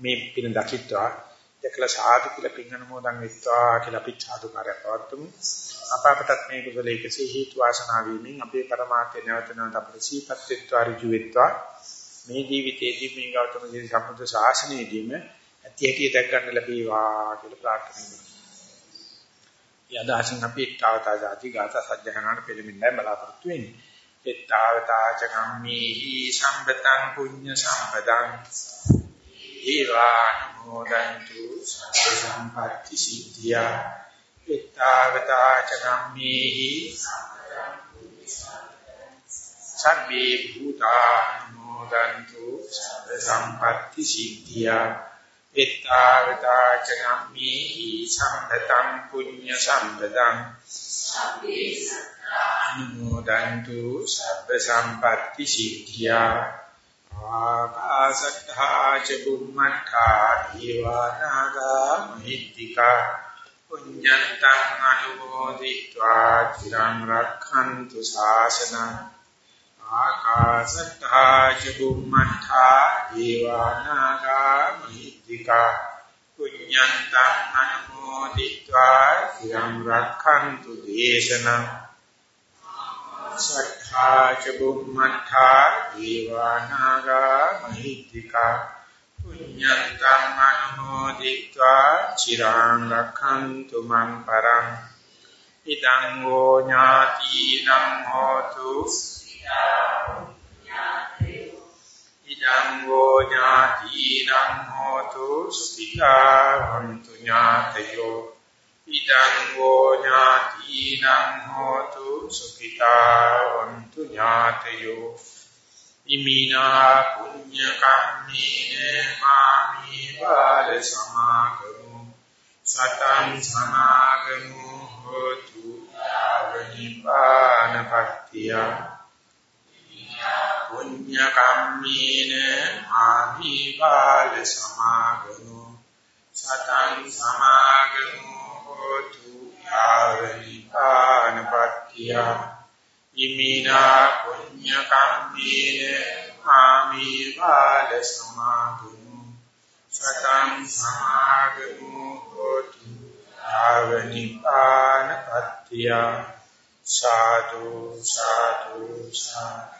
Speaker 2: මේ පින දකිත්වා දැකලා සාදු කියලා පින් අනුමෝදන් වෙත්වා කියලා අපි සාදුකාරය පවත්වමු අප අපටත් මේ කුසලයේ කෙසේ හේතු වාසනා වීමෙන් අපේ પરමාර්ථය නැවත නැවත අපට සීපත් වෙත්වා ඍජු වෙත්වා මේ ජීවිතයේදී මේ ගෞතම ජී සම්බුද්ධ ශාසනයේදීම ඇති හැටි දැක් ගන්න ලැබේවා කියලා ප්‍රාර්ථනා කරනවා. යදාසින් අපි තාවතා ජාති ගාථා සජ්ජහනාට පිළිමින්දයි බලාපොරොත්තු වෙන්නේ. එත්තාවතා චගම්මේහි සම්පතං පුඤ්ඤ සම්පදං ඊවානුමෝදන්තු සම්පatti සිද්ධියා. එත්තාවතා චගම්මේහි සබ්බේ භූතානුමෝදන්තු සම්පatti සිද්ධියා. එත්තාවතාචනම්මි සම්පතං පුඤ්ඤ සම්පතං අනුමෝදන්තු සබ්බ සම්පatti සිද්ධියා ආකාශත්තා ච බුම්මත්තා දීවානාගා මහිත්‍තිකා පුඤ්ඤන්තං අනුමෝදිत्वा චිරං රක්ඛන්තු ශාසනං ආකාශත්තා ච බුම්මත්තා දීවානාගා මහිත්‍තිකා බුද්ධිකා පුඤ්ඤන්තං අනුමෝදිत्वा සිරං රක්ඛන්තු දේශනං සක්ඛා ච බුම්මඨා දීවානාගා මහිත්‍තිකා පුඤ්ඤන්තං අනුමෝදිत्वा චිරං රක්ඛන්තු මං පරං ඉදං ෝ ඥාතිනම් හෝතු සිතා යංගෝ ඥාතිනං හෝතු ස්ථිතාවන්තු ඥාතයෝ ඉදං ගෝ ඥාතිනං හෝතු සුඛිතාවන්තු ඥාතයෝ ඉමිනා පුඤ්ඤ කම්මේන මාමි බාල සමාගමු සතං සමාගමු හෝතු ආවනිපාන පත්‍තිය ඉමිනා කම්මේන මාමි බාල සමාගමු සතං සමාගමු හෝතු ආවනිපානපත්තිය ඉමිනා පුඤ්ඤ කම්මේන ආමි බාල සමාගමු සතං සමාගමු හෝතු ආවනිපාන පත්‍තිය සාදු සාදු සාදු